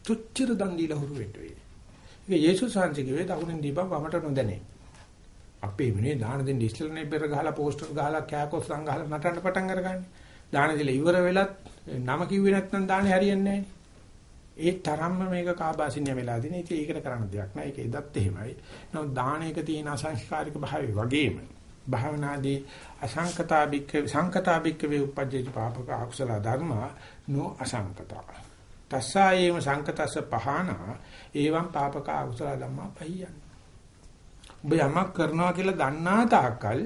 තුච්චර දන් දීලා හුරු වෙන්න වෙයි. ඒක යේසුස් වහන්සේගේ දකුණෙන් දීපම් වමට නොදැනේ. අපේ වෙනේ දාන දෙන්න ඉස්සෙල්ලානේ පෙර ගහලා පෝස්ටර් ගහලා කෑකොස් ලං ගහලා නටන්න පටන් අරගන්නේ. දාන දීලා ඉවර වෙලත් නම කිව්වේ නැත්නම් දානේ හරියන්නේ නැහැ. ඒ තරම්ම මේක කාබාසිනිය වෙලා දින. ඉතින් ඒකට කරන්න දෙයක් නෑ. ඒක එදත් එහෙමයි. නමුත් දාහනයක තියෙන අසංස්කාරික භාවය වගේම භාවනාදී අසංකතාබික්ක සංකතාබික්ක වේ උපජ්ජති පාපක අකුසල ධර්ම නෝ අසංකතා. තස්සායේම සංකතස්ස පහන එවං පාපක අකුසල ධම්මා පහියන්. ඔබ යමක් කරනවා කියලා දන්නා තාක්කල්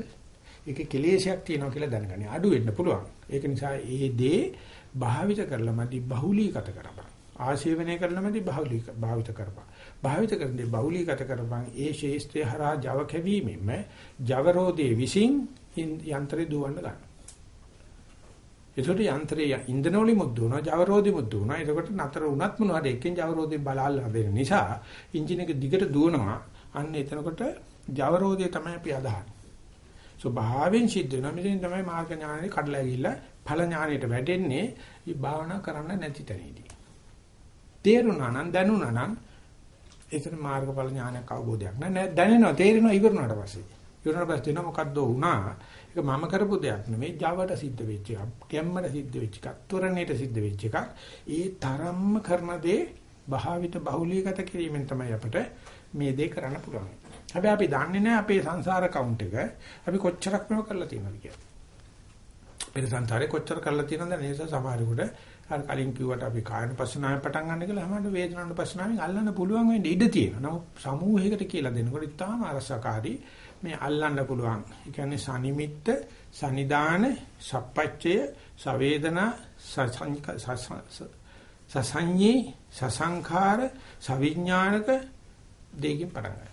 ඒකේ කෙලෙසයක් තියෙනවා කියලා දැනගන්න. අඩු වෙන්න පුළුවන්. ඒක නිසා ඒ දේ භාවිත කරලා මදි බහුලීගත කරපන්. ආශේවනය කරනමදී බහුලීක භාවිත කරපන්. භාවිත කරන්නේ බහුලීගත කරපන්. ඒ ශේෂ්ත්‍රය හරහා Java කැවීමෙම Java රෝදේ විසින් යන්ත්‍රය දුවන්න ගන්න. ඒකට යන්ත්‍රය ඉන්ධන වලින් මුද්දුනවා Java රෝදේ මුද්දුනවා. එතකොට නතර වුණත් මොනවද එකෙන් Java රෝදේ බලාලා හදෙන නිසා එන්ජින් එක දිගට දුවනවා. අන්න එතනකොට Java රෝදේ තමයි අපි අදහන්නේ. ස්වභාවයෙන් සිද්ධ වෙනවා. මෙතෙන් තමයි මාර්ග ඥානෙ කඩලා ගිහිල්ලා ඵල ඥානෙට වැටෙන්නේ. මේ භාවනා කරන්න නැති තැනදී. තේරුණා නම් දැනුණා නම් ඒතර මාර්ගඵල ඥානයක් අවබෝධයක් නෑ දැනෙනවා තේරෙනවා ඉවරනාට පස්සේ ඉවරනාට පස්සේ වෙන මොකද්ද වුණා ඒක මම කරපු දෙයක් නෙමෙයි Javaට සිද්ධ වෙච්ච එකක් කැම්මට සිද්ධ වෙච්ච එකක් ත්වරණයට සිද්ධ වෙච්ච එකක් ඒ තරම්ම කරන දේ භාවිත බහුලීගත කිරීමෙන් තමයි අපිට මේ දේ කරන්න පුළුවන් හැබැයි අපි දන්නේ නැහැ අපේ සංසාර කවුන්ට් එක අපි කොච්චරක් මේව කරලා තියෙනවද කියලා. අපේ සංසාරේ කොච්චර කරලා තියෙනවද නේද සමහරෙකුට අර කලින් කිව්වට අපි කායන පස්සනාවෙන් පටන් ගන්න කියලා හැමෝටම වේදනාන පස්සනාවෙන් අල්ලන්න පුළුවන් වෙන්නේ ඉඩ තියෙනවා. නමුත් සමූහයකට කියලා දෙනකොට ඉතාම අරසකාරී මේ අල්ලන්න පුළුවන්. ඒ කියන්නේ සනිමිත්ත, සනිදාන, සප්පච්චය, සවේදනා, සසංඤේ, සසංඛාර, සවිඥානික දෙකකින් පටන් ගන්නවා.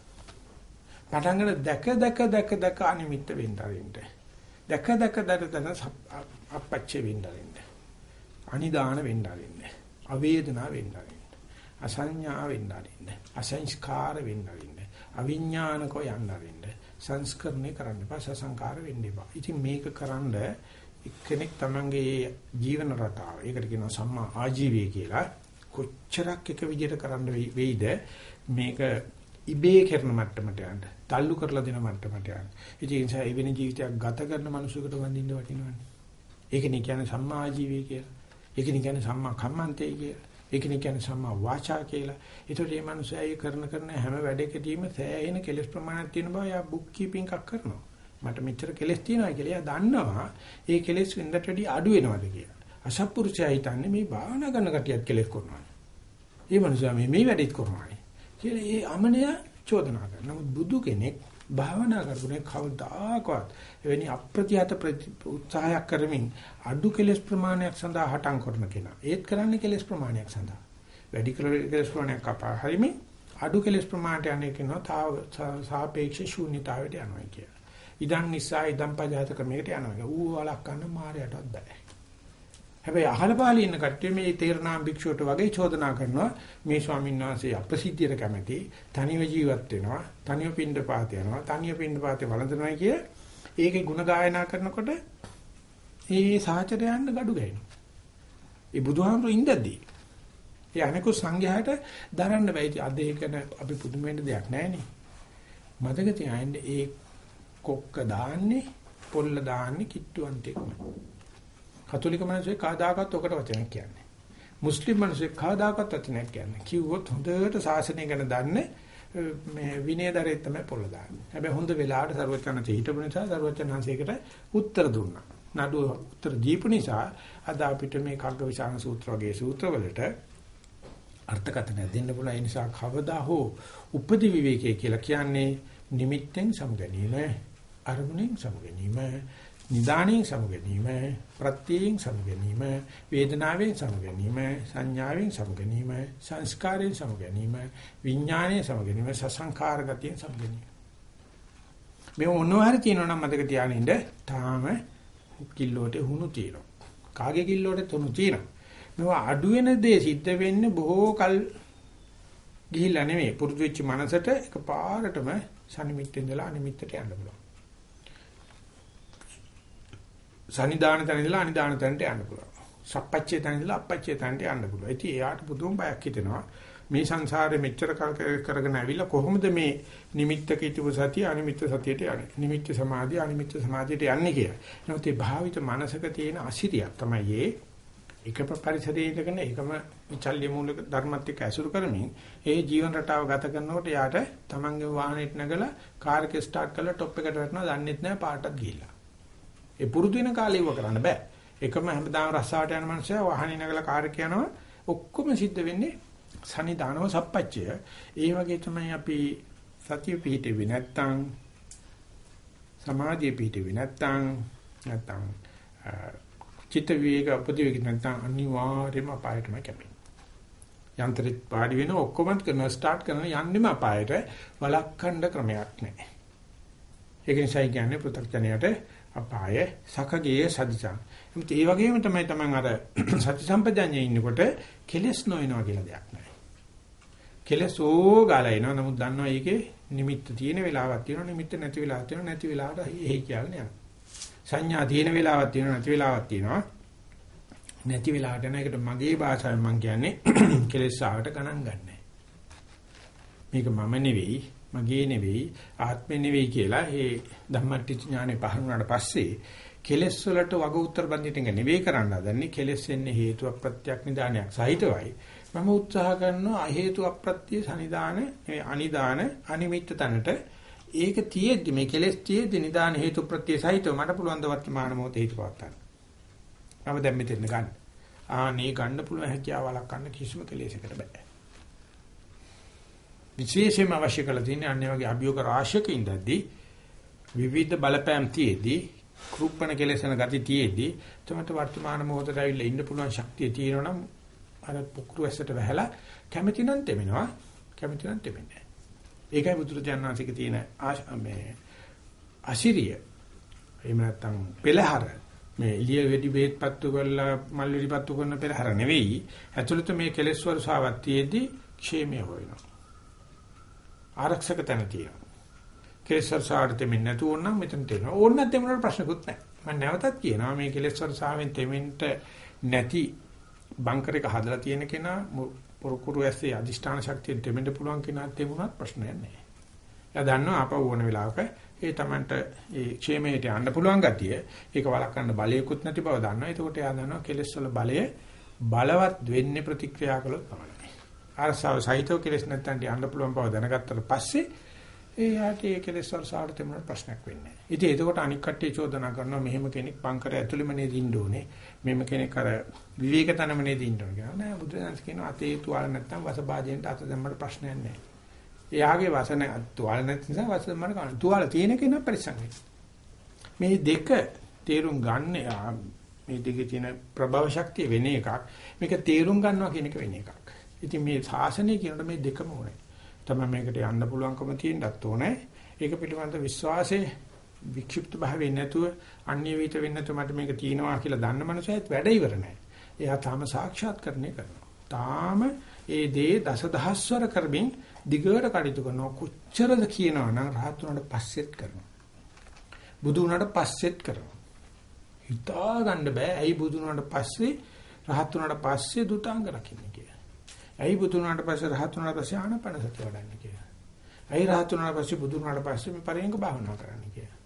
පටන් ගන්න දැක දැක දැක දැක අනිමිත්ත වෙන්න ආරින්න. දැක දැක දැක දැක අපච්චේ වෙන්න ආරින්න. අනිදාන වෙන්න ආරින්නේ. අවේදනා වෙන්න ආරින්නේ. අසඤ්ඤා වෙන්න ආරින්නේ. අසංස්කාර වෙන්න ආරින්නේ. අවිඥානකෝ යන්න ආරින්නේ. සංස්කරණය කරන්න එපා සසංකාර වෙන්න එපා. ඉතින් මේක කරන්ඩ එක්කෙනෙක් තමන්ගේ ජීවන රටාව ඒකට කියනවා සම්මා ආජීවය කියලා කොච්චරක් එක විදිහට කරන්න වෙයිද මේක ඉබේ කරන මට්ටමට යන්න තල්ලු කරලා දෙන මට්ටමට යන්න. ඉතින් ඒ නිසා එවැනි ජීවිතයක් ගත කරන මිනිසෙකුට වඳින්න වටිනවනේ. ඒකනේ කියන්නේ සම්මා ආජීවය කියලා. ඒකනේ කියන්නේ සම්මා කම්මන්තේ කියලා. ඒකනේ කියන්නේ සම්මා වාචා කියලා. ඒතකොට මේ මනුස්සයා ඒ කරන කරන හැම වැඩකදීම සෑහෙන කෙලස් ප්‍රමාණයක් තියෙන බව යා බුක් කීපින් එකක් කරනවා. මට මෙච්චර කෙලස් තියෙනවා කියලා එයා දන්නවා. ඒ කෙලස් වෙනදට වැඩි අඩු වෙනවද කියලා. අසත්පුරුෂයා හිතන්නේ මේ භාවනා කරන කටියත් කෙලස් කරනවා. මේ මනුස්සයා මේ මේ වැඩේත් කරනවා. කියලා ඒ අමනය චෝදනා කරනවා. නමුත් බුදු කෙනෙක් භාවනා කරපුනේ කවදාකවත් එවැනි අප්‍රතිහත උත්සාහයක් කරමින් අඩු කෙලස් ප්‍රමාණයක් සඳහා හටන් කරන කෙනා. ඒත් කරන්නේ කෙලස් ප්‍රමාණයක් සඳහා. වැඩි කෙලස් ප්‍රමාණයක් කපා හරිමේ අඩු කෙලස් ප්‍රමාණයට යන්නේ කියනවා තාව සාපේක්ෂ ශූන්‍යතාවයට යනවා කියලා. ඉදන් නිසා ඉදන් පජාත ක්‍රමයකට යනවා. ඌ වලක් ගන්න මායයටවත් බෑ. හැබැයි අහල පහල ඉන්න කට්ටිය මේ තේරනාම් භික්ෂුවට වගේ චෝදනා කරනවා මේ ස්වාමීන් වහන්සේ අප්‍රසිද්ධියට කැමති තනිව ජීවත් වෙනවා තනිව පින්ඩ පාත යනවා තනිව පින්ඩ පාතේ වළඳනවා කිය ඒකේ ಗುಣ ගායනා කරනකොට ඒ සාචරය යන්න gadu ගහනවා. ඒ බුදුහාමුදුරු ඉඳද්දී ඒ අනිකු සංඝයාට දරන්න බැයි. අද ඒකන අපි පුදුම වෙන්න දෙයක් නැහැ මතක තියාගන්න ඒ කොක්ක දාන්නේ පොල්ල දාන්නේ කිට්ටුවන්ටේකම. කතෝලික මිනිස්සු කවදාකවත් ඔකට වචනයක් කියන්නේ. මුස්ලිම් මිනිස්සු කවදාකවත් වචනයක් කියන්නේ. කිව්වොත් හොඳට සාසනය ගැන දන්නේ මේ විනයදරේ තමයි පොළ දාන්නේ. හැබැයි හොඳ වෙලාවට ਸਰවචනන්ත හිටපු නිසා ਸਰවචනන්සේකට උත්තර දුන්නා. නඩුව උත්තර දීපු නිසා අද අපිට මේ කග්ගවිශාන සූත්‍ර වගේ සූත්‍රවලට අර්ථකථන දෙන්න පුළුවන්. ඒ නිසා කවදා හෝ උපදි විවේකයේ කියලා කියන්නේ නිමිත්තෙන් සමගැනීම, අරමුණෙන් සමගැනීම නිදාණයෙන් සමුගැනීම ප්‍රත්‍යයෙන් සමුගැනීම වේදනාවෙන් සමුගැනීම සංඥාවෙන් සමුගැනීම සංස්කාරයෙන් සමුගැනීම විඥාණයෙන් සමුගැනීම සසංකාර ගතියෙන් සමුගැනීම මේ මොනවාරි තියෙනවා නම් මතක තියාගෙන ඉන්න තාම කිල්ලෝට හුණු තියෙනවා. කාගේ කිල්ලෝට තුණු තියෙනවා. මේවා අඩු වෙන දේ සිද්ධ වෙන්නේ බොහෝ කල් ගිහිල්ලා නෙමෙයි පුරුදු වෙච්ච මනසට එකපාරටම සනිමිත්තෙන් ඉඳලා අනිමිත්තට යන්න පුළුවන්. සනිදාන තැන ඉඳලා අනිදාන තැනට යන්න පුළුවන්. සප්පච්චේ තැන ඉඳලා අප්පච්චේ තැනට යන්න පුළුවන්. ඉතින් එයාට පුදුම බයක් හිතෙනවා. මේ සංසාරේ මෙච්චර කල් කරගෙන ඇවිල්ලා කොහොමද මේ නිමිත්තක හිටපු සතිය අනිමිත්ත සතියට යන්නේ නිමිත්ත සමාධිය අනිමිත්ත සමාධියට යන්නේ කියලා. නමුත් ඒ භාවිත මනසක තියෙන අසිරියක් තමයි ඒ එක පරිසරයේ ඉඳගෙන එකම විචල්්‍ය මූලික ධර්මත් එක්ක ඇසුරු කරමින් ඒ ජීවන රටාව ගත කරනකොට යාට තමන්ගේ වාහනේට නැගලා කාර් එක ස්ටාර්ට් කරලා টොප් එකට වැටෙනවා දන්නෙත් නැහැ පාටත් ගිහිල්ලා. ඒ පුරුදු වෙන කාලේ ඉව කරන්න බෑ. එකම හැමදාම රස්සාවට යන මනුස්සයා වාහනේ නැගලා කාර් එක යනවා ඔක්කොම සිද්ධ වෙන්නේ සනිදානව සප්පච්චය. ඒ වගේ තමයි අපි සතිය පිහිටෙවි නැත්තම් සමාධිය පිහිටෙවි නැත්තම් නැත්තම් චිත්ත විවේක උපදිවෙක නැත්තම් අනිවාර්යයෙන්ම අපායටම කැපෙන්නේ. යන්ත්‍රෙත් පාඩි වෙන ඔක්කොම කරන ස්ටාර්ට් කරන යන්නෙම අපායට වළක්වන්න ක්‍රමයක් නැහැ. ඒක නිසා කියන්නේ පෘථග්ජනයට අපාය සකගේ සදිසං. එමුත් ඒ වගේම තමයි තමන් අර [CLEARS THROAT] සති සම්පජඤ්ඤේ ඉන්නකොට කෙලස් නොයනවා කියලා දෙයක් නැහැ. කෙලස් ඕ ගාලා එනවා. නමුත් දන්නවා ඒකේ නිමිත්ත තියෙන වෙලාවක් තියෙනවා. නිමිත්ත නැති වෙලාවක් තියෙනවා. නැති වෙලාවට එහි කියන්නේ යනවා. සංඥා තියෙන වෙලාවක් තියෙනවා. නැති වෙලාවක් තියෙනවා. නැති වෙලාවට යන එකට මගේ භාෂාවෙන් මම කියන්නේ [CLEARS THROAT] කෙලස් ආවට ගණන් ගන්නෑ. මේක මම නෙවෙයි, මගේ නෙවෙයි, ආත්මෙ නෙවෙයි කියලා ඒ ධම්මට්ටි ඥානෙ පහරුණාට පස්සේ කෙලස් වලට වග උත්තර බඳින්න එක නෙවෙයි කරන්න හදන්නේ. කෙලස් එන්නේ හේතුවක් ප්‍රත්‍යක් නිදානයක් සහිතවයි. මම උත්සාහ කරනවා අ හේතු අප්‍රත්‍ය සනිදාන අනිදාන අනිමිත්ත තැනට ඒක තියෙද්දි මේ කෙලෙස් තියෙද්දි නිදාන හේතු ප්‍රත්‍ය සහිතව මට පුළුවන් ද වර්තමාන මොහොතේ හිත පවත්තන්න. මම දැන් මෙතන ගන්න. ආනේ ගන්න පුළුවන් හැකියාවලක් ගන්න කිසිම කෙලෙසකට බෑ. විශේෂයෙන්ම අවශ්‍ය කරලා තියෙන්නේ අන්නේ වගේ අභියෝග රාශියක ඉඳද්දී විවිධ බලපෑම් තියේදී කෘප්පණ කෙලෙසන ගති තියේදී තමයි වර්තමාන මොහොතට ඇවිල්ලා ඉන්න පුළුවන් ශක්තිය තියෙනවා නම් අර පුකුරු ඇසට වැහැලා කැමැති නම් තෙමෙනවා. කැමැති නම් තෙමෙන්නේ ඒකයි බුදුරජාණන්සේක තියෙන මේ අශිරිය එහෙම නැත්නම් පෙළහර. මේ එළිය වෙඩි බෙහෙත් පත්තු කරලා මල් වෙඩි පත්තු කරන පෙළහර නෙවෙයි. ඇතුළත මේ කෙලෙස් වර්ෂාවක් තියේදී ക്ഷേමය හොයනවා. ආරක්ෂක තැන තියෙනවා කෙලෙස් වර්ෂාවට දෙමින් නැතුව නම් මෙතන තියෙනවා ඕන නැත්නම් මොනවාට ප්‍රශ්නකුත් නැහැ මම නැවතත් කියනවා මේ කෙලෙස් වර්ෂාවෙන් දෙමින්ට නැති බංකර් එක හදලා තියෙන කෙනා පොරකුරු ඇස්සේ අදිෂ්ඨාන ශක්තියෙන් දෙමෙන්න පුළුවන් කෙනාට තිබුණත් ප්‍රශ්නයක් නැහැ. එයා දන්නවා ආපහු ඕන වෙලාවක ඒ Tamanට ඒ ക്ഷേමයට යන්න පුළුවන් ගතිය ඒක වළක්වන්න බලයකුත් නැති බව දන්නවා. ඒකට එයා දන්නවා කෙලෙස් වල බලය බලවත් වෙන්නේ ප්‍රතික්‍රියා කළොත් තමයි. අරසාව සහිතව කෙලෙස් නැත්තන් යන්න පුළුවන් බව දැනගත්තට පස්සේ එයාට ඒ කෙලෙස් වල සාඩ තෙමුණ ප්‍රශ්නයක් වෙන්නේ නැහැ. ඉතින් එතකොට අනික් කට්ටිය චෝදනා කරනවා මෙහෙම කෙනෙක් පංකර ඇතුළෙම නේද ඉන්න ඕනේ. මෙහෙම කෙනෙක් අර විවේක තනම නේද ඉන්න ඕනේ කියලා. නෑ බුදුදහම කියනවා අතේ තුවාල නැත්තම් වසභාජයෙන්ට අත දැම්මට ප්‍රශ්නයක් නැහැ. එයාගේ වසන තුවාල නැති නිසා වස දැම්මට කන. තුවාල තියෙන කෙනා පරිස්සම් මේ දෙක තේරුම් ගන්න මේ දෙකේ තියෙන ප්‍රභව ශක්තිය වෙන එකක්. මේක තේරුම් ගන්නවා කියන එක වෙන එකක්. ඉතින් මේ ශාසනය කියනකොට මේ දෙකම ඕනේ. තමයි මේකට යන්න පුළුවන්කම තියෙන්නත් ඕනේ. ඒක පිළිබඳ විශ්වාසයේ වික්ෂිප්ත භාවයෙන් නැතුව අන්‍ය විත වෙන්නේ නැතුව මට මේක තියෙනවා කියලා දන්න මනුස්සයෙක් වැඩ ඉවර නැහැ. එයා තාම සාක්ෂාත්කරණය කරනවා. තාම ඒ දේ දසදහස්වර කරමින් දිගට කටයුතු කරනවා. කොච්චරද කියනවා නම් රහත් වුණාට පස්සෙත් කරනවා. බුදු වුණාට පස්සෙත් කරනවා. හිතා ගන්න බෑ. ඇයි බුදු වුණාට පස්සේ රහත් වුණාට පස්සේ දුතාංග රකින්නේ කියලා. ඇයි බුදු වුණාට පස්සේ රහත් වුණාට පස්සේ ආනපන සතිය වඩන්නේ කියලා. ඇයි රහත් වුණාට පස්සේ බුදු වුණාට පස්සේ මේ පරියංග භාවනා කරන්නේ කියලා.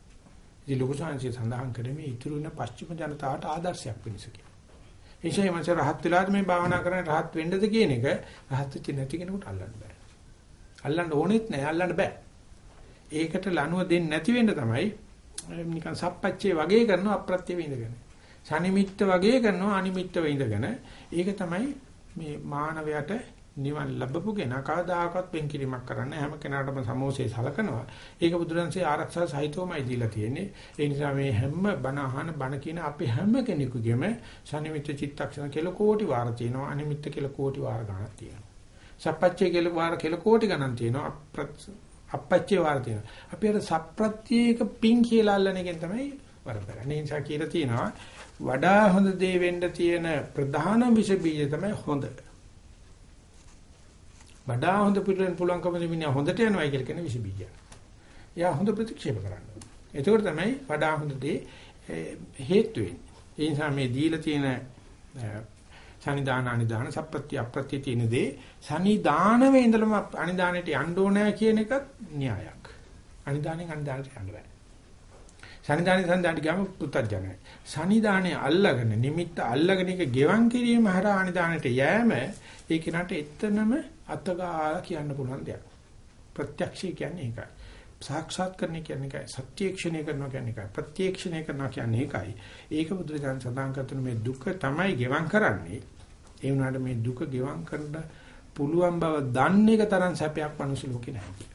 ඉතින් ලොකු සංසය සඳහන් කරේ මේ ඉතුරු වෙන පස්චිම ජනතාවට ආදර්ශයක් වෙනස කියලා. එනිසා මනස රහත් වෙලාද මේ භාවනා කරන්නේ රහත් වෙන්නද කියන එක රහත් වෙච්ච නැති කෙනෙකුට අල්ලන්න බෑ. අල්ලන්න ඕනෙත් නෑ අල්ලන්න බෑ. ඒකට ලනුව දෙන්නේ නැති වෙන්න තමයි නිකන් සප්පච්චේ වගේ කරනවා අප්‍රත්‍ය වේඳගෙන. සනිමිත්ත වගේ කරනවා අනිමිත්ත වේඳගෙන. ඒක තමයි මේ මානවයට නිවන් ලැබපු කෙනා කවදාකවත් වෙන් කිරීමක් කරන්න හැම කෙනාටම සමෝසේ සලකනවා. ඒක බුදුරන්සේ ආරක්ෂා සහිතවමයි දීලා තියෙන්නේ. ඒ නිසා මේ හැම බණ අහන බණ කියන අපි හැම කෙනෙකුගේම සනිමිත්ත චිත්තක්ෂණ කියලා කෝටි වාර තියෙනවා. අනිමිත්ත කියලා කෝටි වාර ගණන් තියෙනවා. සප්පච්චේ කියලා වාර කියලා කෝටි ගණන් තියෙනවා. අපච්චේ වාර තියෙනවා. අපි අර සප්‍රත්‍යේක පිං කියලා අල්ලන එකෙන් තමයි වරදගන්නේ. ඒ නිසා කියලා තියෙනවා වඩා හොඳ දේ වෙන්න තියෙන ප්‍රධාන විෂ බීජ තමයි හොඳ. වඩා හොඳ පිළිවෙල පුළුවන්කම දෙමිනියා හොඳට යනවා කියලා කියන විස බීජය. එයා හොඳ ප්‍රතික්ෂේප කරනවා. ඒකෝට තමයි වඩා හොඳ දේ හේතු වෙන්නේ. ඒ නිසා මේ දීලා තියෙන සනිදාන අනිදාන සප්‍රත්‍ය අප්‍රත්‍ය තියෙන දේ සනිදානම ඉඳලම අනිදානෙට යන්න ඕනෑ කියන එකත් න්‍යායක්. අනිදානෙන් අනිදානට යන්න බෑ. සනිදානේ සනිදානට ගියාම පුත්තජනයි. සනිදානේ අල්ලගෙන නිමිත්ත අල්ලගෙන එක ගෙවන් කිරීම හරහා අනිදානට යෑම ඒ කෙනාට එතනම අතගාලා කියන්න පුළුවන් දෙයක්. ප්‍රත්‍යක්ෂය කියන්නේ ඒකයි. සාක්ෂාත් කරන්නේ කියන්නේ ඒකයි. සත්‍යක්ෂණය කරනවා කියන්නේ ඒකයි. ප්‍රත්‍යක්ෂණය කරනවා කියන්නේ ඒකයි. ඒක බුදුරජාණන් සඳහන් කරන මේ දුක තමයි ගෙවම් කරන්නේ. ඒ වුණාට මේ දුක ගෙවම් කරන්න පුළුවන් බව දන්නේ එක තරම් සැපයක් මනුස්ස ලෝකේ නැහැ.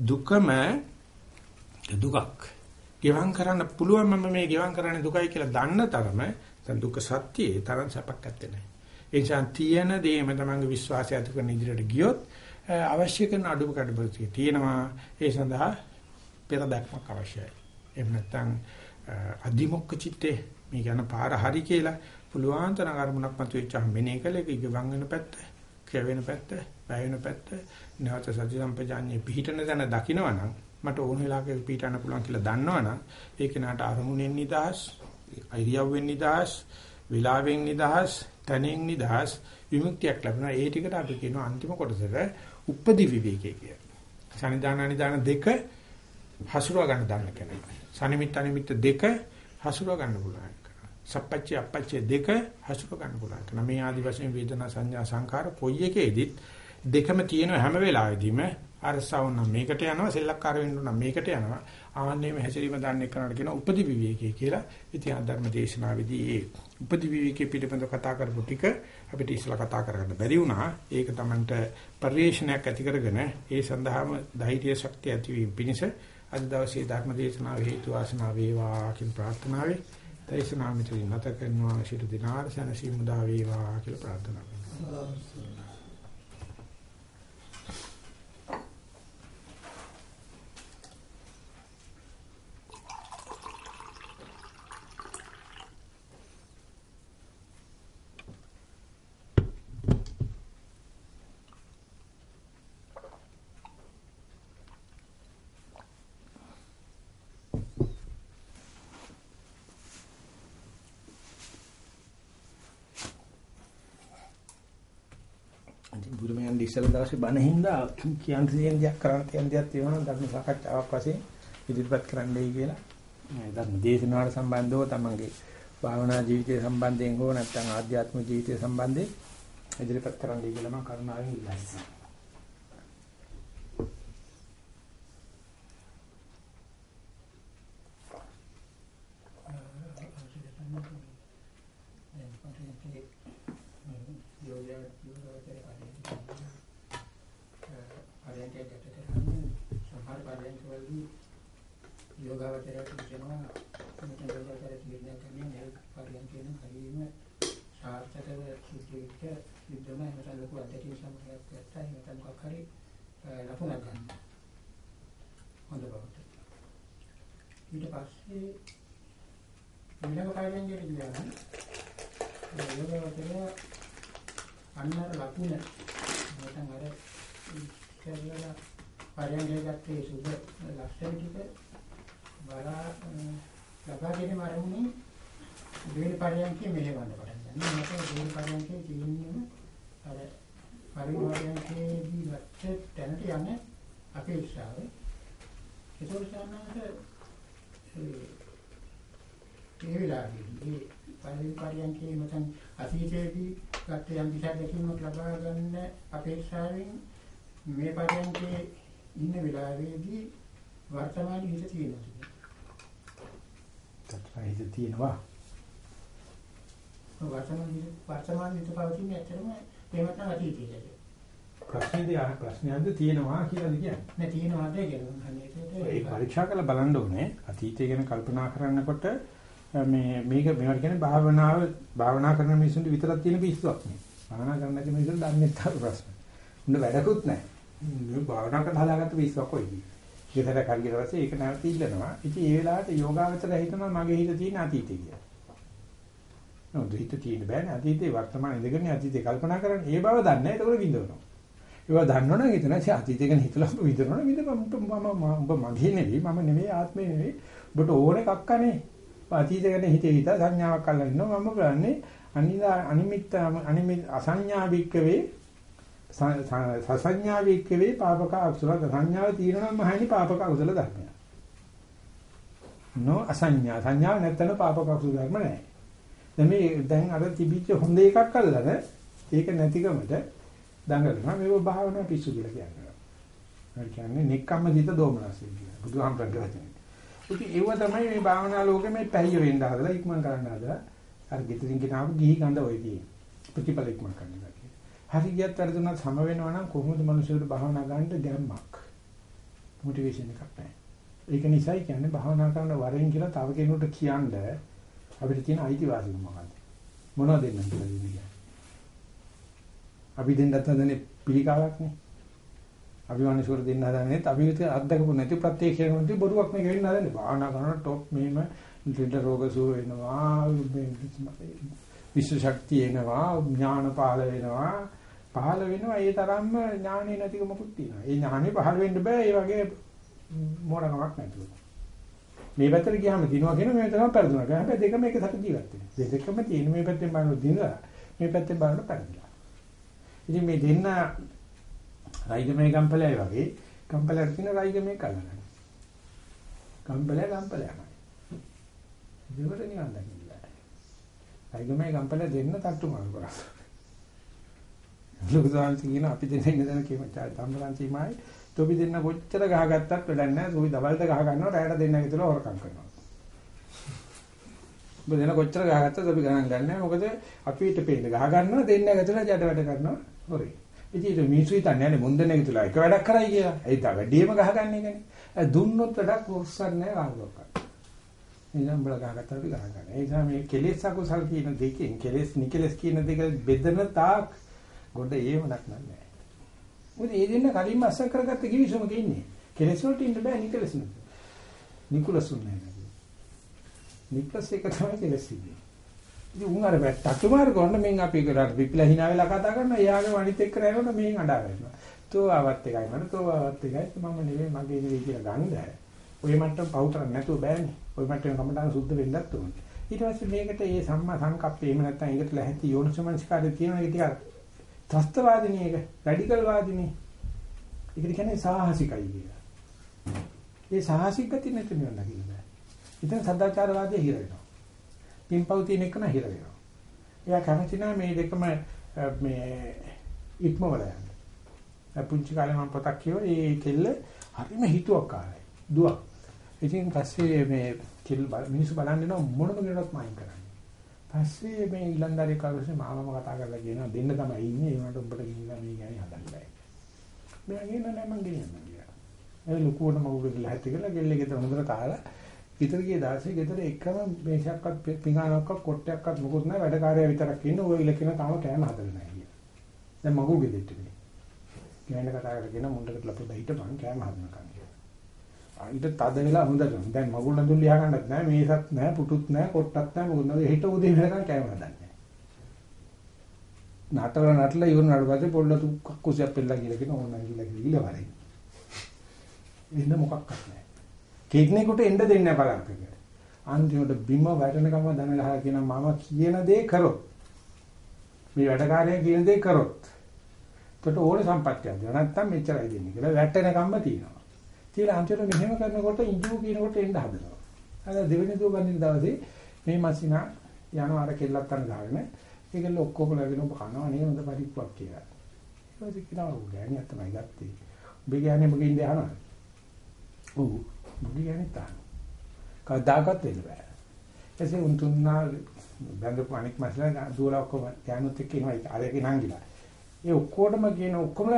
දුකම දුකක්. ගෙවම් කරන්න පුළුවන් මම මේ ගෙවම් කරන්නේ දුකයි කියලා දන්න තරම දැන් දුක සත්‍යයේ තරම් සැපක් නැත්තේ නෑ. ඒ නිසා තියෙන දේම තමන්ගේ විශ්වාසය ඇති කරන ඉදිරියට ගියොත් අවශ්‍ය කරන අඩුම කඩපතිය තියෙනවා. ඒ සඳහා පෙර දැක්මක් අවශ්‍යයි. එහෙම නැත්නම් අදිමොක්ක චිත්තේ මේ කියන පාර හරි කියලා පුළුවන් තරම් අරමුණක් මතුවෙච්චාම මෙනේ කළ එක ඉග වං වෙන පැත්ත, ක්‍රිය වෙන පැත්ත, වැය වෙන පැත්ත, නැවත සති සම්පජාන්නේ පිහිටන තැන දකින්නවනම් මට ඕන වෙලාවක පිහිටන්න පුළුවන් කියලා දන්නවනම් ඒ කෙනාට අරමුණෙන් නිදහස්, අයිරියව්වෙන් නිදහස්, විලාවෙන් නිදහස්, තනින් නිදහස් විමුක්තියක් ලැබෙනවා. ඒ ටිකට අපි කියනවා අන්තිම කොටසට උපදි විවේකයේ කියලා. සනිදාන අනිදාන දෙක හසුරව ගන්න දන්න කෙනෙක්. සනිමිත් අනිමිත් දෙක හසුරව ගන්න පුළුවන්. සප්පච්චය අපච්චය දෙක හසුරව ගන්න පුළුවන්. මේ ආදි වශයෙන් වේදනා සංඥා සංකාර කොයි එකේදීත් දෙකම තියෙන හැම වෙලාවෙදීම අරසව නම් මේකට යනවා සෙල්ලක්කාර වෙන්න නම් මේකට යනවා. ආන්නේම හැසිරීම දන්නේ කරනට කියන උපදි විවේකයේ කියලා ඉතින් ධර්ම දේශනාවේදී ඒ උපදි විවේකයේ පිළිබඳව කතා කරපු ටික අපිට ඉස්සලා කතා කරගන්න බැරි වුණා. ඒක Tamanට පරිේශනයක් ඇති කරගෙන ඒ සඳහාම ධෛර්ය ශක්තිය ඇතිවීම පිණිස අද දවසේ ධර්ම දේශනාව හේතු වාසනා වේවා කියන ප්‍රාර්ථනාවේ දේශනාව මෙතන නැත කරනවා. ශිරු දිනාර සනසි මුදා වේවා කියලා ප්‍රාර්ථනා කරනවා. ඉස්සෙල්ලා දවසේ බණ හින්දා කියන්න තියෙන දෙයක් කරන්න තියෙන දෙයක් තියෙනවා ධර්ම සාකච්ඡාවක් වශයෙන් ඉදිරිපත් කරන්නයි කියලා. මේ ධර්ම දේශනාවට සම්බන්ධව තමන්ගේ භාවනා ජීවිතය සම්බන්ධයෙන් හෝ නැත්නම් ආධ්‍යාත්මික ජීවිතය සම්බන්ධයෙන් ඉදිරිපත් කරන්නයි කියලා මම කරුණාවෙන් ඉල්ලා සිටිනවා. යෝගාවචරයට කියනවා මෙතන යෝගාවචරය තීරණය කරන්නේ මේ පරියන්කේන හරීම සාර්ථකව සිද්ධ වෙච්ච සිද්ධම එහෙම ලොකු අධ්‍යක්ෂ සමහරක් ගත්තා එහෙම මොකක් හරි ලකුණක් ගන්න. හොඳ බවට. ඊට පස්සේ ඊළඟ පරියන්කේට ගියා නම් යෝගවචරය අන්න ලකුණ නැත්නම් අර ඉස්සෙල්ලා පරියන්කේ ගත්තේ සුබ ලක්ෂණ ටික බලා ලබා ගැනීම අරමුණේ දෙවෙනි පරියන්කේ මෙහෙවන්න පටන් ගන්නවා. මේක දෙවෙනි පරියන්කේ තියෙන්නේ අර පරිවර්තනයේදී ගත්ත තැනට යන්නේ අපේක්ෂාව. ඒකෝට සම්මානට ඒ වෙලාවේදී පළවෙනි පරියන්කේ මතන් අතීතයේදී ගත්ත යම් කිසි දැකීමක් ලබා ගන්න අපේක්ෂාවෙන් මේ පරියන්කේ ඉන්න වෙලාවේදී වර්තමානයේ හිත තියෙනවා. තත්ත්වය හිත තියෙනවා. වර්තමානයේ වර්තමානයේ හිත පවතින ඇත්තටම එහෙමත් නම් අතීතයේදී. ප්‍රශ්නේදී අහ ප්‍රශ්නයක්ද තියෙනවා කියලාද කියන්නේ? නෑ තියෙනවාද කියලා. ඒක පරීක්ෂා කරලා බලන්න ඕනේ. අතීතය ගැන කල්පනා කරනකොට මේ මේක මේවට කියන්නේ භාවනාව භාවනා කරන මිනිස්සුන්ට විතරක් තියෙන පිස්සුවක් නේ. භාවනා කරන නැති මිනිස්සුන්ට දන්නේ නැත්නම් ප්‍රශ්න. උන්න වැඩකුත් නැහැ. මේ භාවනා කරලා හදාගත්ත පිස්සුවක් කොයි. ඊටතර කල්ගිර පස්සේ ඒක නැවත ඉල්ලනවා. ඉතින් ඒ වෙලාවට යෝගාවචර හිතනවා මගේ හිත තියෙන අතීතය කියලා. නෝ දෙහිත තියෙන බෑනේ අතීතේ වර්තමාන ඉඳගෙන අතීතේ කල්පනා කරන්නේ. ඒ බව දන්නේ නැහැ. ඒකවල විඳවනවා. ඒවා දන්නවනම් හිතනවා ඒ අතීතය ගැන හිතලා විඳවනවා. විඳපම් මම මම මගේ නෙවෙයි මම නෙවෙයි ආත්මේ නෙවෙයි. ඔබට ඕනේ කක්කනේ. අතීත ගැන හිතේ හිත සංඥාවක් අල්ලගෙන ඉන්නවා මම කරන්නේ අනිදා අනිමිත්ත අනිමිත් අසංඥා වික්කවේ සසංඥා වික්කවේ පාපක අකුසල සංඥාව තියෙනවා නම් මහණි පාපක අකුසල ධර්මයක් නෝ අසංඥා සංඥා නැත්නම් පාපක අකුසල ධර්ම නැහැ දැන් මේ දැන් අර තිබිච්ච හොඳ එකක් අල්ලන ඒක නැතිකමට දඟලනවා. මේක භාවනා පිස්සු කියලා කියනවා. හරි කියන්නේ නික්කම්ම සිත දෝමනසෙ කියලා. බුදුහාමරගේ වචනේ ඉතින් ඒව තමයි මේ භාවනා ලෝකෙ මේ පැහිය වෙන්න හදලා ඉක්මන් කරන්න හදලා අර ගෙදරින් ගෙනාව ගිහි ගඳ ඔය තියෙන ප්‍රතිඵල ඉක්මන් කරන්න ගැතියි. හරි ගියත් අර දුන්නත් සම වෙනවා නම් කොහොමද මිනිසෙකුට භාවනා ගන්නට ගැම්මක්? මොටිවේෂන් එකක් නැහැ. ඒක නිසායි කියන්නේ භාවනා කරන වරෙන් කියලා තව කෙනෙකුට කියන්න අපිට තියෙන අයිතිවාසිකම මොකක්ද? මොනවද දෙන්න කියලා කියන්නේ. අපි දෙන්නත් හදන්නේ පිළිකාවක් නේ. අපි මිනිස්සුන්ට දෙන්න හදන්නේ අපි විතර අත්දකපු නැති ප්‍රත්‍යක්ෂයක් නැති බොරුවක් මේක වෙන්න හදන්නේ. භාවනා කරන টොප් මෙහෙම ලිඩ රෝග සුව වෙනවා, විශ්ව ශක්තිය එනවා, ඥාන පහළ වෙනවා. පහළ වෙනවා ඒ තරම්ම ඥානෙ නැතිකමකුත් තියෙනවා. ඒ ඥානෙ පහළ වෙන්න බෑ ඒ වගේ මොනකමක් නැතුව. මේ පැත්තට ගියාම දිනවා කියන මේ තමයි පෙරදුනා. හැබැයි දෙකම එක සැක ජීවත් වෙනවා. දෙකම තියෙන මේ පැත්තෙන් බලන දිනලා මේ පැත්තෙන් බලන පෙරදුනා. ඉතින් මේ දෙන්න රයිගමේ ගම්පලයි වගේ ගම්පලට තියෙන රයිගමේ කලන. ගම්පලය ගම්පලයමයි. දෙවට නිවන් දකින්න. රයිගමේ ගම්පල දෙන්න තට්ටු මාරු කරා. ලොකු සාංශ කියන අපි දෙන්න ඉන්න දන කියමු තම්බරන්තිමයි තොපි දෙන්න කොච්චර ගහගත්තත් වැඩක් නැහැ. තොපි දවල්ට ගහ ගන්නවා රැයට දෙන්න විතර හොරකම් කරනවා. ඔබ දෙන්න කොච්චර ගහගත්තත් අපි ගණන් ගන්නෑ. මොකද අපිට පේන්න ගහ ගන්නවා දෙන්න ඇතුළේ ජඩ වැඩ කරනවා හොරේ. ඉතින් ඒ මිනිස්සු හිතන්නේ නැහැ මුන්දනේ විතලා එක වැඩක් කරයි කියලා. ඒ තා වැඩිම ගහගන්න එකනේ. දුන්නොත් වැඩක් ඔස්සන්නේ නැහැ කාටවත්. එනම් බල ගහගත්තා අපි ගහගන්න. ඒ නිසා මේ කෙලෙස් අකුසල් කියන දෙකෙන් කෙලෙස් නිකලෙස් කියන දෙක බෙදෙන තාක් ගොඩ ඒවණක් නැහැ. මොකද ඒ දෙන්න කලින්ම අසර කරගත්ත කිවිසුමක ඉන්නේ. කෙලෙස් වලට ඉන්න බෑ නිකලෙස් නෙවෙයි. නිකුලස් උන්නේ නැහැ. නිකලස් එක තමයි කෙලෙස් ඉන්නේ. ඉතින් උන් අර වැට්ටු මාර කරන මෙන් අපි කරලා විපිලා hina වෙලා කතා කරනවා එයාගේ වණිත් එක්ක රැවුණා මෙන් අඬා වෙනවා. තෝ ආවත් එකයි මම තෝ ආවත් එකයි මම නෙවෙයි මගේ නෙවෙයි කියලා ගන්න. ඔය මට්ටම පවු කරන්නේ නැතුව බෑනේ. ඔය මට්ටම කමටහන් සුද්ධ වෙන්නත් ඕනේ. ඊට පස්සේ මේකට මේ සම්මා සංකප්පේ එහෙම නැත්නම් ඒකට ලැහැත්ති යෝනිසමනස්කාරය තියෙන එක ටිකක් ත්‍ස්තවාදිනේ එක රැඩිකල් වාදිනේ. ඒකට කියන්නේ සාහසිකයි කියලා. ඒ සාහසික ගතිය නැති නිවන් දකින්න බෑ. ඉතින් සදාචාරවාදී හිර වෙනවා. පින්පව් තියෙන එක නහිර වෙනවා. එයා කැමති නැහැ මේ දෙකම මේ ඉක්මවල යන්න. පුංචි කාලේ මම පොතක් කියව ඒ කෙල්ල හරිම හිතුවක්කාරයි. දුවක්. ඉතින් පස්සේ මේ කෙල්ල මිනිස්සු බලන් ඉනවා මොනම කෙනෙක්වත් මයින් කරන්නේ. පස්සේ මේ ඊලන්දාරේ කාලේ මාමම කතා කරලා කියනවා දෙන්න තමයි ඉන්නේ ඒ වුණාට උඹට ගිහිල්ලා මේ ගැන හදන්නයි. මම කියනවා නෑ මං ගෙනියන්නම් කියලා. ඒ ලুকুවට මගුලට ලැහැත්ති කරලා ගෙල්ලේ ගෙදර හොඳට කාලා ගෙදර ගිය දාසේ ගෙදර එකම මේෂයක්වත් පිඟානක්වත් කොට්ටයක්වත් මොකුත් නැහැ වැඩකාරය විතරක් ඉන්න ඔය ඉලකින තාම කෑම හදලා නැහැ කියලා. දැන් මගුල් ගෙදෙට්ට මේ. ගෑනට කතා කරගෙන මුණ්ඩකට ලපුදා හිටපන් කෑම හදනකම් කියලා. අයිට තද වෙලා හොඳට. දැන් මගුල් නඳුන් ලියා ගන්නත් නැහැ මේසත් නැහැ පුටුත් නැහැ කොට්ටත් නැහැ මොකද හිට උදේ වෙනකන් කෑම හදන්නේ. නටල නටල ඉවරනට පස්සේ පොල්ලතු කක්කුසියක් පෙල්ලා කියලා කියන ඕන කියලා කියලා වරේ. එන්න මොකක්වත් නැහැ. කෙනෙකුට එන්න දෙන්නේ නැහැ බලන්න. අන්තිමට බිම වැටෙනකම දන ගහලා කියන මම කියන දේ කරොත් මේ වැඩකාරය කියන දේ කරොත් එතකොට ඕනේ සම්පත්තියක් දෙනවා නැත්තම් මෙච්චරයි දෙන්නේ කියලා වැටෙනකම්ම තියෙනවා. කියලා අන්තිමට මෙහෙම කරනකොට ඉංජු කියනකොට එන්න හදනවා. අර දෙවෙනි දුව ගන්න දවසේ මේ මැෂිනා යනවා අර කෙල්ලත් අන්න ගාගෙන ඒකල ඔක්කොම ලැබෙන ඔබ කනවා නේ හොඳ පරිප්පුවක් කියලා. ඊට පස්සේ කියනවා ඔව් ගෑණියක් තමයි ගත්තේ. ඔබ ගෑණිය මගෙන් ඉඳ අහනවා. ඔව් මගේ ගෑණිය තාන. කවදාකවත් වෙන්න බෑ. එසේ උන් තුන්නා බඳපු අනික් මැස්ලා දුවලා ඔක්කොම යනුත් එක්ක එනවා අරගෙන නංගිලා. ඒ ඔක්කොටම කියන ඔක්කොම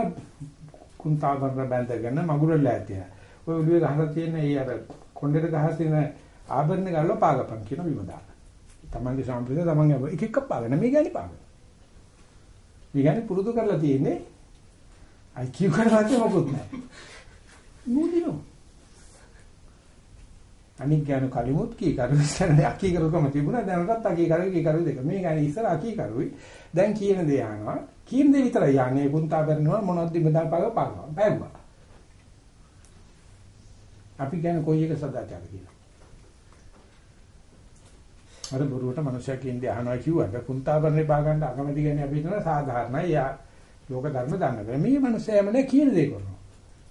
කුන්තාවර බැඳගෙන මගුලලා ඇතිය. ඔය ඔළුවේ ගහලා තියෙන ඒ අර කොණ්ඩේට ගහලා තියෙන ආභරණ ගල්ල පාගපන් කියන විමදා. තමන්ගේ සම්ප්‍රදාය තමන්ගේ එක එක පාගන මේ ගැලි පාගන. මේ ගැලි පුරුදු කරලා තියෙන්නේ අයි කියු කරලා තියෙ මොකුත් නැහැ. නූදිනෝ. අනික් ගැන කලිමුත් කී කරු ඉස්සර අකී කරුකම තිබුණා දැනටත් අකී කරු කී කරු දෙක. මේ ගැන ඉස්සර අකී කරුයි. දැන් කියන දේ යනවා. කියන දේ විතරයි යන්නේ. පුන්තා කරනවා මොනවද දිමදා පාග පාගනවා. බෑම්බා. අපි ගැන කොයි එක සදාචාර කියලා. අර බොරුවට මිනිස්සයා කියන්නේ අහනවා කිව්වට කුන්තාවරණේ පා ගන්න අකමැති කියන්නේ අපි හිතන සාධාරණයි. යා ලෝක ධර්ම දන්න බෑ. මේ මිනිස්සයාම නේ කියන දේ කරනවා.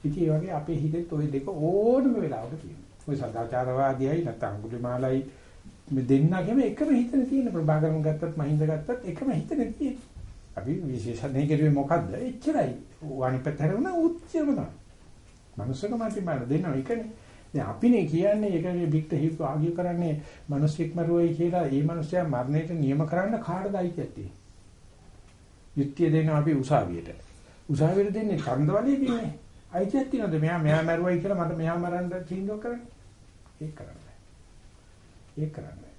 ඉතින් ඒ වගේ අපේ හිතෙත් ওই දෙක ඕනම වෙලාවක තියෙනවා. ওই සදාචාරවාදීයි නැත්නම් අඟුලිමාලයි මේ දෙන්නගෙම එකම හිතන තියෙන ප්‍රභාකරන් ගත්තත් මහින්ද ගත්තත් එකම හිතන තියෙන. අපි විශේෂයෙන් කරුවේ මොකද්ද? එච්චරයි. වනිපතර වුණා උච්චම තමයි. මනුස්සකම අතිබල දෙන්නා එකනේ. දැන් අපිනේ කියන්නේ ඒක බික්ට හිප් ආගිය කරන්නේ මිනිස්සෙක් මරුවයි කියලා ඒ මිනිස්සයා මරණයට නියම කරන්න කාටද අයිතියක් තියෙන්නේ? යුක්තිය දෙනවා අපි උසාවියට. උසාවියට දෙන්නේ ඡන්දවලේදීනේ. අයිතියක් තියෙනවද මෙයා මෙයා මරුවයි කියලා මට මෙයා මරන්න තීන්දුව කරන්නේ? ඒක කරන්නේ. ඒක කරන්නේ.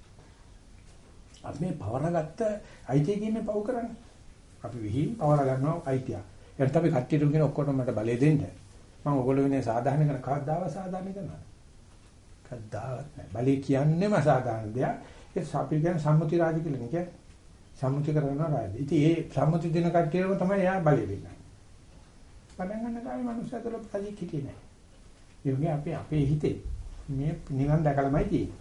අපි මේ පවරගත්ත අයිතිය කියන්නේ පව් කරන්නේ. අපි විහිං පවර ගන්නවා අයිතිය. එතන අපි කට්ටියට කියන ඔක්කොටම මට බලය දෙන්න. මම ඔයගොල්ලෝ වෙනේ සාධාරණ කරන කවදාව සාධාරණ කරනවා. කවදාවත් නැහැ. බලය කියන්නේම සාධාරණ දෙයක්. ඒ අපි කියන්නේ සම්මුති රාජ කියලා නේ කියන්නේ. සම්මුති කරනවා රාජ. ඉතින් ඒ සම්මුති දෙන කට්ටියම තමයි එයා බලය දෙන්නේ. පටන් ගන්න කාලේ මිනිස්සු අතර ප්‍රතික් හිටියේ නැහැ. ඒ වගේ අපි අපේ හිතේ මේ නිවන් දැකලාමයි තියෙන්නේ.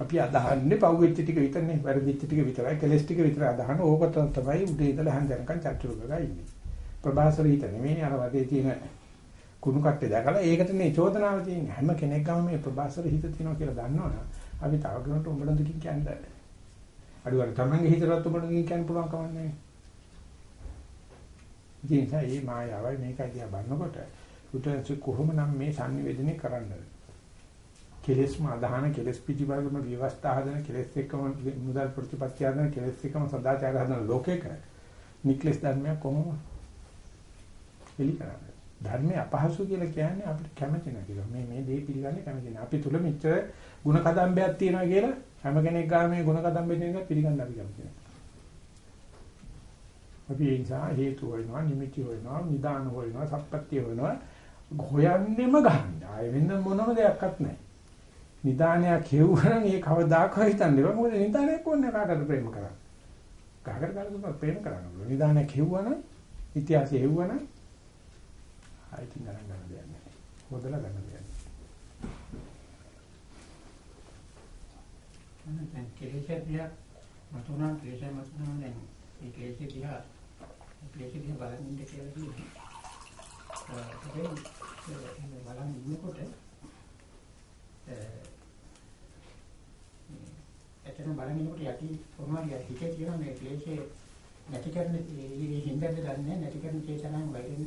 අපි අදහන්නේ පව් වෙච්ච ටික විතරනේ වැරදිච්ච ටික විතරයි කෙලස් ටික විතරයි අදහන ඕක තමයි උදේ ඉඳලා හන්දනකන් චර්චුරු කරලා ඉන්නේ. ප්‍රභාසර හිත නෙමෙයි අර වගේ තියෙන කුණු කට්ටේ දැකලා ඒකට මේ චෝදනාව තියෙන්නේ හැම කෙනෙක් ගාම මේ ප්‍රභාසර හිත තියෙනවා කියලා දන්නවනම් අපි තව කෙනෙකුට උඹලන් දෙකින් කියන්නේ අඩුවර තමන්ගේ හිතවත් උඹලන් දෙකින් කියන්න පුළුවන් කමක් නැහැ. ඉතින් ඒ මායාවයි මේකයි දිහා බලනකොට උටන්සි කොහොමනම් මේ sannivedana කරන්නද? කෙලෙස්ම අදහන කෙලෙස් පිටිබගම විවස්ථා හදන කෙලෙස් එක්කම මුදල් ප්‍රතිපත්ති හදන කෙලෙස් එක්කම සදාචාර හදන ලෝකයක නික්ලස් ධර්මයක් කොහොම එලි කරන්නේ? ධර්මයේ අපහසු කියලා කියන්නේ අපිට කැමති නැතිව. මේ මේ දේ පිළිගන්නේ කැමති නැහැ. අපි තුල මෙච්චර ಗುಣ කදම්බයක් තියෙනවා කියලා හැම කෙනෙක් ගාම මේ ಗುಣ කදම්බෙ දෙනක පිළිගන්න අපි කැමති නැහැ. අපි ඒ නිසා හේතු වෙනවා, නිමිති වෙනවා, නිදාන වෙනවා, සප්පත්‍ය වෙනවා. හොයන්නෙම ගන්න. ආයෙ වෙන මොනම දෙයක්වත් නැහැ. නිදානයක් හේවුවනම් ඒ කවදාකවත් හිතන්නේ බෑ. මොකද නිදානයක් ඕනේ කාටද ප්‍රේම කරන්නේ. කාකට කාටද ප්‍රේම කරන්නේ. නිදානයක් හේවුවනම් ඉතිහාසය හේවුවනම් ආයෙත් ගණන් ගන්න දෙයක් නැහැ. හොදලා ගන්න දෙයක් නැහැ. දැන් කෙලෙස් දිහා මතුණා කෙලෙස් මතුණා දැන් මේ කෙලෙස් දිහා කෙලෙස් දිහා බලන් ඉන්න කියලා කියනවා. ඒ බලන් ඉන්නකොට එතන බලන් ඉන්නකොට යටි කොහොමද හිතේ තියෙන මේ ක්ලේශේ නැති කරන ඒ හින්දාද දන්නේ නැති කරන චේතනාව වයින්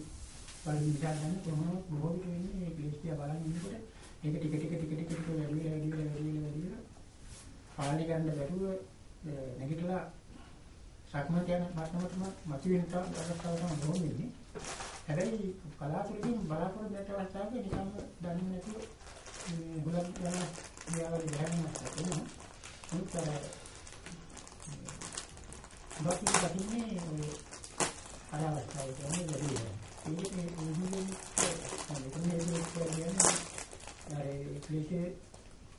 බලන් නිසා ගන්න කොහොමද බොහෝ විට වෙන්නේ මේ ක්ලේශය බලන් ඉන්නකොට ඒක ටික ටික ටික ටික ටික වැඩි වෙලා වැඩි වෙලා වැඩි වෙලා වැඩි වෙලා පාලි ගන්න බැරුව නැගිටලා සක්මන් යන මාත්මතම මතුවෙන තාක් අවස්ථාවක් තමයි වෙන්නේ. හැබැයි කලාතුරකින් බලාපොරොත්තු වෙච්ච අවස්ථාවක නිකම්ම දන්නේ නැතුව මේ හුලක් යන ක්‍රියාවලිය දැනෙන්නත් තියෙනවා. ඒත් අර බාකි දකින්නේ අර අවස්ථාවේ කියන්නේ වැඩි වෙනවා. ඒකේ මුහුණේ අනිත් කියන්නේ අර ක්ලේශේ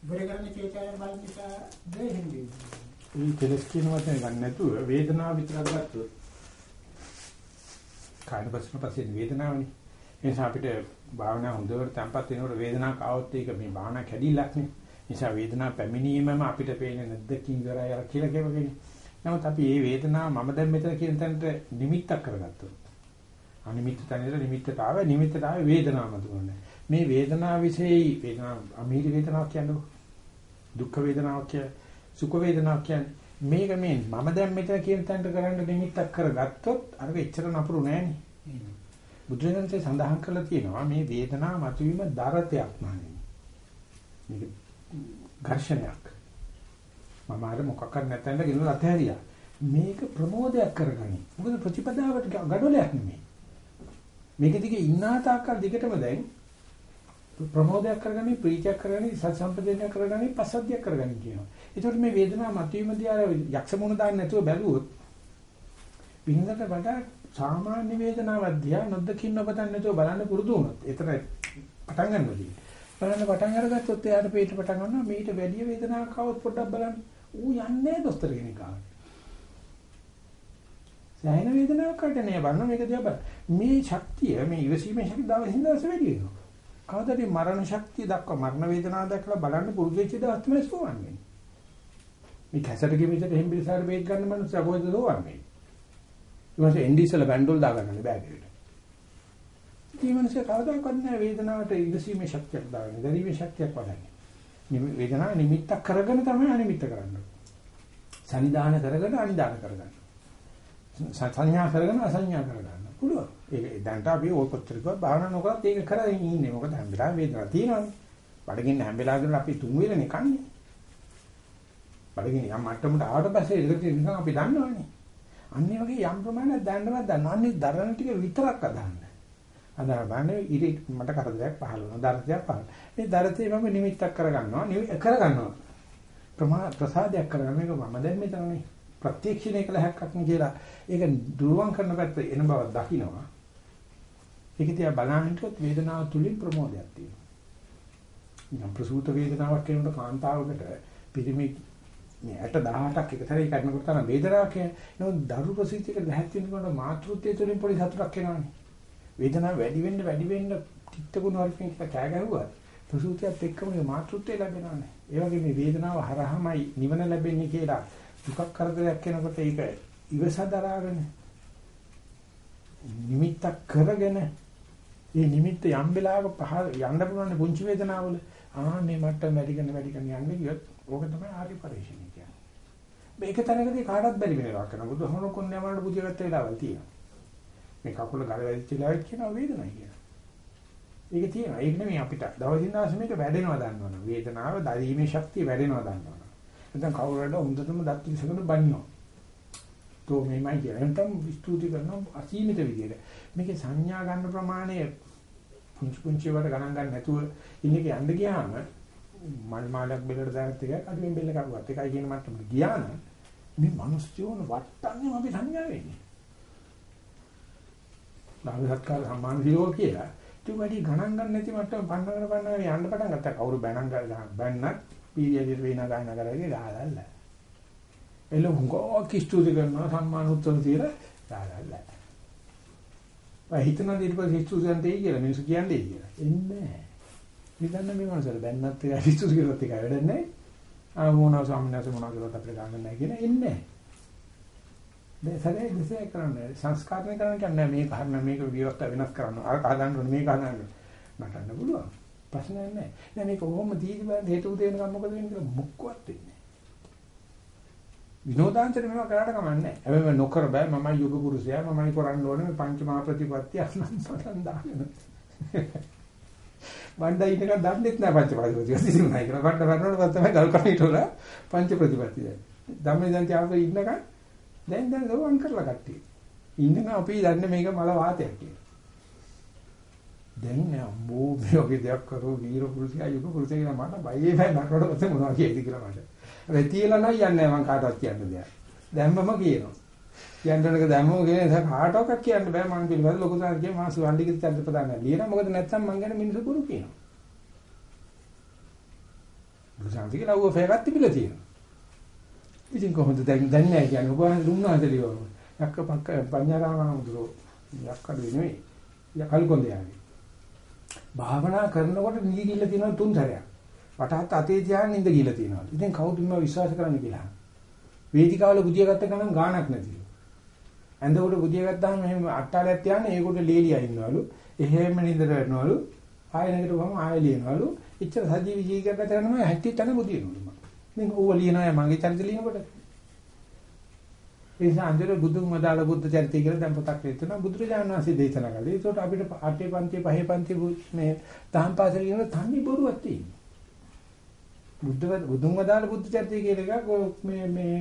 බරගන්න චේතන බලන නිසා දෙහිඳි. මේ කෙලස් කියන වචනේ ගන්න නැතුව වේදනාව විතරක් ගත්තොත් කායන පස්සන පස්සේ වේදනාවනේ. ඒ නිසා අපිට භාවනා හොඳට තැම්පත් වෙනකොට වේදනාවක් ආවොත් ඒක මේ භාවනා කැඩිලක් නේ. නිසා වේදනාව පැමිණීමම අපිට පේන්නේ නැද්දකින් ඉවරයි අර කියලා කියවගෙන. නමුත් අපි මේ වේදනාව මම දැන් මෙතන කියන තැනට නිමිත්තක් කරගත්තොත්. අනිමිත්ත තැනට නිමිත්තට ආව නිමිත්තට ආවේ වේදනාව මතුනේ. මේ වේදනාව વિશેයි වේදනාව අමීරි වේදනාවක් කියන්නේ දුක්ඛ වේදනාවක් කියන්නේ සුඛ වේදනාවක් කියන්නේ මේක මේ මම දැන් මෙතන කියන තැනට කරන්න නිමිත්තක් කරගත්තොත් අර එච්චර නපුරු නෑනේ. බුදුරජාණන්සේ සඳහන් කරලා තියෙනවා මේ වේදනාව මතුවීම දරතයක් නානේ. මේක ඝර්ෂණයක්. මම අර මොකක් කර නැතෙන්ද ගෙනලා අතහැරියා. මේක ප්‍රමෝදයක් කරගනි. මොකද ප්‍රතිපදාවට ගඩොලයක් නෙමෙයි. මේක දිගේ ඉන්නා තාක්කල් දිගටම දැන් ප්‍රමෝදයක් කරගනි ප්‍රීතියක් කරගනි සත් සම්පදේශයක් කරගනි පස්සද්ධියක් කරගනි කියනවා. ඒකට මේ වේදනාව මතුවීම දිහා යක්ෂ මොන දාන්න නැතුව බැලුවොත් විඳකට වඩා සාමාන්‍ය වේදනාවක් දිහා නොදකින්න ඔබතන් නැතුව බලන්න පුරුදු වුණොත් එතන පටන් ගන්නදී බලන්න පටන් අරගත්තොත් එයාට පිට පටන් ගන්නවා මීට වැඩි වේදනාවක් આવොත් පොඩ්ඩක් බලන්න ඌ යන්නේ දොස්තර කෙනෙක් ආව. සෑහෙන වේදනාවක් කාට නෑ බලන්න මේක දිහා බලන්න. මේ ශක්තිය මේ ඉවසීමේ ශක්තිය දවසින් දවස වැඩි වෙනවා. කවදාද මරණ ශක්තිය දක්වා මරණ වේදනාව දැකලා බලන්න පුරුදු වෙච්ච දවස් තමයි සෝවන්නේ. මේ කැසට ගෙමිසට හෙම්බිරිසාර බේත් ගන්න මනුස්සය කොහෙද සෝවන්නේ? ඊමණට එන්ඩිසල බැන්ඩෝල් දාගන්න බෑග් එකට. මේ මනුස්සය කවදාකවත් නෑ වේදනාවට ඉඳසීමේ ශක්තියක් දාගන්නේ. දැරීමේ ශක්තියක් වඩන්නේ. වේදනාව නිමිත්තක් කරගෙන තමයි අනිමිත්ත කරන්නේ. සනිදාන කරගෙන අනිදාන කරගන්න. සංඥා කරගෙන අසංඥා කරගන්න. පුළුවන්. ඒක දැන්ට අපි ඕක කොච්චර කිව්වත් භාවනා නොකරත් ඒක කරගෙන ඉන්නේ. මොකද හැම වෙලාවෙම වේදනාවක් තියෙනවානේ. බඩගින්න හැම වෙලාවෙම අපි තුන් වේලනේ කන්නේ. බඩගින්න යම් මට්ටමකට ආවට පස්සේ ඒක තියෙන අපි දන්නවනේ. අන්නේ වගේ යම් ප්‍රමාණයක් දැනනවත් දන්නවා. අන්නේ දරන ටික විතරක් අදහන්න. අදා බන්නේ ඉරි මට කරදරයක් පහළ වුණා. දරතයක් පහළ. මේ දරතේ මම නිමිත්තක් කරගන්නවා. කරගන්නවා. ප්‍රමා ප්‍රසාදයක් කරගන්න එක මම දැන් මෙතනනේ. ප්‍රත්‍යක්ෂණය කළ හැක්කක් නේ කියලා ඒක දුරවන් කරන පැත්ත එන බව දකිනවා. ඒක තියා බලහින්ටොත් වේදනාව තුලින් ප්‍රමෝදයක් තියෙනවා. නිකම් ප්‍රසූත වේදනාවක් කියනකොට කාන්තාවකට පිරිමි මේ 18ක් එකතරේ කරනකොට තමයි වේදනාවක් කියන්නේ. දරු ප්‍රසීතියක දැහැත් වෙනකොට මාතෘත්වයේ තුලින් පොඩි සතුටක් එනවානේ. වේදනාව වැඩි වෙන්න වැඩි වෙන්න තිත්තකුණු වර්ගයෙන් කෑ ගැහුවා. ප්‍රසූතියත් එක්කම මේ මාතෘත්වය ලැබෙනවානේ. ඒ වගේ මේ වේදනාව හරහමයි නිවන ලැබෙන්නේ කියලා දුකක් කරදරයක් කෙනකොට ඒක ඉවසදරාගෙන නිමිත්තක් කරගෙන ඒ නිමිත්ත යම් වෙලාවක පහ යන්න පුළුවන් පුංචි වේදනාවල ආන්නේ මට්ටම වැඩි කරන වැඩි කරන යන්නේ කියොත් ඕක තමයි ආර්ය පරිශ්‍රණය කියන්නේ. මේක තැනකදී කාටවත් බැරි වෙනවා කරන බුදුහමන කොන්නේ වලට පුජගත්ත වෙලාවල් තියෙනවා. මේ කකුල ගල වැදිච්ච වෙලාවෙත් කියනවා වේදනයි කියලා. ඒක තියෙනවා. ඒක නෙමෙයි අපිට දවසින් දවස මේක වැඩෙනවා දන්නවනේ. වේදනාව දරීමේ ශක්තිය වැඩෙනවා දන්නවනේ. නැත්නම් කවුරුහරි හොඳටම දත් විසගෙන බනිනවා. તો මේමයි කියලා. නැත්නම් ස්තුති කරනවා අසීමිත විදියට. මේකේ සංඥා ගන්න ප්‍රමාණය පුංචි පුංචි වට ගණන් ගන්න නැතුව ඉන්නක යන්න ගියාම මල් මාලක් බෙල්ලට දාගත්ත එක අදින් බෙල්ල කපුවත් එකයි කියන මට්ටමට ගියා නම් මේ මිනිස්සුන් වටන්නේ අපි සංඥා වෙන්නේ. ලාභසත්කාර සම්මාන දිරෝ කියලා ඒ වැඩි ගණන් ගන්න නැති මට්ටම පන්නගෙන පන්නගෙන යන්න පටන් ගත්තා. කවුරු බැනන් ගන්න බැන්නත් පීරියදිර වේනා ගායන කරගෙන ගහලල්ල. එළ හුඟක් ස්තුති කරනවා සම්මාන උත්තර තියලා ගහලල්ල. ඔය හිතන දේ ඊට ස්තුතියන් දෙයි කියලා මිනිස්සු කියන්නේ කියලා. එන්නේ නැහැ. හිතන්න මේ මනසට බැන්නත් එක ස්තුති කරලත් එක වැඩක් නැහැ. ආ මොනවා සම්මානස මොනවා කරලා අපිට ගන්න නැහැ කියලා එන්නේ නැහැ. දැසරේ දැසේ කරන්නේ සංස්කාරණය කරන්න කියන්නේ මේ කාරණා මේක විවස්ථා වෙනස් කරන්න. අර හදන්න ඕනේ මේක හදන්න. නටන්න පුළුවන්. ප්‍රශ්නයක් නැහැ. දැන් මේක කොහොම දීදි බලන්න හේතු දෙනකම් මොකද වෙන්නේ කියලා මොක්කවත් වෙන්නේ විනෝදාන්තර මේවා කරාට කමන්නේ නැහැ. හැබැයි නොකර බෑ මමයි යුග පුරුෂයා මමයි කරන්න ඕනේ මේ පංච මහා ප්‍රතිපත්තිය අසන්නසන් දාගෙන. වණ්ඩා ඉන්නකම් දන්නෙත් නැහැ පංච ප්‍රතිපත්තිය. සිසිුණයි කියලා වණ්ඩා කරනකොට තමයි ගල් කණිට වල පංච ප්‍රතිපත්තිය. ධම්මේ දැන් තියාපේ ඉන්නකම් දැන් දැන් ලෝවන් කරලා කට්ටිය. ඉන්නකම් අපි දන්නේ මේක මල වාතයක් කියලා. දැන් අම්බෝ මේ වගේ දෙයක් කරෝ වීර පුරුෂයා යුග පුරුෂයා කියලා මට බයයි බය නටවට පස්සේ මොනවා කියයිද කියලා මට. ඒ තියලා නම් යන්නේ මම කාටවත් කියන්න දෙයක්. දැම්මම කියනවා. කියන්නනක දැම්මම කියන්නේ කාටවත් කියන්න බෑ මං පිළිවෙල ලොකු සාර කිය මම සුවන්ඩික චන්ද ප්‍රදාන ලියන මොකද නැත්තම් මං ගැන මිනිස්සු බොරු කියනවා. බුසාන්ති කියලා ඌ ෆේගත් තිබිලා තියෙනවා. ඉතින් කොහොමද දැන් දැන් නෑ කියන්නේ ඔබ වහන්සේ දුන්නාද ලියවම. යක්ක පක්ක පඤ්ඤාරාමහමුදුරෝ යක්කඩ නෙවෙයි. යකල් කොන්දයාගේ. භාවනා කරනකොට නිදි ගිල්ල තියෙනවා තුන් සැරයක්. වටහත් අතේ තියාගෙන නිඳ ගිල්ල තියෙනවා. ඉතින් කවුද මේව විශ්වාස කරන්නේ කියලා. වේදිකාවල බුදිය ගත්ත ගමන් ගාණක් නැතිලු. ඇඳ උඩ බුදිය ගත්තාම මෙහෙම අට්ටාලයක් තියන්නේ ඒකට ලේලියා ඉන්නවලු. එහෙම නිඳට වැටෙනවලු. ආයෙ නැගිට ගමන් ආයෙ ලියනවලු. ඉච්චර සජීවී ජීවිතයක් ගත කරනම හැටි තන බුදියනවලු. මම ඌව ලියනවා මගේ චරිත ලියනකොට. ඒ නිසා අන්තිර බුදුන් වදාළ බුද්ධ චරිතය කියලා දැන් පොතක් ලියනවා බුදුරජාණන් වහන්සේ දේශනා කළා. ඒකට අපිට අටේ පන්ති පහේ පන්ති මේ දහම් පාසල කියන තන්නේ බොරුවක් තියෙනවා. බුද්ධ බුදුන් වදාළ බුද්ධ චරිතය කියන එක මේ මේ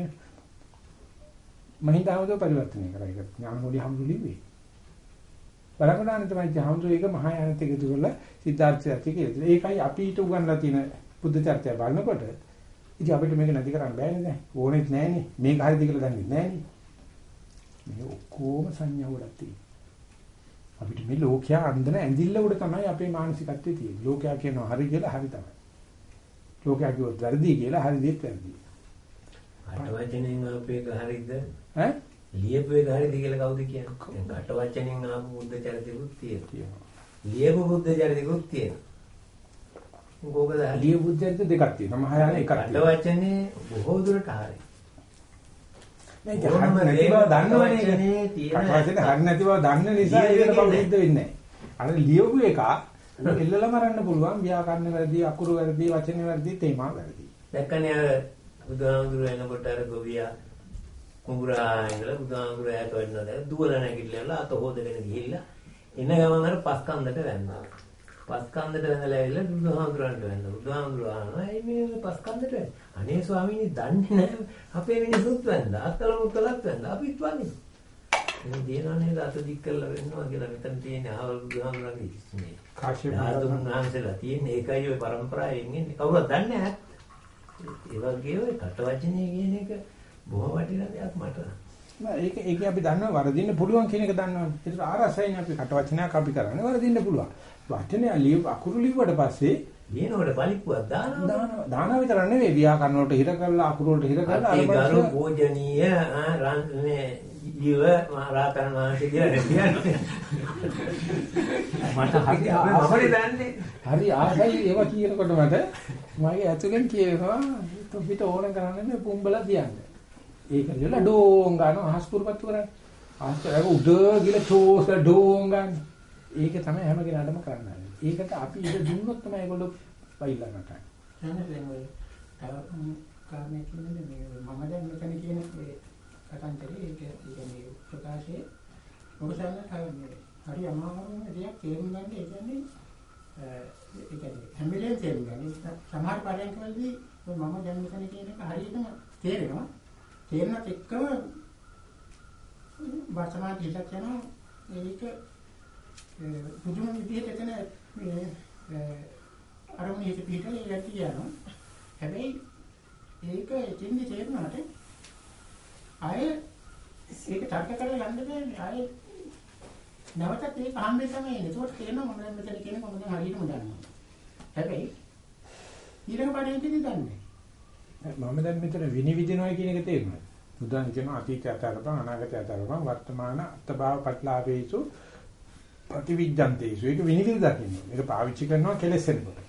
මහින්දාවදෝ පරිවර්තනය කරා ඒක ඥානමෝලි හම්දු ලිව්වේ. බලකඩාන තමයි හම්දු එක මහායානත් එකතු කරලා සිද්ධාර්ථ චරිතය කියලා. ඒකයි අපිට උගන්ලා තියෙන බුද්ධ චරිතය බලනකොට ඉතින් අපිට මේක නැති කරන්න බෑනේ දැන්. ඕනෙත් නෑනේ. මේක හරිද කියලා දන්නේ නෑනේ. මේ ඔක්කොම සංඥා වලක් තියෙනවා. අපිට මේ ලෝකයා අන්දන ඇඳිල්ල උඩ තමයි අපේ මානසිකත්වයේ තියෙන්නේ. ලෝකයා කියනවා හරි කියලා හරි තමයි. ලෝකයා කිව්වොත් වැරදි කියලා හරි දෙත් වැරදි. අට වචනෙන් අපේක හරිද? ඈ? ලියපු එක හරිද කියලා කවුද කියන්නේ? අට වචනෙන් ආපු බුද්ධ චරිතෙකුත් තියෙනවා. ලියපු බුද්ධ චරිතෙකුත් තියෙනවා. මොකද ලිය බුද්ධයන්ට දෙකක් තියෙනවා. මහායාන එකක් තියෙනවා. වචනේ බොහෝ දුරට හරි. මේක හරි නැති බව දන්නවනේ. කටවචනේ හරි නැති බව දන්න නිසා ඒකට බෞද්ධ වෙන්නේ නැහැ. අර ලියපු එක එල්ලලා මරන්න පුළුවන් ව්‍යාකරණ වැරදි, අකුරු වැරදි, වචන වැරදි, තේමා වැරදි. දැක්කනේ අර බුදුහාමුදුරුවෝ එනකොට අර ගොවියා කුඹුරා ඉඳලා බුදුහාමුදුරුවෝ ඈත වෙන්නද දුවලා නැගිටලා අත හොදගෙන ගිහිල්ලා එන ගමන් අර පස්කන්දට වැන්නා. පස්කන්දට වැඳලා ඇවිල්ලා බුදුහාමුදුරන්ට වැන්නා. බුදුහාමුදුරුවෝ අහනවා "ඇයි මේ පස්කන්දට වැන්නේ?" "අනේ ස්වාමීනි දන්නේ නැහැ. අපේ මිනිසුත් වැන්දා. අත්තල මුත්තලත් වැන්දා. අපිත් වන්නේ." මේ දිනන නේද අත දික් කරලා වෙන්නවා කියලා මෙතන තියෙන අහවල් බුදුහාමුදුරන්ගේ මේ කාශ්‍යප ධාතුන් වහන්සේලා තියෙන ඒකයි ඔය પરම්පරාවෙන් එන්නේ. කවුරුත් දන්නේ නැහැ. ඒ වගේ ඔය කටවචනේ කියන එක බොහොම වටිනා දෙයක් මට. ඒක ඒක අපි දන්නවා වරදින්න පුළුවන් කියන එක දන්නවනේ. ඒක ආරසයෙන් අපි කටවචනයක් අපි කරන්නේ වරදින්න පුළුවන්. වචනේ ලියව අකුරු ලිව්වට පස්සේ ලියනකොට පලිප්පුවක් දානවා. දානවා දානවා විතර නෙවෙයි ව්‍යාකරණ වලට හිර කරලා අකුරු වලට හිර කරලා ඒ අර ගරු පූජනීය ආ, රන් මේ ජීව මහරහතන් වහන්සේ කියලා කියන්නේ. මට හරි අපි ආසයි. මමනේ දන්නේ. හරි ආසයි ඒවා කියනකොට මට මගේ ඇතුලෙන් කියනවා පිට ඕන කරන්නේ පුම්බලා තියන්නේ. ඒක කියලා ඩෝං ගන්නවා හස්පුරුපත්තු කරන්නේ. ආස්තර උඩ ගිල චෝස ඩෝං ගන්න. ඒක තමයි හැම කෙනාටම කරන්නේ. ඒකට අපි ඉඳ දුන්නොත් තමයි ඒගොල්ලෝ පයිලා නටන්නේ. නැත්නම් දැන් ඔය තව කාරණේ කියන්නේ මේ මම දැන් මෙතන කියන මේ කතාන්තරේ ඒක ඒක මේ ප්‍රකාශයේ මොකද මේ හරි අමාරුම දෙයක් තේරුම් ගන්න ඒ කියන්නේ ඒ කියන්නේ හැම වෙලේම තේරුම් ගන්න. සමහර පරයන්කවලදී මම දැන් මෙතන කියන එක හරියටම තේරෙනවා. තේරෙනත් එක්කම වර්තමාන දිහාට යනවා ඒක පුදුම විදිහට එතන මේ අරමුණ හිත පිටේ යටි යනවා. හැබැයි ඒක එතින්දි තේරුණාට ආයේ ඒක තර්ක කරලා යන්න බෑනේ. ආයේ නැවතත් ඒක අහන්නේ තමයි එන්නේ. ඒකට තේරෙනවා මම දැන් මෙතන කියන්නේ මම දැන් හරියටම දන්නවා. හැබැයි ඊළඟ පාඩේදී දන්නේ. මම දැන් මෙතන විනිවිදිනවා කියන එක තේරුණා. බුදුන් කියන අතීතය අතරපන් අනාගතය අතරපන් වර්තමාන අත්භව පටලාවේසු ප්‍රතිවිජ්ජන්තේසු ඒක විනිවිද දකින්න. ඒක පාවිච්චි කරනවා කෙලෙසෙනකොට.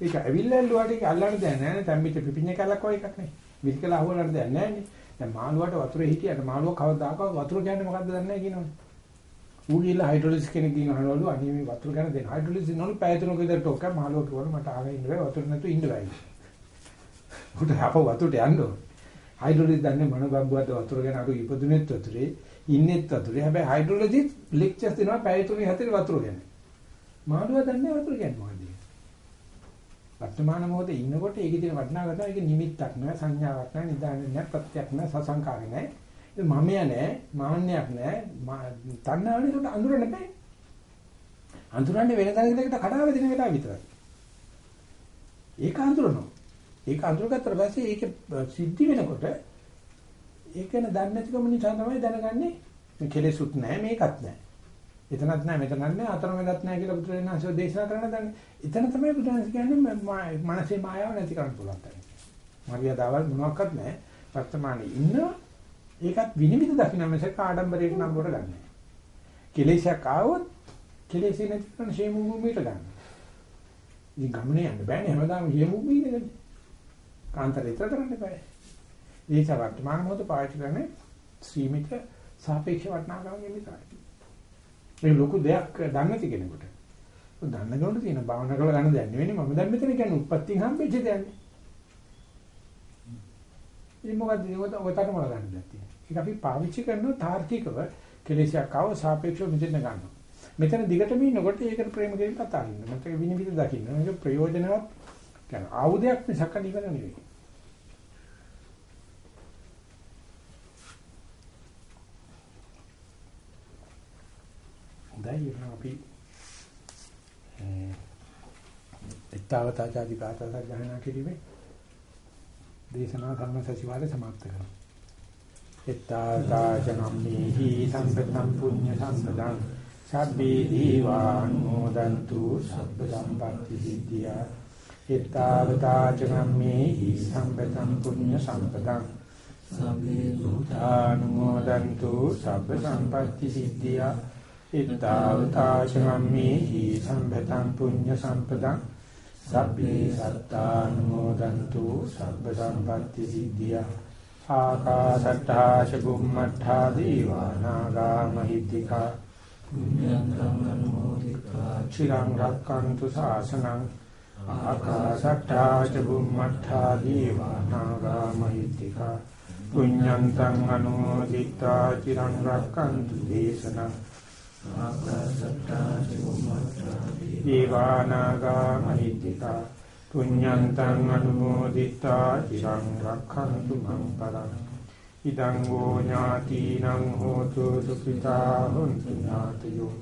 ඒක ඇවිල්ලා ඇල්ලුවාට ඒක අල්ලන්න දෙයක් නැහැ නේ. තැම්බිච්ච පිපිඤ්ඤ කැලක් වගේ එකක් නේ. විහිකලා අහුවලන්න දෙයක් නැහැ නේ. දැන් මාළුවට වතුරේ හිටියට මාළුව කවදාකවත් වතුර කියන්නේ මොකද්ද දන්නේ නැහැ කියනවනේ. ඌ ගිහලා හයිඩ්‍රොලිස් කෙනෙක්ගෙන් අහනවලු අනේ මේ වතුර ගැන දෙන්න. හයිඩ්‍රොලිස් නෝල් පැය තුනක විතර ටොක්ක මාළුව කිව්වලු මට ආගෙන ඉන්න බෑ වතුර නැතුව ඉන්න බෑ. උට අප වතුරට යන්න ඕනේ. හයිඩ්‍රොලිස් දන්නේ මොන බබ්බුවද වතුර ගැන අර ඉපදුනෙත් වතුරේ ඉන්නෙත් වතුරේ. හැබැයි හයිඩ්‍රොලොජි ලෙක්චර්ස් දෙනවා පැය තුනේ හතරේ වතුර ගැන. මාළුවා දන්නේ වතුර ගැන මොකද? වර්තමාන මොහොතේ ඉන්නකොට ඒකේ තියෙන වටිනාකම තමයි ඒක නිමිත්තක් නෑ සංඥාවක් නෑ නිදාන්නේ නෑ ප්‍රත්‍යක් නෑ සසංකාරේ නෑ. ඒ මමය නෑ මාන්නයක් නෑ තණ්හාවනේ උට අඳුරන්න බෑ. අඳුරන්නේ වෙන තැනකට කඩාව දෙන වෙලාව විතරයි. ඒක අඳුරනවා. ඒක අඳුරගත්තට පස්සේ ඒක සිද්ධි වෙනකොට ඒක න දන්නේ නැතිකම නිසා තමයි දැනගන්නේ මේ කෙලෙසුත් නැහැ මේකත් නැහැ. එතනත් නැහැ මෙතනත් නැහැ අතරමැදත් නැහැ කියලා බුදුරජාණන්සේ දේශනා කරන දන්නේ. එතන තමයි බුදුරජාණන් කියන්නේ මනසේ මායාව නැති කරන්න පුළුවන් තැන. මරියාදාවල් මොනවත් නැහැ. වර්තමානයේ ඉන්න ඒකත් විනිවිද දකින්න මිසක ආඩම්බරයට නම් කොට ගන්න. කෙලෙසයක් ආවොත් කෙලෙසේ නැති කරන ෂේම භූමියට ගන්න. ඉතින් ගමනේ යන්න බෑනේ හැමදාම ෂේම භූමියේදී. කාන්තරේ ඉතර කරන්න බෑ. ඒක වර්තමාන මොහොත පාවිච්චි කරන්නේ සීමිත සාපේක්ෂ වටිනාකමකින් විතරයි. මේ ලොකු දෙයක් දන්නේ නැති කෙනෙකුට. දන්න කෙනෙකුට තියෙන භාවනා කරලා ගන්න දෙයක් නෙවෙයි මම දැන් මෙතන කියන්නේ උප්පත්තියෙන් හම්බෙච්ච දෙයක්. ඉතින් මොකද මේකට ඔයතර මොන ගන්න දෙයක් තියෙනවා. ඒක අපි පාවිච්චි කරනවා තාර්කිකව කෙලෙසයක් ආව සාපේක්ෂව මෙතන ගන්නවා. මෙතන දිගටම ඉන්නකොට ඒකට ප්‍රේම කෙරෙන් කතා කරනවා. මට විනිවිද දකින්න. මේක ප්‍රයෝජනවත් කියන ආයුධයක් මිසක් නිවන නෙවෙයි. හොඳයි අපි ඊතාවතාචාදි කාතල ගණනා කිරීමේ දේශනා ධර්ම සතිවාරය સમાપ્ત කරනවා. ඊතාවතාචනම්මේහි සම්පතම් පුඤ්ඤ සම්පදං සබ්බේ දීවානුමෝදන්තු සබ්බ සම්පatti සිද්ධියා ඊතාවතාචනම්මේහි සම්පතම් පුඤ්ඤ සම්පදං සබ්බේ දුතානුමෝදන්තු සබ්බ සම්පatti සිද්ධියා ඉත්තාවතාචමම්මේහි සම්පතං පුඤ්ඤ සම්පතං සබ්බේ සත්තානුමෝදන්තු සබ්බ සම්පatti සිද්ධියා ආකාශට්ටා චුම්මට්ඨා දීවානාගා මහිත්‍තිකා පුඤ්ඤන්තං අනුමෝදිතා චිරං රක්칸තු ශාසනං ආකාශට්ටා චුම්මට්ඨා දීවානාගා මහිත්‍තිකා පුඤ්ඤන්තං අනුමෝදිතා චිරං රක්칸තු දේශනං දීවානාගා මහිත්‍තිකා පුඤ්ඤන්තං අනුමෝදිතා චිරං රක්ඛන්තු මං පරං ඉදං ෝ ඥාතිනං හෝතු සුඛිතා හොන්තු ඥාතයෝ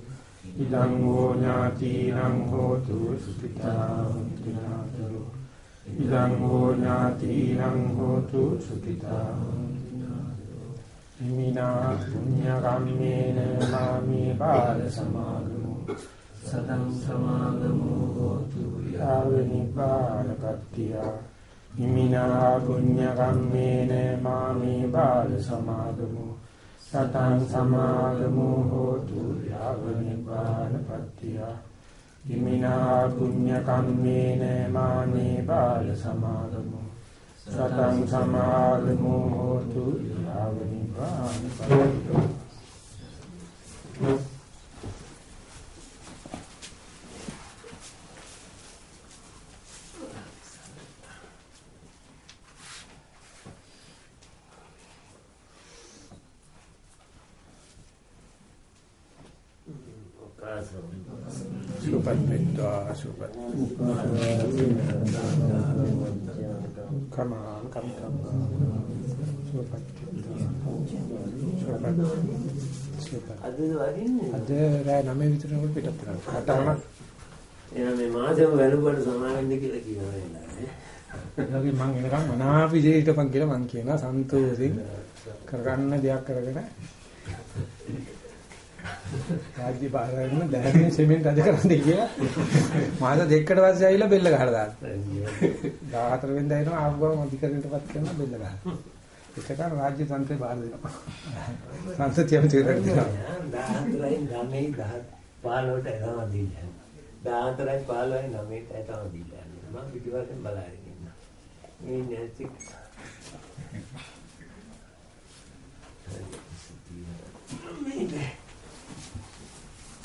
ඉදං ෝ ඥාතිනං හෝතු සුඛිතා හොන්තු ඥාතයෝ ඉදං ෝ ඥාතිනං හෝතු සුඛිතා හිමිනා පුඤ්ඤ කම්මේන මාමි බාල සමාගමු සතං සමාගමු හෝතු යාව නිපාලපත්තිය හිමිනා පුඤ්ඤ කම්මේන මාමි බාල සමාගමු සතං සමාගමු හෝතු යාව නිපාලපත්තිය හිමිනා පුඤ්ඤ කම්මේන මාමි බාල සමාගමු සතං සමාගමු හෝතු යාව නිපාලපත්තිය කම් කම් සුපත් සුපත් සුපත් අද වදින්නේ අද රෑ 9 විතර වල පිටත් කරනවා අටවන එයා මේ මාසෙම වැළුවට සමාවෙන්න කියලා කියනවා නේද? ඒගොල්ලෝ මං එනකම් මනාප විදිහට හිටපන් කියලා මං කියනවා. සන්තෝෂෙන් කරගන්න දෙයක් කරගෙන රාජ්‍ය බාහිරින් දැහැමින් සිමෙන්ට් අද කරන්නේ කියලා. මාස දෙකකට පස්සේ ඇවිල්ලා බෙල්ල ගහලා දානවා 14 වෙනිදා එනවා ආවම අධිකරණයටපත් කරනවා බෙල්ල ගහනවා ඒකටම රාජ්‍ය තන්ත්‍රය බාර දෙනවා. සංසතියම තීරණය දෙනවා. 14යි 9යි 10 15ට එනවා දීලා 14යි 15යි 9යි තමයි දීලා මම පිටිපස්සෙන් බලාගෙන ඉන්නවා. මේ නැති [LAUGHS] මේ